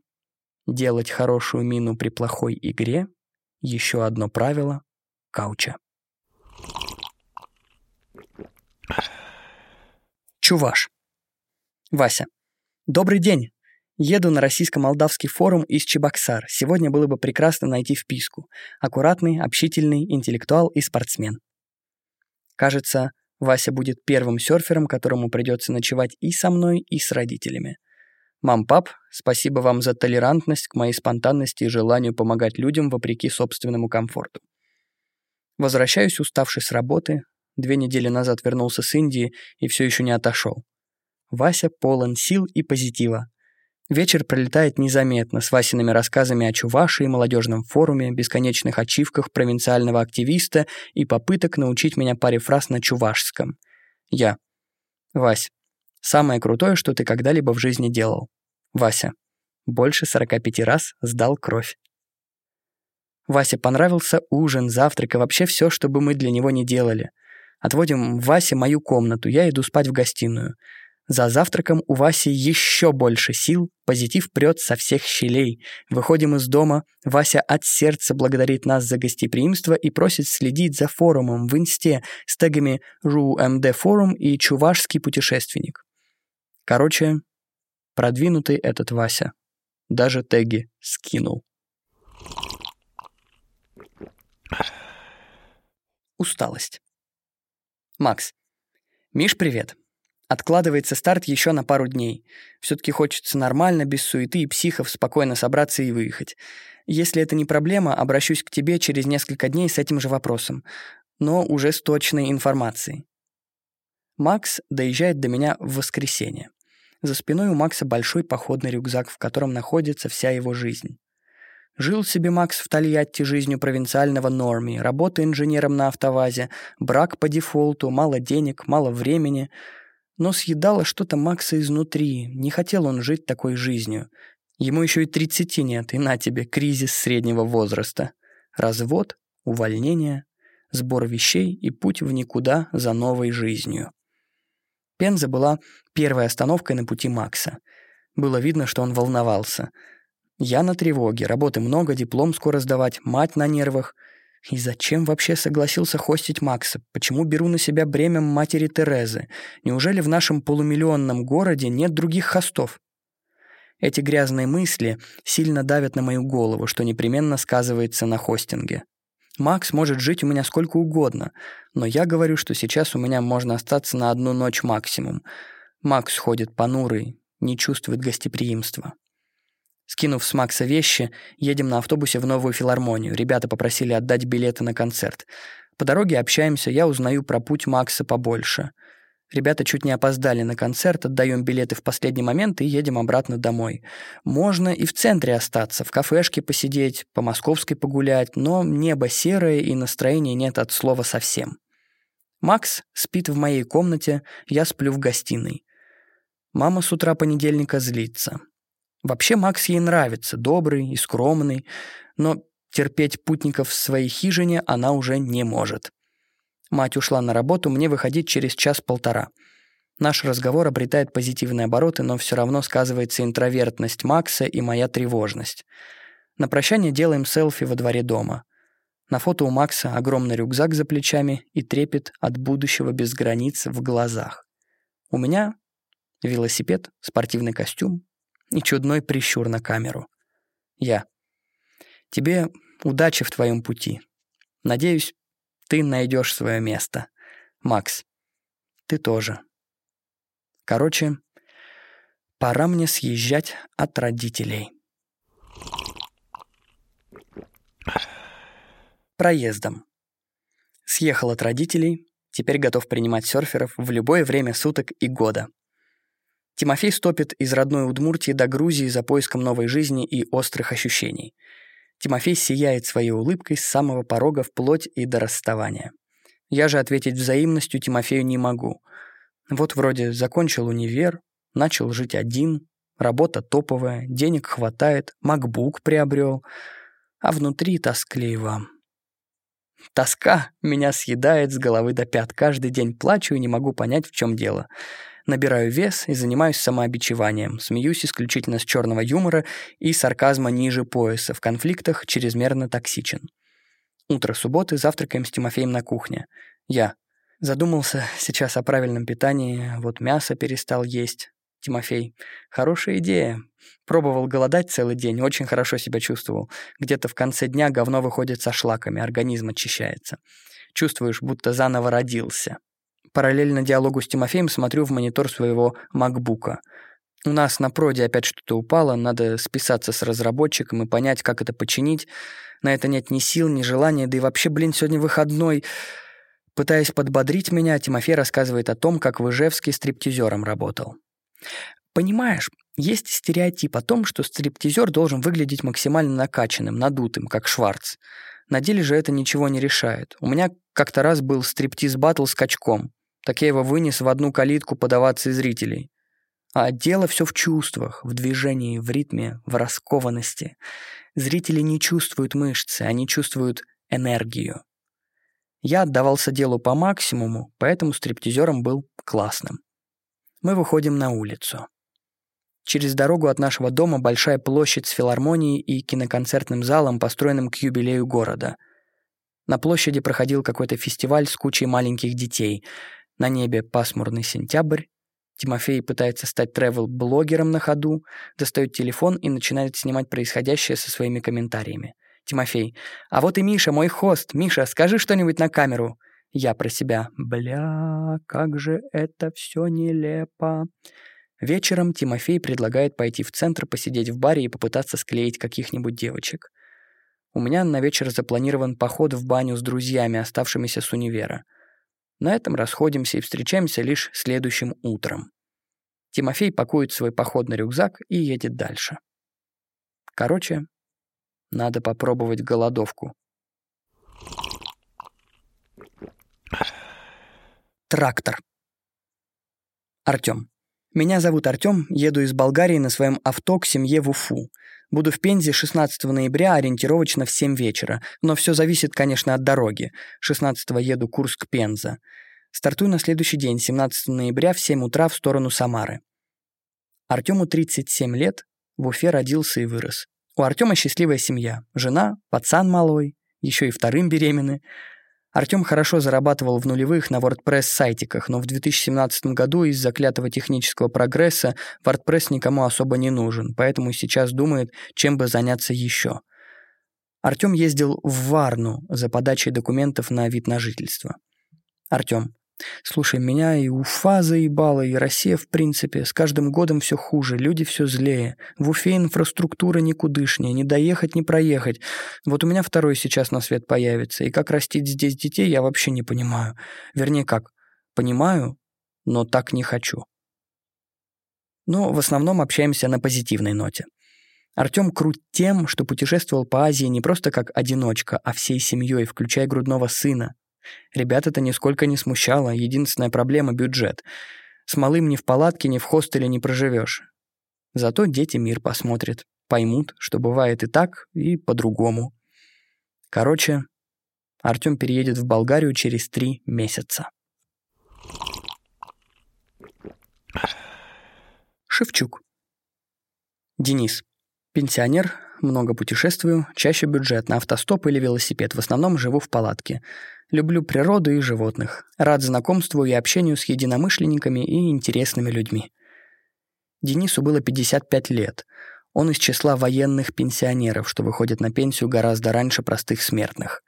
делать хорошую мину при плохой игре — еще одно правило кауча. Чуваш. Вася. Добрый день. Еду на российско-молдавский форум из Чебоксар. Сегодня было бы прекрасно найти вписку. Аккуратный, общительный, интеллектуал и спортсмен. Кажется, Вася будет первым серфером, которому придется ночевать и со мной, и с родителями. Мам-пап, спасибо вам за толерантность к моей спонтанности и желанию помогать людям вопреки собственному комфорту. Возвращаюсь уставший с работы. Две недели назад вернулся с Индии и все еще не отошел. Вася полон сил и позитива. Вечер пролетает незаметно с Васиными рассказами о Чувашии, молодежном форуме, бесконечных ачивках провинциального активиста и попыток научить меня паре фраз на чувашском. Я. Вась. Самое крутое, что ты когда-либо в жизни делал. Вася. больше 45 раз сдал кровь. Васе понравился ужин, завтрак и вообще все, что бы мы для него не делали. Отводим Васе мою комнату, я иду спать в гостиную. За завтраком у Васи еще больше сил, позитив прет со всех щелей. Выходим из дома, Вася от сердца благодарит нас за гостеприимство и просит следить за форумом в инсте с тегами РУМД форум и Чувашский путешественник. Короче, продвинутый этот Вася. Даже теги скинул. Усталость. Макс. Миш, привет. Откладывается старт еще на пару дней. Все-таки хочется нормально, без суеты и психов, спокойно собраться и выехать. Если это не проблема, обращусь к тебе через несколько дней с этим же вопросом, но уже с точной информацией. Макс доезжает до меня в воскресенье. За спиной у Макса большой походный рюкзак, в котором находится вся его жизнь. Жил себе Макс в Тольятти жизнью провинциального норми, работа инженером на автовазе, брак по дефолту, мало денег, мало времени — но съедало что-то Макса изнутри, не хотел он жить такой жизнью. Ему еще и тридцати нет, и на тебе кризис среднего возраста. Развод, увольнение, сбор вещей и путь в никуда за новой жизнью. Пенза была первой остановкой на пути Макса. Было видно, что он волновался. Я на тревоге, работы много, диплом скоро сдавать, мать на нервах — и зачем вообще согласился хостить Макса? Почему беру на себя бремя матери Терезы? Неужели в нашем полумиллионном городе нет других хостов? Эти грязные мысли сильно давят на мою голову, что непременно сказывается на хостинге. Макс может жить у меня сколько угодно, но я говорю, что сейчас у меня можно остаться на одну ночь максимум. Макс ходит понурый, не чувствует гостеприимства. Скинув с Макса вещи, едем на автобусе в новую филармонию. Ребята попросили отдать билеты на концерт. По дороге общаемся, я узнаю про путь Макса побольше. Ребята чуть не опоздали на концерт, отдаем билеты в последний момент и едем обратно домой. Можно и в центре остаться, в кафешке посидеть, по московской погулять, но небо серое и настроения нет от слова совсем. Макс спит в моей комнате, я сплю в гостиной. Мама с утра понедельника злится. Вообще Макс ей нравится, добрый и скромный, но терпеть путников в своей хижине она уже не может. Мать ушла на работу, мне выходить через час-полтора. Наш разговор обретает позитивные обороты, но все равно сказывается интровертность Макса и моя тревожность. На прощание делаем селфи во дворе дома. На фото у Макса огромный рюкзак за плечами и трепет от будущего без границ в глазах. У меня велосипед, спортивный костюм, и чудной прищур на камеру. Я. Тебе удачи в твоем пути. Надеюсь, ты найдешь свое место. Макс, ты тоже. Короче, пора мне съезжать от родителей. Проездом. Съехал от родителей, теперь готов принимать серферов в любое время суток и года. Тимофей стопит из родной Удмуртии до Грузии за поиском новой жизни и острых ощущений. Тимофей сияет своей улыбкой с самого порога вплоть и до расставания. Я же ответить взаимностью Тимофею не могу. Вот вроде закончил универ, начал жить один, работа топовая, денег хватает, макбук приобрел, а внутри тоскливо. Тоска меня съедает с головы до пят. Каждый день плачу и не могу понять, в чем дело. Набираю вес и занимаюсь самообичеванием. Смеюсь исключительно с черного юмора и сарказма ниже пояса. В конфликтах чрезмерно токсичен. Утро субботы, завтракаем с Тимофеем на кухне. Я. Задумался сейчас о правильном питании, вот мясо перестал есть. Тимофей. Хорошая идея. Пробовал голодать целый день, очень хорошо себя чувствовал. Где-то в конце дня говно выходит со шлаками, организм очищается. Чувствуешь, будто заново родился. Параллельно диалогу с Тимофеем смотрю в монитор своего макбука. У нас на проде опять что-то упало, надо списаться с разработчиком и понять, как это починить. На это нет ни сил, ни желания, да и вообще, блин, сегодня выходной. Пытаясь подбодрить меня, Тимофей рассказывает о том, как в Ижевске стриптизером работал. Понимаешь, есть стереотип о том, что стриптизер должен выглядеть максимально накачанным, надутым, как Шварц. На деле же это ничего не решает. У меня как-то раз был стриптиз-баттл с качком. Так я его вынес в одну калитку подаваться зрителей. А дело все в чувствах, в движении, в ритме, в раскованности. Зрители не чувствуют мышцы, они чувствуют энергию. Я отдавался делу по максимуму, поэтому стриптизером был классным. Мы выходим на улицу. Через дорогу от нашего дома большая площадь с филармонией и киноконцертным залом, построенным к юбилею города. На площади проходил какой-то фестиваль с кучей маленьких детей. На небе пасмурный сентябрь. Тимофей пытается стать тревел-блогером на ходу, достает телефон и начинает снимать происходящее со своими комментариями. Тимофей. «А вот и Миша, мой хост. Миша, скажи что-нибудь на камеру». Я про себя. «Бля, как же это все нелепо». Вечером Тимофей предлагает пойти в центр, посидеть в баре и попытаться склеить каких-нибудь девочек. У меня на вечер запланирован поход в баню с друзьями, оставшимися с универа. На этом расходимся и встречаемся лишь следующим утром. Тимофей пакует свой походный рюкзак и едет дальше. Короче, надо попробовать голодовку. Трактор. Артём. Меня зовут Артём, еду из Болгарии на своем авто к семье в Уфу. Буду в Пензе 16 ноября, ориентировочно в 7 вечера, но все зависит, конечно, от дороги. 16 еду Курск-Пенза. Стартую на следующий день, 17 ноября, в 7 утра в сторону Самары. Артёму 37 лет, в Уфе родился и вырос. У Артема счастливая семья. Жена, пацан малой, еще и вторым беременны. Артем хорошо зарабатывал в нулевых на WordPress-сайтиках, но в 2017 году из-за клятого технического прогресса WordPress никому особо не нужен, поэтому сейчас думает, чем бы заняться еще. Артем ездил в Варну за подачей документов на вид на жительство. Артем. Слушай, меня и Уфа заебала, и Россия, в принципе. С каждым годом все хуже, люди все злее. В Уфе инфраструктура никудышнее, не доехать, не проехать. Вот у меня второй сейчас на свет появится, и как растить здесь детей, я вообще не понимаю. Вернее, как? Понимаю, но так не хочу. Но в основном общаемся на позитивной ноте. Артём крут тем, что путешествовал по Азии не просто как одиночка, а всей семьей, включая грудного сына, Ребят это нисколько не смущало, единственная проблема — бюджет. С малым ни в палатке, ни в хостеле не проживешь. Зато дети мир посмотрят, поймут, что бывает и так, и по-другому. Короче, Артём переедет в Болгарию через три месяца. Шевчук. Денис. Пенсионер, много путешествую, чаще бюджет на автостоп или велосипед, в основном живу в палатке. Люблю природу и животных. Рад знакомству и общению с единомышленниками и интересными людьми. Денису было 55 лет. Он из числа военных пенсионеров, что выходят на пенсию гораздо раньше простых смертных.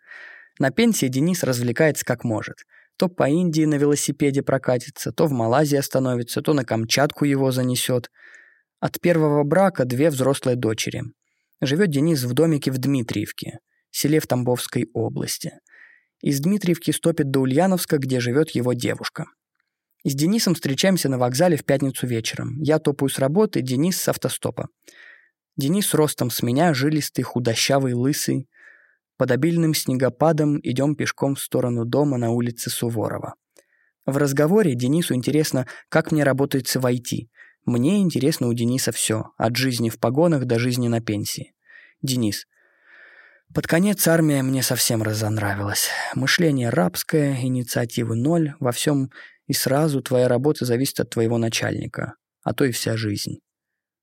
На пенсии Денис развлекается как может. То по Индии на велосипеде прокатится, то в Малайзии остановится, то на Камчатку его занесет. От первого брака две взрослые дочери. Живет Денис в домике в Дмитриевке, селе в Тамбовской области. Из Дмитриевки стопит до Ульяновска, где живет его девушка. С Денисом встречаемся на вокзале в пятницу вечером. Я топаю с работы, Денис с автостопа. Денис ростом с меня, жилистый, худощавый, лысый. Под обильным снегопадом идем пешком в сторону дома на улице Суворова. В разговоре Денису интересно, как мне работается в IT. Мне интересно у Дениса все, от жизни в погонах до жизни на пенсии. Денис – под конец армия мне совсем разонравилась. Мышление рабское, инициативы ноль, во всем и сразу твоя работа зависит от твоего начальника, а то и вся жизнь.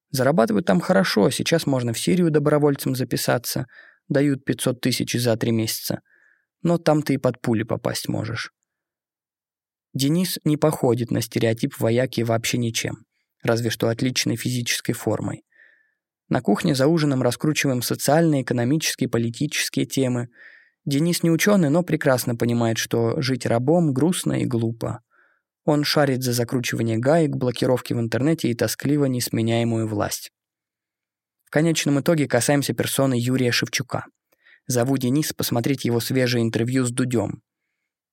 Зарабатывают там хорошо, сейчас можно в Сирию добровольцем записаться, дают 500 тысяч за три месяца. Но там ты и под пули попасть можешь. Денис не походит на стереотип вояки вообще ничем, разве что отличной физической формой. На кухне за ужином раскручиваем социальные, экономические, политические темы. Денис не ученый, но прекрасно понимает, что жить рабом грустно и глупо. Он шарит за закручивание гаек, блокировки в интернете и тоскливо несменяемую власть. В конечном итоге касаемся персоны Юрия Шевчука. Зову Дениса посмотреть его свежее интервью с Дудем.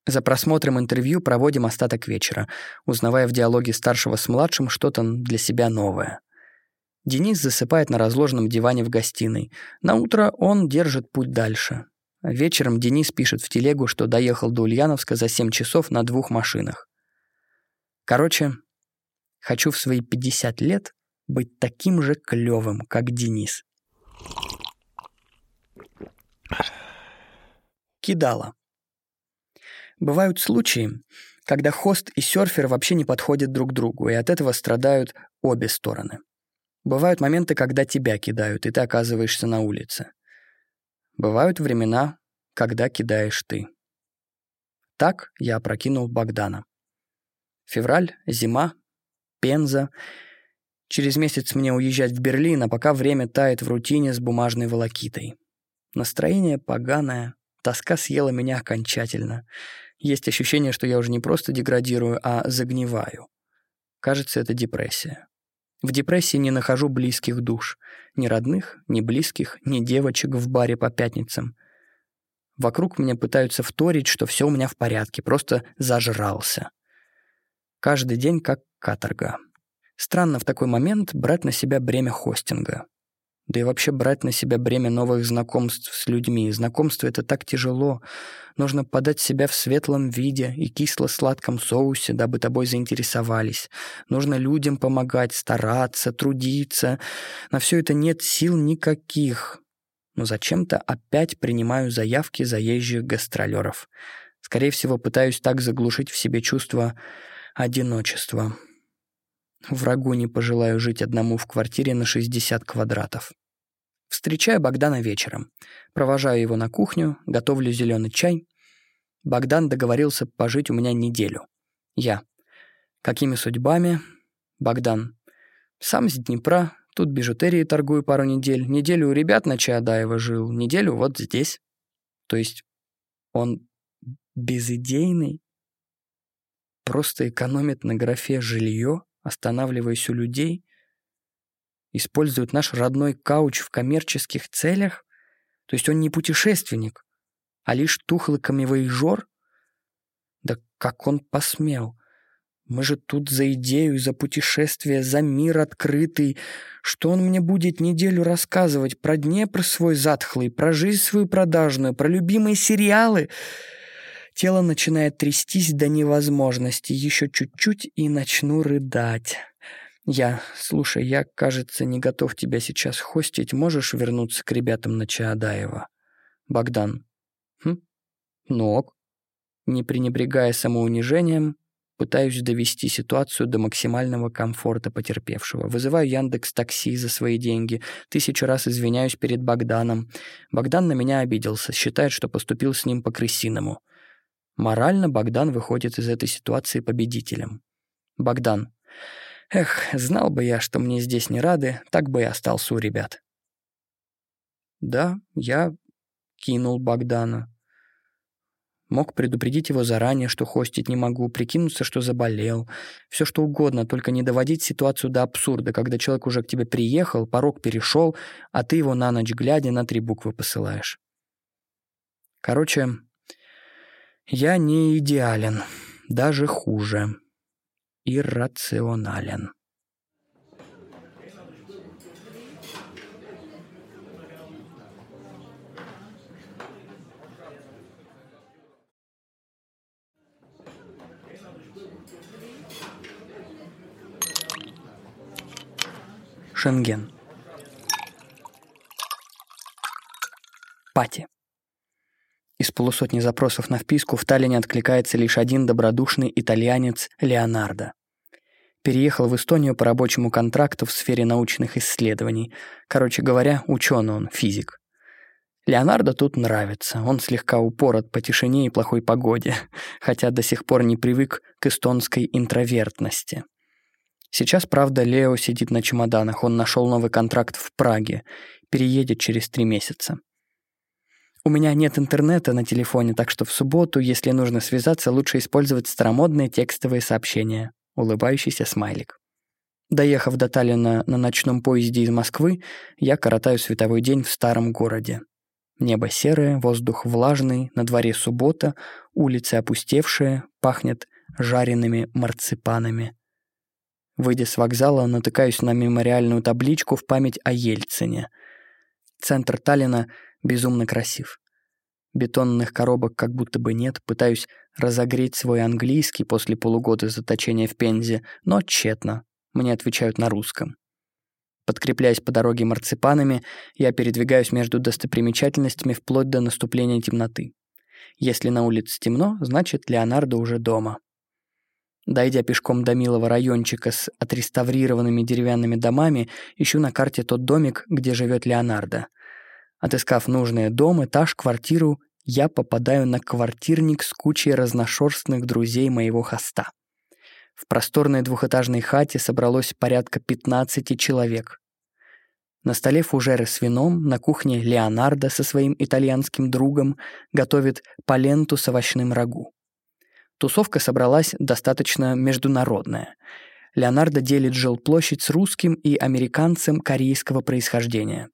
За просмотром интервью проводим остаток вечера, узнавая в диалоге старшего с младшим что-то для себя новое. Денис засыпает на разложенном диване в гостиной. На утро он держит путь дальше. Вечером Денис пишет в телегу, что доехал до Ульяновска за 7 часов на двух машинах. Короче, Хочу в свои 50 лет быть таким же клёвым, как Денис. Кидала. Бывают случаи, когда хост и серфер вообще не подходят друг другу, и от этого страдают обе стороны. Бывают моменты, когда тебя кидают, и ты оказываешься на улице. Бывают времена, когда кидаешь ты. Так я опрокинул Богдана. Февраль, зима, Пенза. Через месяц мне уезжать в Берлин, а пока время тает в рутине с бумажной волокитой. Настроение поганое, тоска съела меня окончательно. Есть ощущение, что я уже не просто деградирую, а загниваю. Кажется, это депрессия. В депрессии не нахожу близких душ. Ни родных, ни близких, ни девочек в баре по пятницам. Вокруг меня пытаются вторить, что все у меня в порядке, просто зажрался. Каждый день как каторга. Странно в такой момент брать на себя бремя хостинга. Да и вообще брать на себя бремя новых знакомств с людьми. Знакомство — это так тяжело. Нужно подать себя в светлом виде и кисло-сладком соусе, дабы тобой заинтересовались. Нужно людям помогать, стараться, трудиться. На все это нет сил никаких. Но зачем-то опять принимаю заявки заезжих гастролеров. Скорее всего, пытаюсь так заглушить в себе чувство одиночества. Врагу не пожелаю жить одному в квартире на 60 квадратов. Встречаю Богдана вечером. Провожаю его на кухню, готовлю зеленый чай. Богдан договорился пожить у меня неделю. Я. Какими судьбами? Богдан. Сам с Днепра, тут бижутерией торгую пару недель. Неделю у ребят на Чаадаева жил, неделю вот здесь. То есть он безыдейный? Просто экономит на графе жилье? Останавливаясь у людей, используют наш родной кауч в коммерческих целях? То есть он не путешественник, а лишь тухлый камевоежор? Да как он посмел? Мы же тут за идею, за путешествие, за мир открытый. Что он мне будет неделю рассказывать про Днепр свой затхлый, про жизнь свою продажную, про любимые сериалы? Тело начинает трястись до невозможности. Еще чуть-чуть и начну рыдать. Я, слушай, я, кажется, не готов тебя сейчас хостить. Можешь вернуться к ребятам на Чаадаева? Богдан. Хм? Ну. Не пренебрегая самоунижением, пытаюсь довести ситуацию до максимального комфорта потерпевшего. Вызываю Яндекс Такси за свои деньги. Тысячу раз извиняюсь перед Богданом. Богдан на меня обиделся, считает, что поступил с ним по-крысиному. Морально Богдан выходит из этой ситуации победителем. Богдан. Эх, знал бы я, что мне здесь не рады, так бы и остался у ребят. Да, я кинул Богдана. Мог предупредить его заранее, что хостить не могу, прикинуться, что заболел. Все что угодно, только не доводить ситуацию до абсурда, когда человек уже к тебе приехал, порог перешел, а ты его на ночь глядя на три буквы посылаешь. Короче, я не идеален, даже хуже. Иррационален. Шенген. Пати. Из полусотни запросов на вписку в Таллине откликается лишь один добродушный итальянец Леонардо. Переехал в Эстонию по рабочему контракту в сфере научных исследований. Короче говоря, ученый он, физик. Леонардо тут нравится. Он слегка упорот по тишине и плохой погоде, хотя до сих пор не привык к эстонской интровертности. Сейчас, правда, Лео сидит на чемоданах. Он нашел новый контракт в Праге. Переедет через три месяца. У меня нет интернета на телефоне, так что в субботу, если нужно связаться, лучше использовать старомодные текстовые сообщения. Улыбающийся смайлик. Доехав до Таллина на ночном поезде из Москвы, я коротаю световой день в старом городе. Небо серое, воздух влажный, на дворе суббота, улицы опустевшие, пахнет жареными марципанами. Выйдя с вокзала, натыкаюсь на мемориальную табличку в память о Ельцине. Центр Таллина безумно красив. Бетонных коробок как будто бы нет, пытаюсь разогреть свой английский после полугода заточения в Пензе, но тщетно. Мне отвечают на русском. Подкрепляясь по дороге марципанами, я передвигаюсь между достопримечательностями вплоть до наступления темноты. Если на улице темно, значит, Леонардо уже дома. Дойдя пешком до милого райончика с отреставрированными деревянными домами, ищу на карте тот домик, где живет Леонардо. Отыскав нужный дом, этаж, квартиру, я попадаю на квартирник с кучей разношерстных друзей моего хоста. В просторной двухэтажной хате собралось порядка 15 человек. На столе фужеры с вином, на кухне Леонардо со своим итальянским другом готовит паленту с овощным рагу. Тусовка собралась достаточно международная. Леонардо делит жилплощадь с русским и американцем корейского происхождения.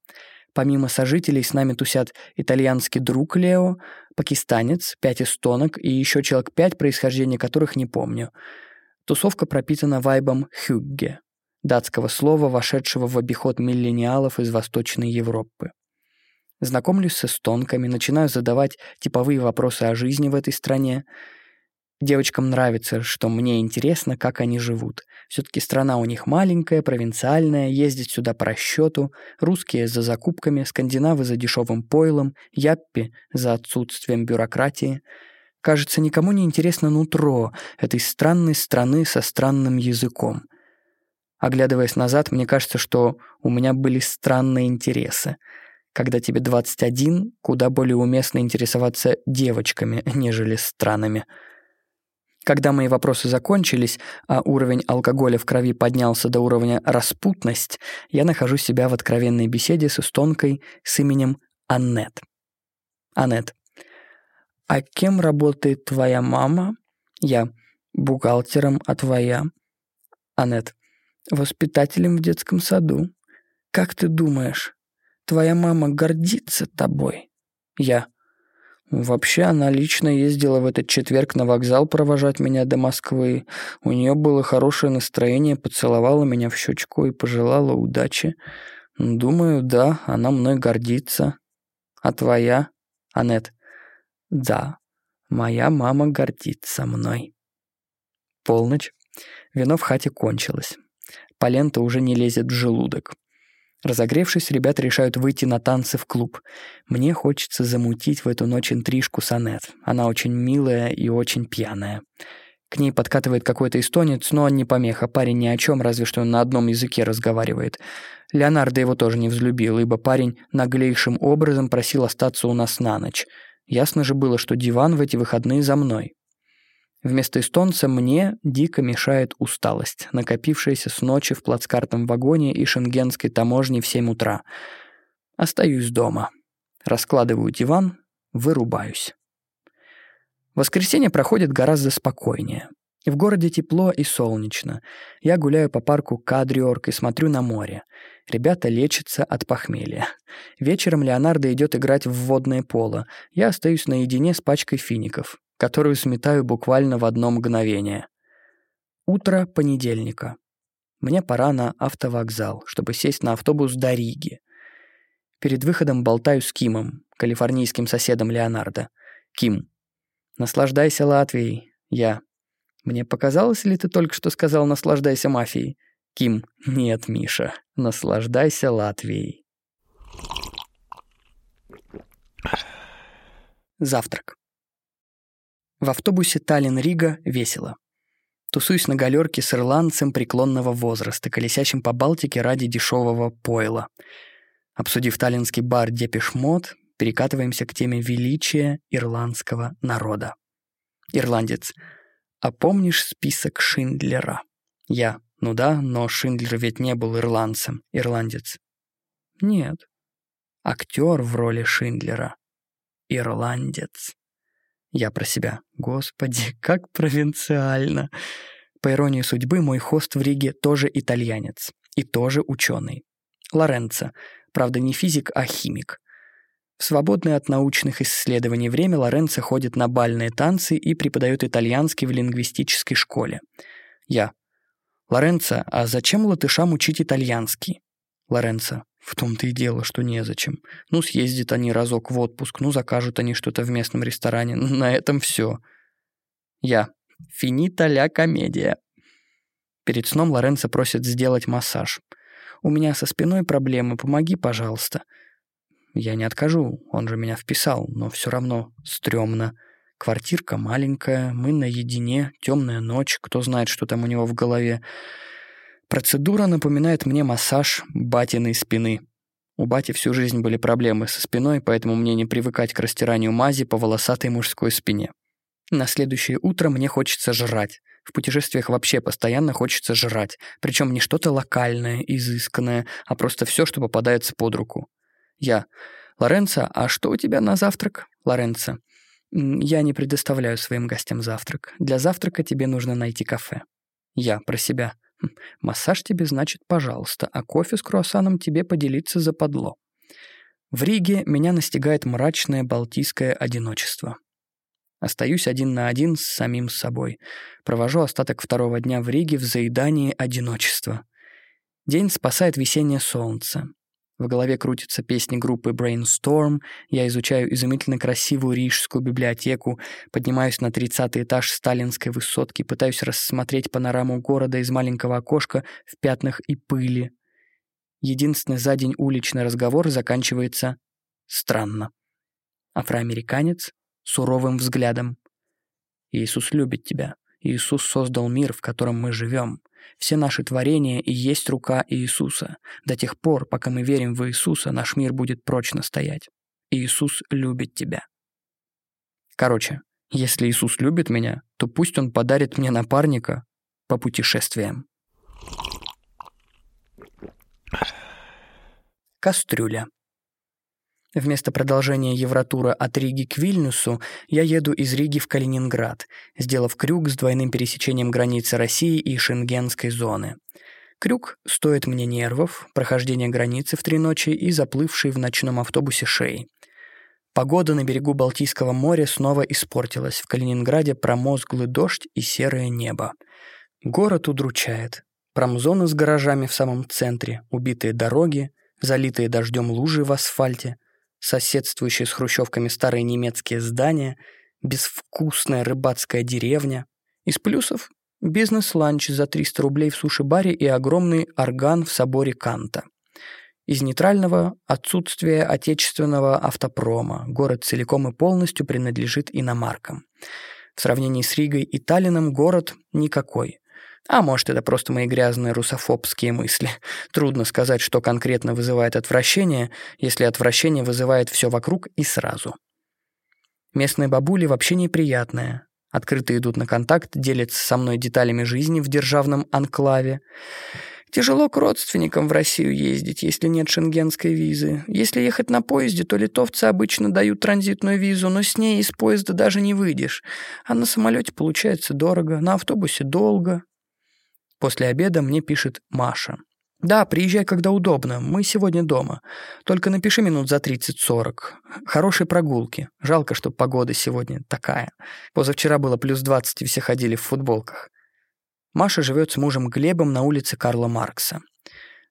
Помимо сожителей с нами тусят итальянский друг Лео, пакистанец, пять эстонок и еще человек пять, происхождения которых не помню. Тусовка пропитана вайбом «хюгге» датского слова, вошедшего в обиход миллениалов из Восточной Европы. Знакомлюсь с эстонками, начинаю задавать типовые вопросы о жизни в этой стране — Девочкам нравится, что мне интересно, как они живут. Все-таки страна у них маленькая, провинциальная, ездить сюда по расчету, русские за закупками, скандинавы за дешевым пойлом, яппи за отсутствием бюрократии. Кажется, никому не интересно нутро этой странной страны со странным языком. Оглядываясь назад, мне кажется, что у меня были странные интересы. Когда тебе 21, куда более уместно интересоваться девочками, нежели странами. Когда мои вопросы закончились, а уровень алкоголя в крови поднялся до уровня «распутность», я нахожу себя в откровенной беседе с эстонкой с именем Аннет. Аннет. «А кем работает твоя мама?» Я. «Бухгалтером, а твоя?» Аннет. «Воспитателем в детском саду. Как ты думаешь, твоя мама гордится тобой?» Я. Вообще, она лично ездила в этот четверг на вокзал провожать меня до Москвы. У нее было хорошее настроение, поцеловала меня в щечку и пожелала удачи. Думаю, да, она мной гордится. А твоя, Анет? Да, моя мама гордится мной. Полночь. Вино в хате кончилось. Полента уже не лезет в желудок. Разогревшись, ребята решают выйти на танцы в клуб. Мне хочется замутить в эту ночь интрижку с. Она очень милая и очень пьяная. К ней подкатывает какой-то эстонец, но он не помеха, парень ни о чем, разве что на одном языке разговаривает. Леонардо его тоже не взлюбил, ибо парень наглейшим образом просил остаться у нас на ночь. Ясно же было, что диван в эти выходные за мной. Вместо эстонца мне дико мешает усталость, накопившаяся с ночи в плацкартном вагоне и шенгенской таможне в 7 утра. Остаюсь дома. Раскладываю диван, вырубаюсь. Воскресенье проходит гораздо спокойнее. В городе тепло и солнечно. Я гуляю по парку Кадриорг и смотрю на море. Ребята лечатся от похмелья. Вечером Леонардо идет играть в водное поло. Я остаюсь наедине с пачкой фиников которую сметаю буквально в одно мгновение. Утро понедельника. Мне пора на автовокзал, чтобы сесть на автобус до Риги. Перед выходом болтаю с Кимом, калифорнийским соседом Леонардо. Ким. Наслаждайся Латвией. Я. Мне показалось ли ты только что сказал «наслаждайся мафией»? Ким. Нет, Миша. Наслаждайся Латвией. Завтрак. В автобусе Таллин-Рига весело. Тусуюсь на галерке с ирландцем преклонного возраста, колесящим по Балтике ради дешевого пойла. Обсудив таллинский бар Депешмот, перекатываемся к теме величия ирландского народа. Ирландец. А помнишь список Шиндлера? Я. Ну да, но Шиндлер ведь не был ирландцем. Ирландец. Нет. Актер в роли Шиндлера. Ирландец. Я про себя. Господи, как провинциально. По иронии судьбы, мой хост в Риге тоже итальянец. И тоже ученый. Лоренцо. Правда, не физик, а химик. В свободное от научных исследований время Лоренцо ходит на бальные танцы и преподает итальянский в лингвистической школе. Я. Лоренцо, а зачем латышам учить итальянский? Лоренцо. В том-то и дело, что незачем. Ну, съездят они разок в отпуск, ну, закажут они что-то в местном ресторане. На этом все. Я. Финита ля комедия. Перед сном Лоренцо просит сделать массаж. «У меня со спиной проблемы, помоги, пожалуйста». Я не откажу, он же меня вписал, но все равно стрёмно. Квартирка маленькая, мы наедине, темная ночь, кто знает, что там у него в голове. Процедура напоминает мне массаж батиной спины. У бати всю жизнь были проблемы со спиной, поэтому мне не привыкать к растиранию мази по волосатой мужской спине. На следующее утро мне хочется жрать. В путешествиях вообще постоянно хочется жрать. Причем не что-то локальное, изысканное, а просто все, что попадается под руку. Я. Лоренцо, а что у тебя на завтрак? Лоренцо. Я не предоставляю своим гостям завтрак. Для завтрака тебе нужно найти кафе. Я про себя. Хм, массаж тебе значит пожалуйста, а кофе с круассаном тебе поделиться западло. В Риге меня настигает мрачное балтийское одиночество. Остаюсь один на один с самим собой. Провожу остаток второго дня в Риге в заедании одиночества. День спасает весеннее солнце. В голове крутятся песни группы Brainstorm, я изучаю изумительно красивую рижскую библиотеку, поднимаюсь на 30 этаж сталинской высотки, пытаюсь рассмотреть панораму города из маленького окошка в пятнах и пыли. Единственный за день уличный разговор заканчивается странно. Афроамериканец суровым взглядом. «Иисус любит тебя. Иисус создал мир, в котором мы живем. Все наши творения и есть рука Иисуса. До тех пор, пока мы верим в Иисуса, наш мир будет прочно стоять. Иисус любит тебя. Короче, если Иисус любит меня, то пусть Он подарит мне напарника по путешествиям. Кастрюля. Вместо продолжения Евротура от Риги к Вильнюсу я еду из Риги в Калининград, сделав крюк с двойным пересечением границы России и Шенгенской зоны. Крюк стоит мне нервов, прохождение границы в три ночи и заплывший в ночном автобусе шеи. Погода на берегу Балтийского моря снова испортилась. В Калининграде промозглый дождь и серое небо. Город удручает. Промзоны с гаражами в самом центре, убитые дороги, залитые дождем лужи в асфальте — соседствующие с хрущевками старые немецкие здания, безвкусная рыбацкая деревня. Из плюсов – бизнес-ланч за 300 рублей в суши-баре и огромный орган в соборе Канта. Из нейтрального – отсутствие отечественного автопрома. Город целиком и полностью принадлежит иномаркам. В сравнении с Ригой и Таллином город никакой. А может, это просто мои грязные русофобские мысли. Трудно сказать, что конкретно вызывает отвращение, если отвращение вызывает все вокруг и сразу. Местные бабули вообще неприятные. Открыто идут на контакт, делятся со мной деталями жизни в державном анклаве. Тяжело к родственникам в Россию ездить, если нет шенгенской визы. Если ехать на поезде, то литовцы обычно дают транзитную визу, но с ней из поезда даже не выйдешь. А на самолете получается дорого, на автобусе долго. После обеда мне пишет Маша. «Да, приезжай, когда удобно. Мы сегодня дома. Только напиши минут за 30-40. Хорошей прогулки. Жалко, что погода сегодня такая. Позавчера было плюс 20, и все ходили в футболках». Маша живет с мужем Глебом на улице Карла Маркса.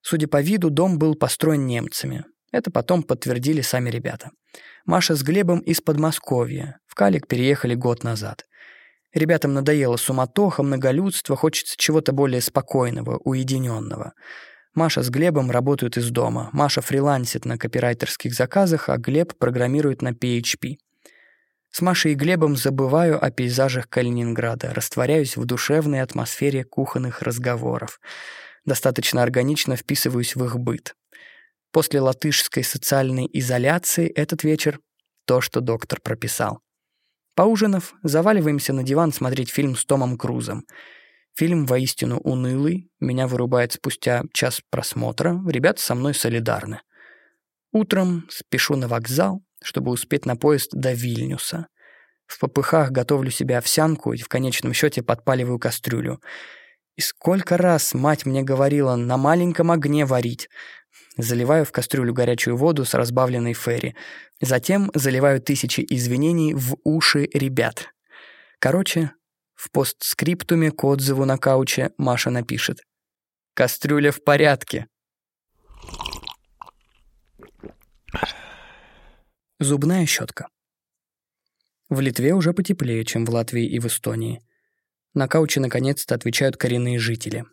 Судя по виду, дом был построен немцами. Это потом подтвердили сами ребята. Маша с Глебом из Подмосковья. В Калик переехали год назад. Ребятам надоело суматоха, многолюдство, хочется чего-то более спокойного, уединенного. Маша с Глебом работают из дома. Маша фрилансит на копирайтерских заказах, а Глеб программирует на PHP. С Машей и Глебом забываю о пейзажах Калининграда, растворяюсь в душевной атмосфере кухонных разговоров. Достаточно органично вписываюсь в их быт. После латышской социальной изоляции этот вечер — то, что доктор прописал. Поужинав, заваливаемся на диван смотреть фильм с Томом Крузом. Фильм воистину унылый, меня вырубает спустя час просмотра, ребята со мной солидарны. Утром спешу на вокзал, чтобы успеть на поезд до Вильнюса. В попыхах готовлю себе овсянку и в конечном счете подпаливаю кастрюлю. И сколько раз мать мне говорила на маленьком огне варить. Заливаю в кастрюлю горячую воду с разбавленной ферри. Затем заливаю тысячи извинений в уши ребят. Короче, в постскриптуме к отзыву на кауче Маша напишет. «Кастрюля в порядке». Зубная щетка. В Литве уже потеплее, чем в Латвии и в Эстонии. На кауче наконец-то отвечают коренные жители.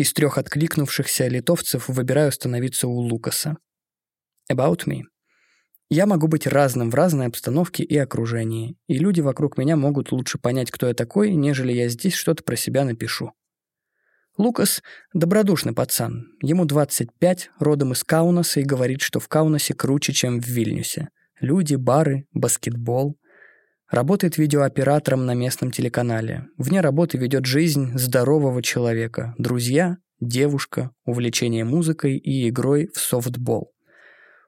Из трех откликнувшихся литовцев выбираю становиться у Лукаса. About me. Я могу быть разным в разной обстановке и окружении, и люди вокруг меня могут лучше понять, кто я такой, нежели я здесь что-то про себя напишу. Лукас — добродушный пацан. Ему 25, родом из Каунаса и говорит, что в Каунасе круче, чем в Вильнюсе. Люди, бары, баскетбол. Работает видеооператором на местном телеканале. Вне работы ведет жизнь здорового человека. Друзья, девушка, увлечение музыкой и игрой в софтбол.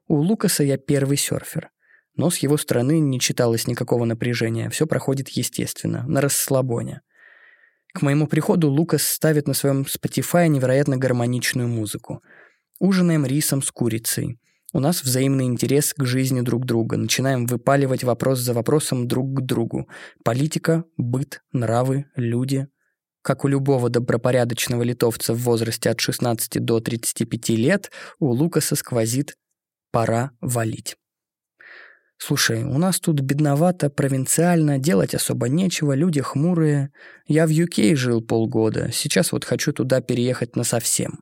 У Лукаса я первый серфер. Но с его стороны не читалось никакого напряжения, все проходит естественно, на расслабоне. К моему приходу Лукас ставит на своем Spotify невероятно гармоничную музыку. Ужинаем рисом с курицей. У нас взаимный интерес к жизни друг друга. Начинаем выпаливать вопрос за вопросом друг к другу. Политика, быт, нравы, люди. Как у любого добропорядочного литовца в возрасте от 16 до 35 лет, у Лукаса сквозит «пора валить». Слушай, у нас тут бедновато, провинциально, делать особо нечего, люди хмурые. Я в UK жил полгода, сейчас вот хочу туда переехать насовсем.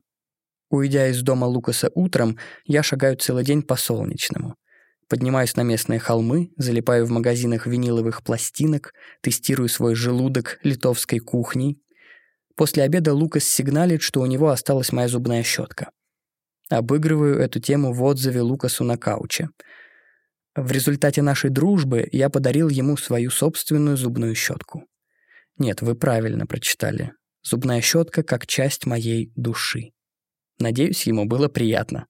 Уйдя из дома Лукаса утром, я шагаю целый день по солнечному. Поднимаюсь на местные холмы, залипаю в магазинах виниловых пластинок, тестирую свой желудок литовской кухней. После обеда Лукас сигналит, что у него осталась моя зубная щетка. Обыгрываю эту тему в отзыве Лукасу на кауче — в результате нашей дружбы я подарил ему свою собственную зубную щетку. Нет, вы правильно прочитали. Зубная щетка как часть моей души. Надеюсь, ему было приятно.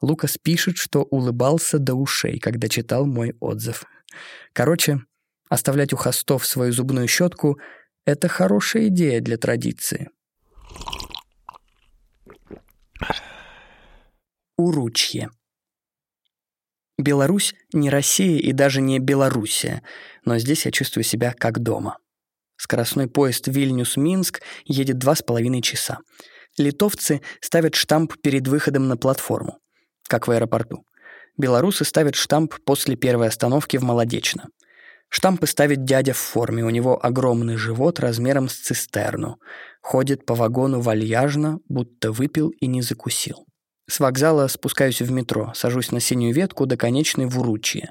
Лукас пишет, что улыбался до ушей, когда читал мой отзыв. Короче, оставлять у хостов свою зубную щетку — это хорошая идея для традиции. Уручье. Беларусь не Россия и даже не Белоруссия, но здесь я чувствую себя как дома. Скоростной поезд Вильнюс-Минск едет два с половиной часа. Литовцы ставят штамп перед выходом на платформу, как в аэропорту. Белорусы ставят штамп после первой остановки в Молодечно. Штампы ставит дядя в форме, у него огромный живот размером с цистерну. Ходит по вагону вальяжно, будто выпил и не закусил. С вокзала спускаюсь в метро, сажусь на синюю ветку до конечной в Уручье.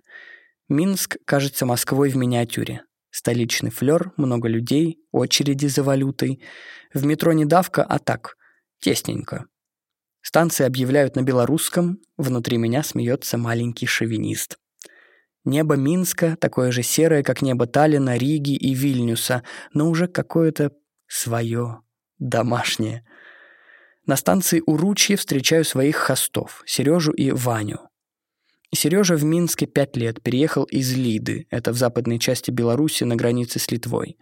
Минск кажется Москвой в миниатюре. Столичный флёр, много людей, очереди за валютой. В метро не давка, а так, тесненько. Станции объявляют на белорусском, внутри меня смеется маленький шовинист. Небо Минска такое же серое, как небо Таллина, Риги и Вильнюса, но уже какое-то свое, домашнее — на станции Уручье встречаю своих хостов, Сережу и Ваню. Сережа в Минске пять лет, переехал из Лиды, это в западной части Беларуси на границе с Литвой.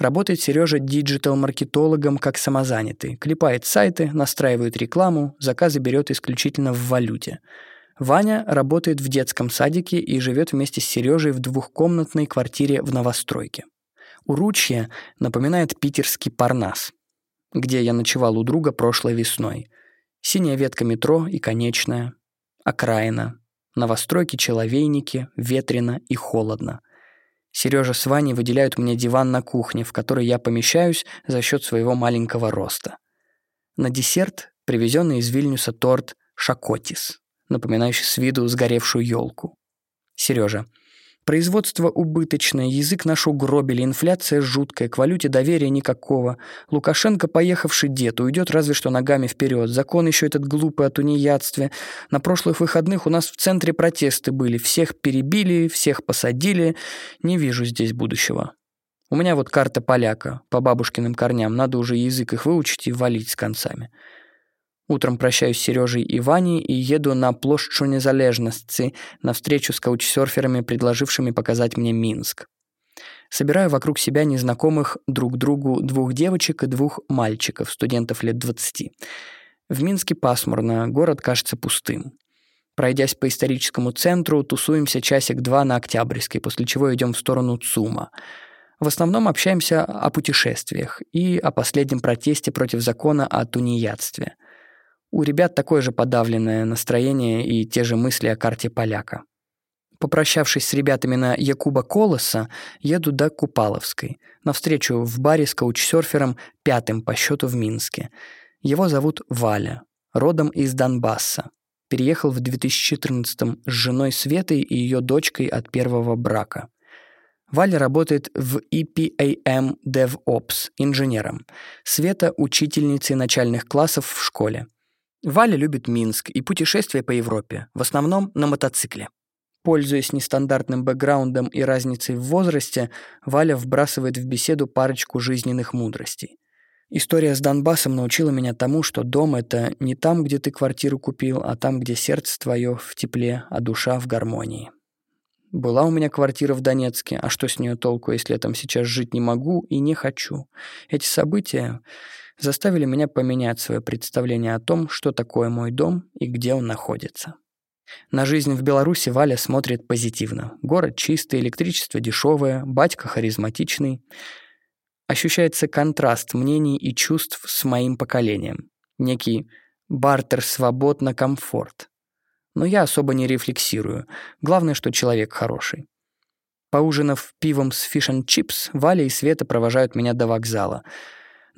Работает Сережа диджитал-маркетологом как самозанятый, клепает сайты, настраивает рекламу, заказы берет исключительно в валюте. Ваня работает в детском садике и живет вместе с Сережей в двухкомнатной квартире в новостройке. Уручье напоминает питерский Парнас – где я ночевал у друга прошлой весной. Синяя ветка метро и конечная. Окраина. Новостройки человейники, ветрено и холодно. Сережа с Ваней выделяют мне диван на кухне, в который я помещаюсь за счет своего маленького роста. На десерт привезенный из Вильнюса торт «Шакотис», напоминающий с виду сгоревшую елку. Сережа, Производство убыточное, язык наш угробили, инфляция жуткая, к валюте доверия никакого. Лукашенко, поехавший дед, уйдет разве что ногами вперед. Закон еще этот глупый о тунеядстве. На прошлых выходных у нас в центре протесты были. Всех перебили, всех посадили. Не вижу здесь будущего. У меня вот карта поляка по бабушкиным корням. Надо уже язык их выучить и валить с концами. Утром прощаюсь с Сережей и Ваней и еду на площадь Незалежности на встречу с каучсерферами, предложившими показать мне Минск. Собираю вокруг себя незнакомых друг другу двух девочек и двух мальчиков, студентов лет 20. В Минске пасмурно, город кажется пустым. Пройдясь по историческому центру, тусуемся часик-два на Октябрьской, после чего идем в сторону ЦУМа. В основном общаемся о путешествиях и о последнем протесте против закона о тунеядстве – у ребят такое же подавленное настроение и те же мысли о карте поляка. Попрощавшись с ребятами на Якуба Колоса, еду до Купаловской, навстречу в баре с каучсерфером пятым по счету в Минске. Его зовут Валя, родом из Донбасса. Переехал в 2014 с женой Светой и ее дочкой от первого брака. Валя работает в EPAM DevOps инженером. Света – учительницей начальных классов в школе. Валя любит Минск и путешествия по Европе, в основном на мотоцикле. Пользуясь нестандартным бэкграундом и разницей в возрасте, Валя вбрасывает в беседу парочку жизненных мудростей. История с Донбассом научила меня тому, что дом — это не там, где ты квартиру купил, а там, где сердце твое в тепле, а душа в гармонии. Была у меня квартира в Донецке, а что с нее толку, если я там сейчас жить не могу и не хочу? Эти события заставили меня поменять свое представление о том, что такое мой дом и где он находится. На жизнь в Беларуси Валя смотрит позитивно. Город чистый, электричество дешевое, батька харизматичный. Ощущается контраст мнений и чувств с моим поколением. Некий бартер свобод на комфорт. Но я особо не рефлексирую. Главное, что человек хороший. Поужинав пивом с fish chips, Валя и Света провожают меня до вокзала.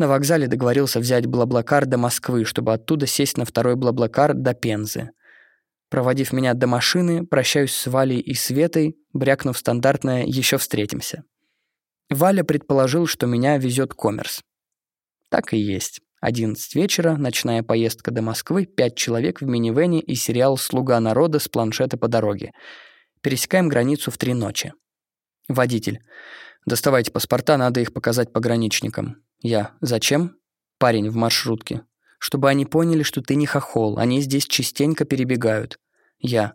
На вокзале договорился взять BlaBlaCar до Москвы, чтобы оттуда сесть на второй BlaBlaCar до Пензы. Проводив меня до машины, прощаюсь с Валей и Светой, брякнув стандартное «еще встретимся». Валя предположил, что меня везет коммерс. Так и есть. 11 вечера, ночная поездка до Москвы, пять человек в минивэне и сериал «Слуга народа» с планшета по дороге. Пересекаем границу в три ночи. Водитель. «Доставайте паспорта, надо их показать пограничникам». Я. «Зачем?» Парень в маршрутке чтобы они поняли, что ты не хохол, они здесь частенько перебегают. Я.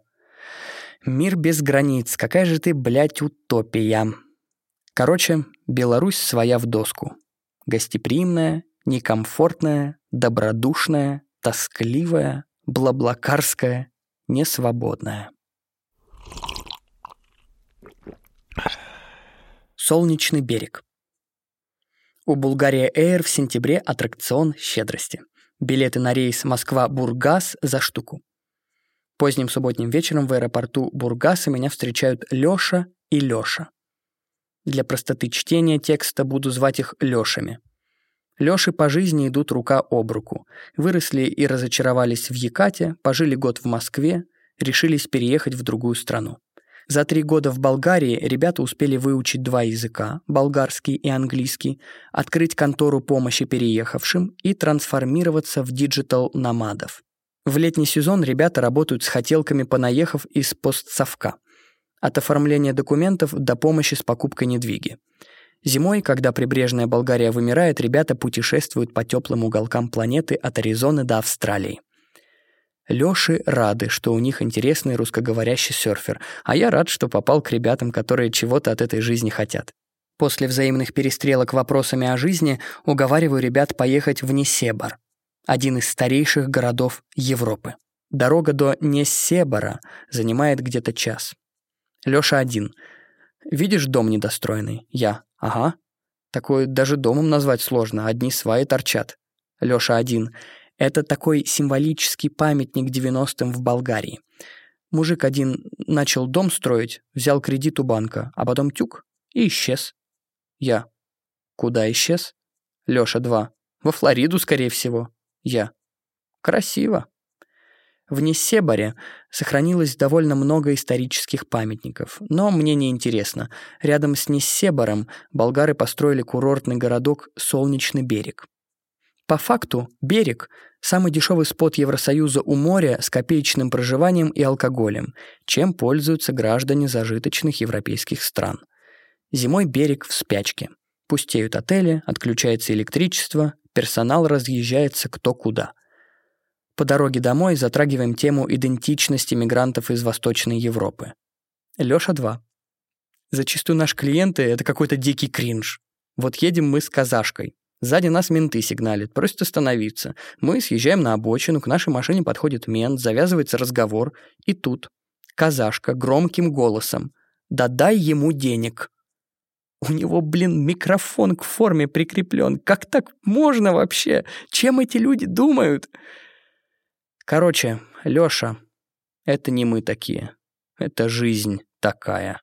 Мир без границ, какая же ты, блядь, утопия. Короче, Беларусь своя в доску. Гостеприимная, некомфортная, добродушная, тоскливая, блаблакарская, несвободная. Солнечный берег. У Булгария Эйр в сентябре аттракцион щедрости. Билеты на рейс Москва-Бургас за штуку. Поздним субботним вечером в аэропорту Бургаса меня встречают Лёша и Лёша. Для простоты чтения текста буду звать их Лёшами. Лёши по жизни идут рука об руку. Выросли и разочаровались в Екате, пожили год в Москве, решились переехать в другую страну. За три года в Болгарии ребята успели выучить два языка – болгарский и английский, открыть контору помощи переехавшим и трансформироваться в digital-номадов. В летний сезон ребята работают с хотелками понаехав из постсовка. От оформления документов до помощи с покупкой недвиги. Зимой, когда прибрежная Болгария вымирает, ребята путешествуют по теплым уголкам планеты от Аризоны до Австралии. Лёши рады, что у них интересный русскоговорящий серфер, а я рад, что попал к ребятам, которые чего-то от этой жизни хотят. После взаимных перестрелок вопросами о жизни уговариваю ребят поехать в Несебар, один из старейших городов Европы. Дорога до Несебара занимает где-то час. Лёша один. «Видишь дом недостроенный?» Я. «Ага». Такой даже домом назвать сложно, одни сваи торчат. Лёша один. Это такой символический памятник 90-м в Болгарии. Мужик один начал дом строить, взял кредит у банка, а потом тюк и исчез. Я. Куда исчез? Лёша 2. Во Флориду, скорее всего. Я. Красиво. В Несебаре сохранилось довольно много исторических памятников, но мне не интересно. Рядом с Несебаром болгары построили курортный городок Солнечный берег. По факту, берег – самый дешевый спот Евросоюза у моря с копеечным проживанием и алкоголем, чем пользуются граждане зажиточных европейских стран. Зимой берег в спячке. Пустеют отели, отключается электричество, персонал разъезжается кто куда. По дороге домой затрагиваем тему идентичности мигрантов из Восточной Европы. Лёша 2. Зачастую наши клиенты — это какой-то дикий кринж. Вот едем мы с казашкой, Сзади нас менты сигналят, просят остановиться. Мы съезжаем на обочину, к нашей машине подходит мент, завязывается разговор. И тут казашка громким голосом. «Да дай ему денег!» У него, блин, микрофон к форме прикреплен. Как так можно вообще? Чем эти люди думают? Короче, Лёша, это не мы такие. Это жизнь такая.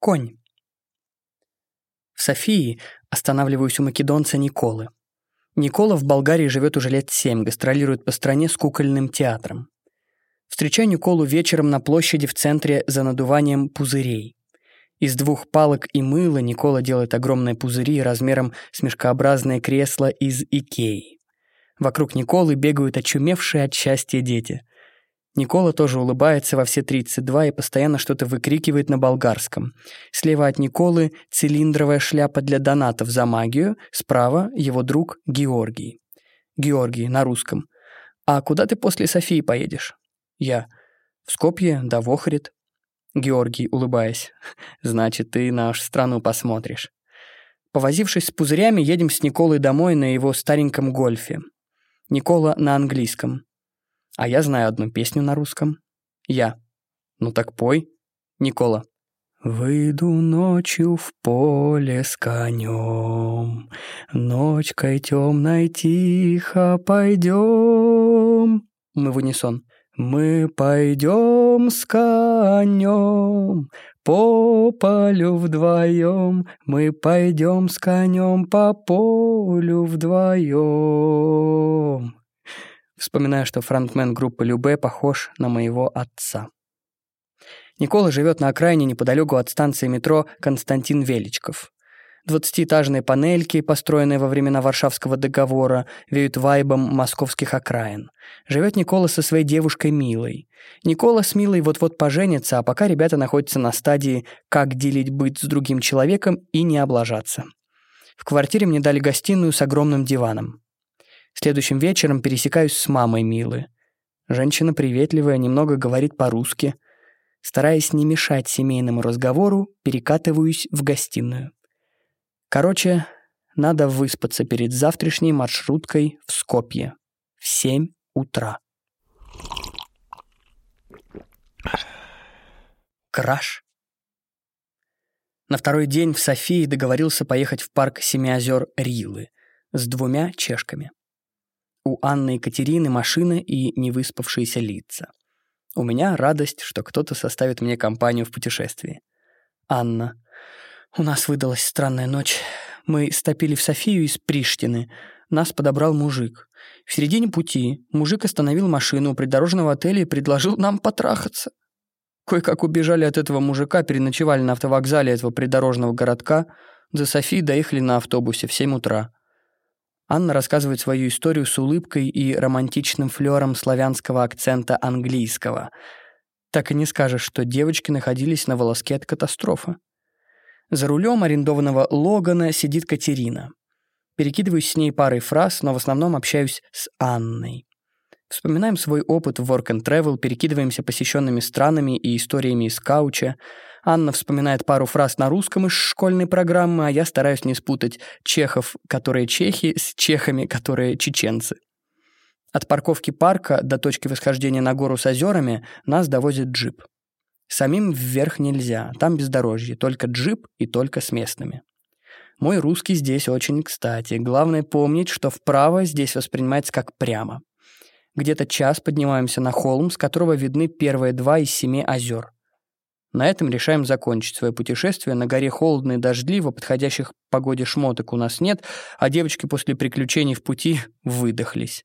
Конь. Софии, останавливаюсь у македонца Николы. Никола в Болгарии живет уже лет семь, гастролирует по стране с кукольным театром. Встречаю Николу вечером на площади в центре за надуванием пузырей. Из двух палок и мыла Никола делает огромные пузыри размером с мешкообразное кресло из Икеи. Вокруг Николы бегают очумевшие от счастья дети. Никола тоже улыбается во все 32 и постоянно что-то выкрикивает на болгарском. Слева от Николы цилиндровая шляпа для донатов за магию, справа его друг Георгий. Георгий на русском. «А куда ты после Софии поедешь?» Я. «В Скопье, да в Охрид». Георгий, улыбаясь. «Значит, ты нашу страну посмотришь». Повозившись с пузырями, едем с Николой домой на его стареньком гольфе. Никола на английском. А я знаю одну песню на русском. Я. Ну так пой. Никола. Выйду ночью в поле с конем, Ночкой темной тихо пойдем. Мы в унисон. Мы пойдем с конем по полю вдвоем, Мы пойдем с конем по полю вдвоем. Вспоминаю, что фронтмен группы Любе похож на моего отца. Никола живет на окраине неподалеку от станции метро Константин Величков. Двадцатиэтажные панельки, построенные во времена Варшавского договора, веют вайбом московских окраин. Живет Никола со своей девушкой Милой. Никола с Милой вот-вот поженятся, а пока ребята находятся на стадии «как делить быт с другим человеком и не облажаться». В квартире мне дали гостиную с огромным диваном. Следующим вечером пересекаюсь с мамой Милы. Женщина приветливая, немного говорит по-русски. Стараясь не мешать семейному разговору, перекатываюсь в гостиную. Короче, надо выспаться перед завтрашней маршруткой в Скопье в 7 утра. Краш. На второй день в Софии договорился поехать в парк Семи озер Рилы с двумя чешками. У Анны Екатерины машина и невыспавшиеся лица. У меня радость, что кто-то составит мне компанию в путешествии. Анна. У нас выдалась странная ночь. Мы стопили в Софию из Приштины. Нас подобрал мужик. В середине пути мужик остановил машину у придорожного отеля и предложил нам потрахаться. Кое-как убежали от этого мужика, переночевали на автовокзале этого придорожного городка. До Софии доехали на автобусе в 7 утра. Анна рассказывает свою историю с улыбкой и романтичным флером славянского акцента английского. Так и не скажешь, что девочки находились на волоске от катастрофы. За рулем арендованного Логана сидит Катерина. Перекидываюсь с ней парой фраз, но в основном общаюсь с Анной. Вспоминаем свой опыт в work and travel, перекидываемся посещенными странами и историями из кауча — Анна вспоминает пару фраз на русском из школьной программы, а я стараюсь не спутать чехов, которые чехи, с чехами, которые чеченцы. От парковки парка до точки восхождения на гору с озерами нас довозит джип. Самим вверх нельзя, там бездорожье, только джип и только с местными. Мой русский здесь очень кстати. Главное помнить, что вправо здесь воспринимается как прямо. Где-то час поднимаемся на холм, с которого видны первые два из семи озер. На этом решаем закончить свое путешествие. На горе холодно и дождливо, подходящих погоде шмоток у нас нет, а девочки после приключений в пути выдохлись.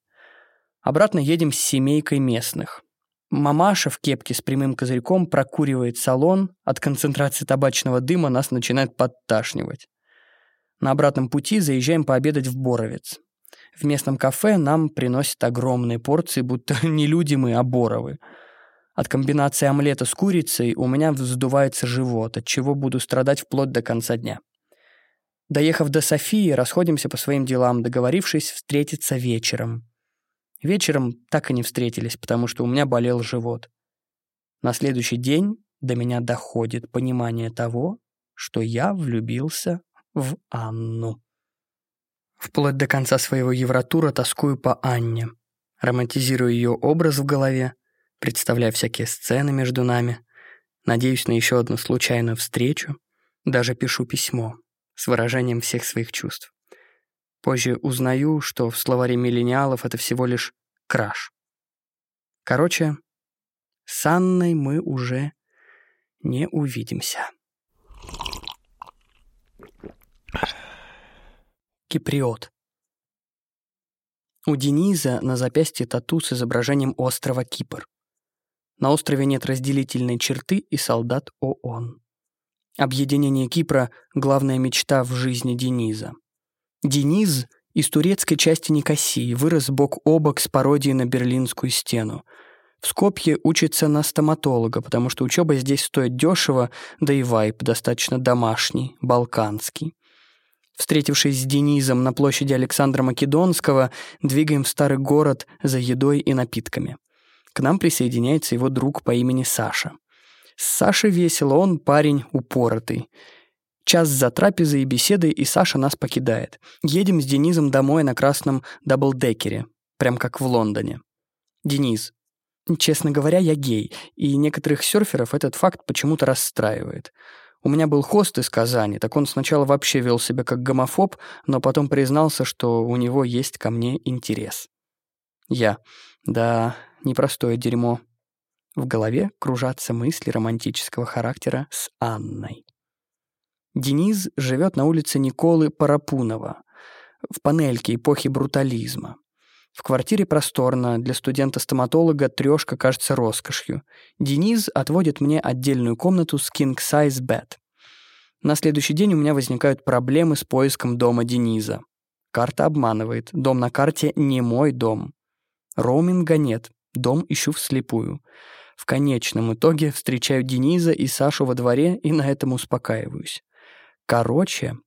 Обратно едем с семейкой местных. Мамаша в кепке с прямым козырьком прокуривает салон, от концентрации табачного дыма нас начинает подташнивать. На обратном пути заезжаем пообедать в Боровец. В местном кафе нам приносят огромные порции, будто не люди мы, а боровы – от комбинации омлета с курицей у меня вздувается живот, от чего буду страдать вплоть до конца дня. Доехав до Софии, расходимся по своим делам, договорившись встретиться вечером. Вечером так и не встретились, потому что у меня болел живот. На следующий день до меня доходит понимание того, что я влюбился в Анну. Вплоть до конца своего евротура тоскую по Анне, романтизирую ее образ в голове, представляя всякие сцены между нами. Надеюсь на еще одну случайную встречу. Даже пишу письмо с выражением всех своих чувств. Позже узнаю, что в словаре миллениалов это всего лишь краш. Короче, с Анной мы уже не увидимся. Киприот. У Дениза на запястье тату с изображением острова Кипр. На острове нет разделительной черты и солдат ООН. Объединение Кипра — главная мечта в жизни Дениза. Дениз из турецкой части Никосии вырос бок о бок с пародией на Берлинскую стену. В Скопье учится на стоматолога, потому что учеба здесь стоит дешево, да и вайб достаточно домашний, балканский. Встретившись с Денизом на площади Александра Македонского, двигаем в старый город за едой и напитками. К нам присоединяется его друг по имени Саша. С Сашей весело, он парень упоротый. Час за трапезой и беседой, и Саша нас покидает. Едем с Денизом домой на красном даблдекере, прям как в Лондоне. Денис. Честно говоря, я гей, и некоторых серферов этот факт почему-то расстраивает. У меня был хост из Казани, так он сначала вообще вел себя как гомофоб, но потом признался, что у него есть ко мне интерес. Я. Да, непростое дерьмо. В голове кружатся мысли романтического характера с Анной. Денис живет на улице Николы Парапунова, в панельке эпохи брутализма. В квартире просторно, для студента-стоматолога трешка кажется роскошью. Денис отводит мне отдельную комнату с king size bed. На следующий день у меня возникают проблемы с поиском дома Дениза. Карта обманывает. Дом на карте не мой дом. Роуминга нет. Дом ищу вслепую. В конечном итоге встречаю Дениза и Сашу во дворе и на этом успокаиваюсь. Короче,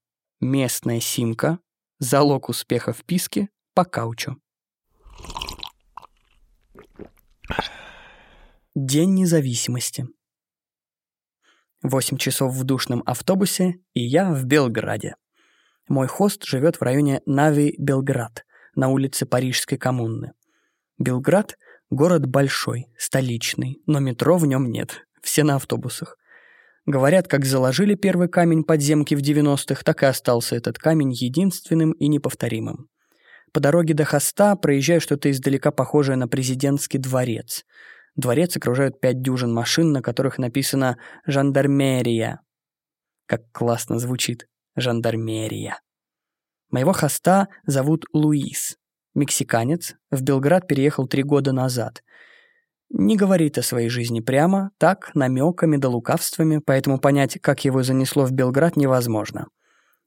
местная симка — залог успеха в писке по каучу. День независимости. Восемь часов в душном автобусе, и я в Белграде. Мой хост живет в районе Нави-Белград, на улице Парижской коммуны. Белград — город большой, столичный, но метро в нем нет, все на автобусах. Говорят, как заложили первый камень подземки в 90-х, так и остался этот камень единственным и неповторимым. По дороге до хоста проезжаю что-то издалека похожее на президентский дворец. Дворец окружают пять дюжин машин, на которых написано «Жандармерия». Как классно звучит «Жандармерия». Моего хоста зовут Луис. Мексиканец, в Белград переехал три года назад. Не говорит о своей жизни прямо, так, намеками да лукавствами, поэтому понять, как его занесло в Белград, невозможно.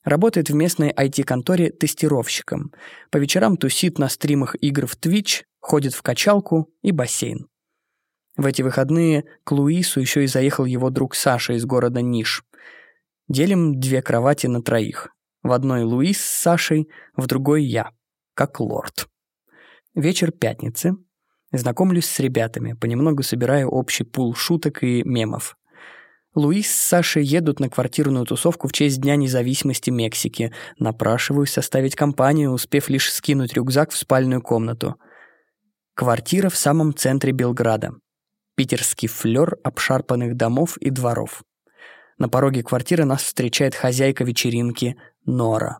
Работает в местной IT-конторе тестировщиком. По вечерам тусит на стримах игр в Twitch, ходит в качалку и бассейн. В эти выходные к Луису еще и заехал его друг Саша из города Ниш. Делим две кровати на троих. В одной Луис с Сашей, в другой я, как лорд. Вечер пятницы. Знакомлюсь с ребятами, понемногу собираю общий пул шуток и мемов. Луис с Сашей едут на квартирную тусовку в честь Дня независимости Мексики. Напрашиваюсь составить компанию, успев лишь скинуть рюкзак в спальную комнату. Квартира в самом центре Белграда. Питерский флёр обшарпанных домов и дворов. На пороге квартиры нас встречает хозяйка вечеринки Нора.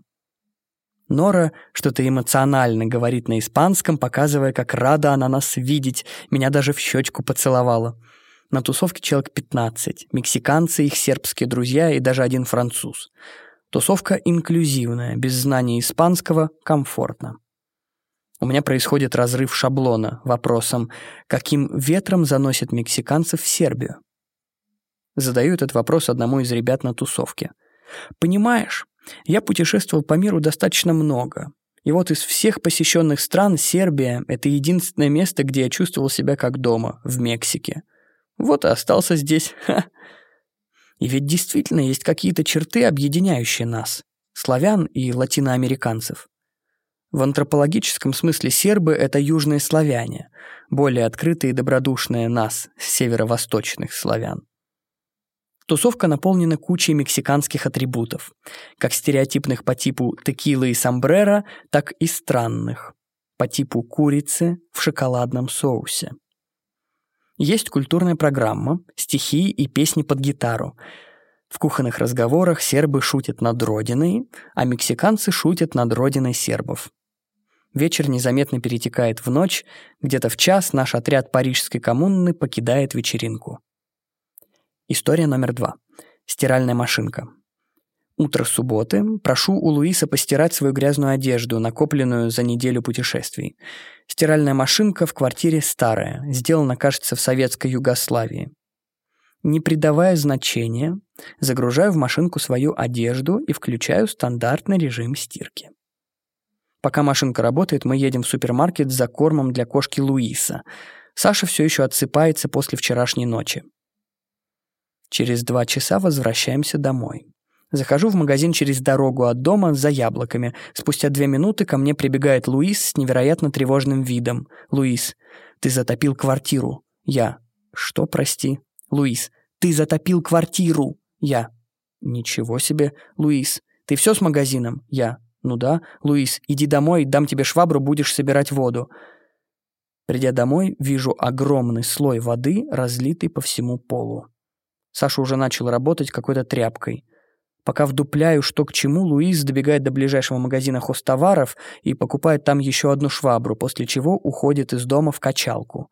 Нора что-то эмоционально говорит на испанском, показывая, как рада она нас видеть, меня даже в щечку поцеловала. На тусовке человек 15. Мексиканцы, их сербские друзья и даже один француз. Тусовка инклюзивная, без знания испанского, комфортно. У меня происходит разрыв шаблона вопросом, каким ветром заносит мексиканцев в Сербию. Задаю этот вопрос одному из ребят на тусовке. Понимаешь, я путешествовал по миру достаточно много. И вот из всех посещенных стран Сербия — это единственное место, где я чувствовал себя как дома, в Мексике. Вот и остался здесь. Ха. И ведь действительно есть какие-то черты, объединяющие нас, славян и латиноамериканцев. В антропологическом смысле сербы — это южные славяне, более открытые и добродушные нас, северо-восточных славян. Тусовка наполнена кучей мексиканских атрибутов, как стереотипных по типу текилы и сомбреро, так и странных, по типу курицы в шоколадном соусе. Есть культурная программа, стихи и песни под гитару. В кухонных разговорах сербы шутят над родиной, а мексиканцы шутят над родиной сербов. Вечер незаметно перетекает в ночь, где-то в час наш отряд парижской коммуны покидает вечеринку. История номер два. Стиральная машинка. Утро субботы. Прошу у Луиса постирать свою грязную одежду, накопленную за неделю путешествий. Стиральная машинка в квартире старая, сделана, кажется, в советской Югославии. Не придавая значения, загружаю в машинку свою одежду и включаю стандартный режим стирки. Пока машинка работает, мы едем в супермаркет за кормом для кошки Луиса. Саша все еще отсыпается после вчерашней ночи. Через два часа возвращаемся домой. Захожу в магазин через дорогу от дома за яблоками. Спустя две минуты ко мне прибегает Луис с невероятно тревожным видом. «Луис, ты затопил квартиру». Я. «Что, прости?» Луис. «Ты затопил квартиру». Я. «Ничего себе, Луис. Ты все с магазином?» Я. «Ну да. Луис, иди домой, дам тебе швабру, будешь собирать воду». Придя домой, вижу огромный слой воды, разлитый по всему полу. Саша уже начал работать какой-то тряпкой. Пока вдупляю, что к чему, Луис добегает до ближайшего магазина хостоваров и покупает там еще одну швабру, после чего уходит из дома в качалку.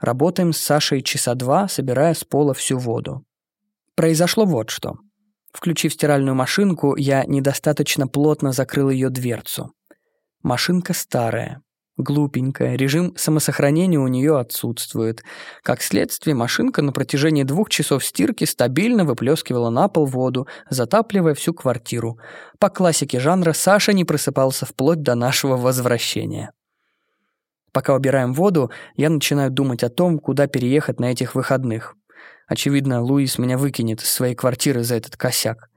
Работаем с Сашей часа два, собирая с пола всю воду. Произошло вот что. Включив стиральную машинку, я недостаточно плотно закрыл ее дверцу. Машинка старая, Глупенькая, режим самосохранения у нее отсутствует. Как следствие, машинка на протяжении двух часов стирки стабильно выплескивала на пол воду, затапливая всю квартиру. По классике жанра Саша не просыпался вплоть до нашего возвращения. Пока убираем воду, я начинаю думать о том, куда переехать на этих выходных. Очевидно, Луис меня выкинет из своей квартиры за этот косяк.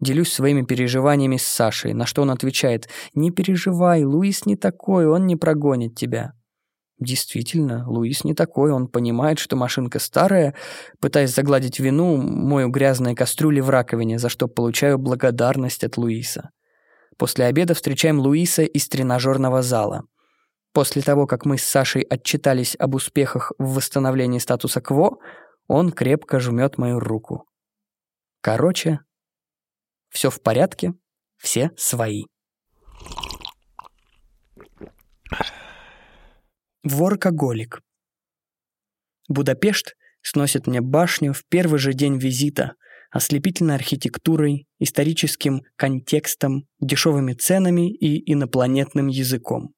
Делюсь своими переживаниями с Сашей, на что он отвечает «Не переживай, Луис не такой, он не прогонит тебя». Действительно, Луис не такой, он понимает, что машинка старая, пытаясь загладить вину, мою грязные кастрюли в раковине, за что получаю благодарность от Луиса. После обеда встречаем Луиса из тренажерного зала. После того, как мы с Сашей отчитались об успехах в восстановлении статуса КВО, он крепко жмет мою руку. Короче, все в порядке, все свои. Воркоголик. Будапешт сносит мне башню в первый же день визита, ослепительной архитектурой, историческим контекстом, дешевыми ценами и инопланетным языком.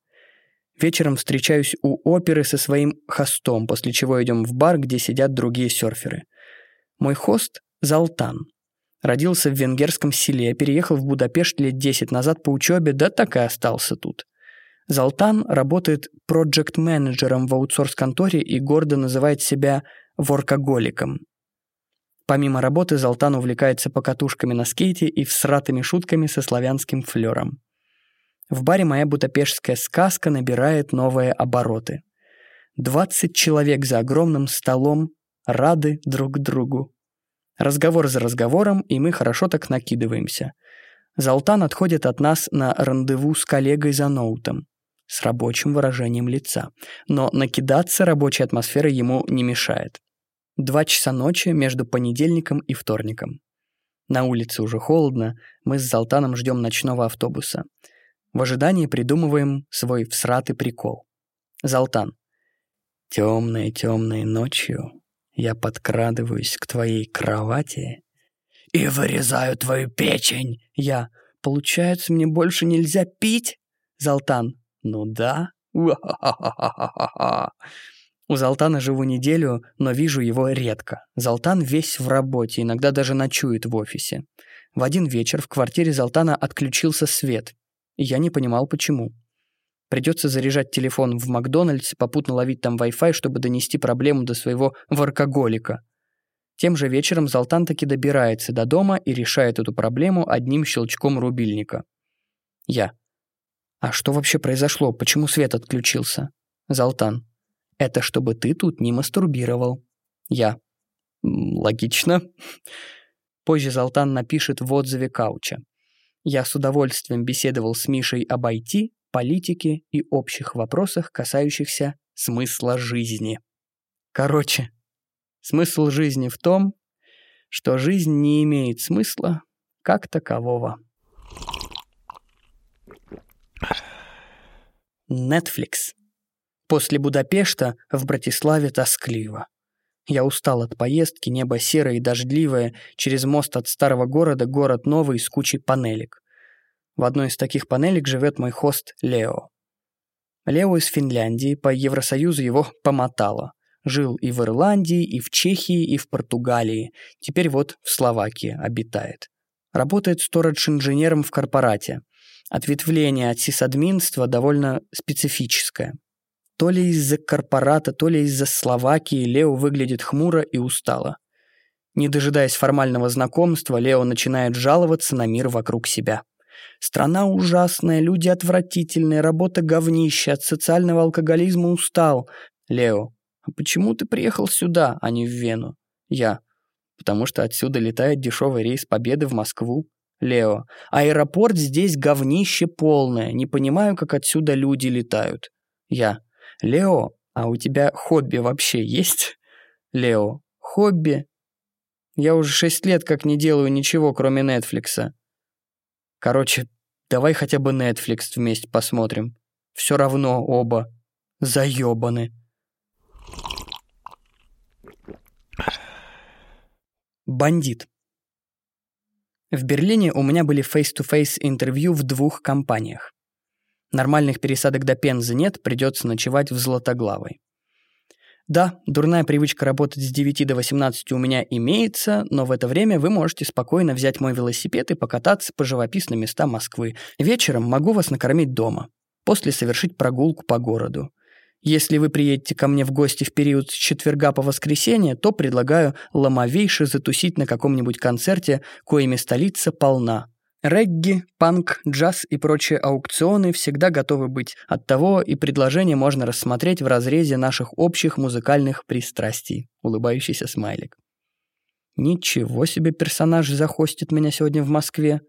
Вечером встречаюсь у оперы со своим хостом, после чего идем в бар, где сидят другие серферы. Мой хост – Залтан, Родился в венгерском селе, переехал в Будапешт лет 10 назад по учебе, да так и остался тут. Залтан работает проект-менеджером в аутсорс-конторе и гордо называет себя воркоголиком. Помимо работы, Залтан увлекается покатушками на скейте и всратыми шутками со славянским флером. В баре моя будапештская сказка набирает новые обороты. 20 человек за огромным столом рады друг другу. Разговор за разговором, и мы хорошо так накидываемся. Залтан отходит от нас на рандеву с коллегой за ноутом. С рабочим выражением лица. Но накидаться рабочей атмосферой ему не мешает. Два часа ночи между понедельником и вторником. На улице уже холодно, мы с Залтаном ждем ночного автобуса. В ожидании придумываем свой всратый прикол. Залтан. Темной, темной ночью я подкрадываюсь к твоей кровати и вырезаю твою печень. Я. Получается, мне больше нельзя пить? Залтан. Ну да. У Залтана живу неделю, но вижу его редко. Залтан весь в работе, иногда даже ночует в офисе. В один вечер в квартире Залтана отключился свет. И я не понимал, почему. Придется заряжать телефон в Макдональдсе, попутно ловить там Wi-Fi, чтобы донести проблему до своего воркоголика. Тем же вечером Залтан таки добирается до дома и решает эту проблему одним щелчком рубильника. Я. А что вообще произошло? Почему свет отключился? Залтан. Это чтобы ты тут не мастурбировал. Я. Логично. Позже Залтан напишет в отзыве Кауча. Я с удовольствием беседовал с Мишей об IT, политике и общих вопросах, касающихся смысла жизни. Короче, смысл жизни в том, что жизнь не имеет смысла как такового. Netflix. После Будапешта в Братиславе тоскливо. Я устал от поездки, небо серое и дождливое, через мост от старого города город новый с кучей панелек. В одной из таких панелек живет мой хост Лео. Лео из Финляндии, по Евросоюзу его помотало. Жил и в Ирландии, и в Чехии, и в Португалии. Теперь вот в Словакии обитает. Работает сторож-инженером в корпорате. Ответвление от сисадминства довольно специфическое. То ли из-за корпората, то ли из-за Словакии Лео выглядит хмуро и устало. Не дожидаясь формального знакомства, Лео начинает жаловаться на мир вокруг себя. Страна ужасная, люди отвратительные, работа говнище, от социального алкоголизма устал. Лео, а почему ты приехал сюда, а не в Вену? Я, потому что отсюда летает дешевый рейс Победы в Москву. Лео, аэропорт здесь говнище полное, не понимаю, как отсюда люди летают. Я, Лео, а у тебя хобби вообще есть? Лео, хобби? Я уже шесть лет как не делаю ничего, кроме Нетфликса. Короче, давай хотя бы Netflix вместе посмотрим. Все равно оба заебаны. Бандит. В Берлине у меня были face-to-face интервью в двух компаниях. Нормальных пересадок до Пензы нет, придется ночевать в Златоглавой. Да, дурная привычка работать с 9 до 18 у меня имеется, но в это время вы можете спокойно взять мой велосипед и покататься по живописным местам Москвы. Вечером могу вас накормить дома. После совершить прогулку по городу. Если вы приедете ко мне в гости в период с четверга по воскресенье, то предлагаю ломовейше затусить на каком-нибудь концерте, коими столица полна. Регги, панк, джаз и прочие аукционы всегда готовы быть. Оттого и предложение можно рассмотреть в разрезе наших общих музыкальных пристрастий. Улыбающийся смайлик. Ничего себе персонаж захостит меня сегодня в Москве.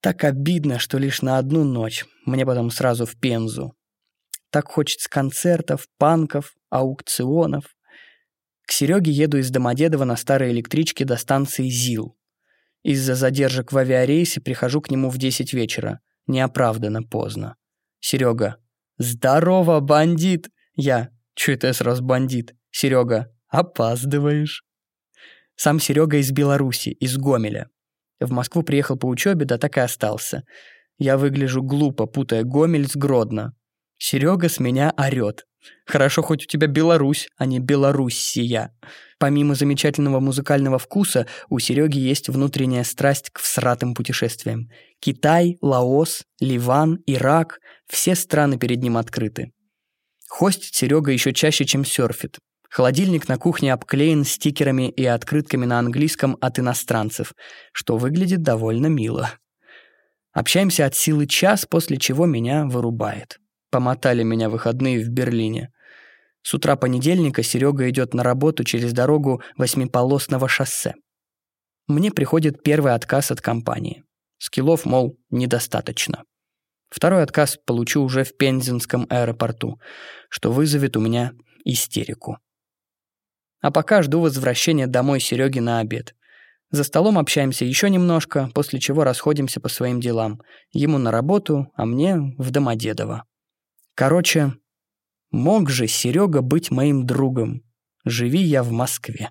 Так обидно, что лишь на одну ночь. Мне потом сразу в Пензу. Так хочется концертов, панков, аукционов. К Сереге еду из Домодедова на старой электричке до станции ЗИЛ. Из-за задержек в авиарейсе прихожу к нему в 10 вечера. Неоправданно поздно. Серега. «Здорово, бандит!» Я. «Чё это я сразу бандит?» Серега. «Опаздываешь». Сам Серега из Беларуси, из Гомеля. В Москву приехал по учебе, да так и остался. Я выгляжу глупо, путая Гомель с Гродно. Серега с меня орёт. Хорошо, хоть у тебя Беларусь, а не Белоруссия. Помимо замечательного музыкального вкуса, у Сереги есть внутренняя страсть к всратым путешествиям. Китай, Лаос, Ливан, Ирак – все страны перед ним открыты. Хостит Серега еще чаще, чем серфит. Холодильник на кухне обклеен стикерами и открытками на английском от иностранцев, что выглядит довольно мило. Общаемся от силы час, после чего меня вырубает. Помотали меня выходные в Берлине – с утра понедельника Серега идет на работу через дорогу восьмиполосного шоссе. Мне приходит первый отказ от компании. Скиллов, мол, недостаточно. Второй отказ получу уже в Пензенском аэропорту, что вызовет у меня истерику. А пока жду возвращения домой Сереги на обед. За столом общаемся еще немножко, после чего расходимся по своим делам. Ему на работу, а мне в Домодедово. Короче, Мог же Серега быть моим другом. Живи я в Москве.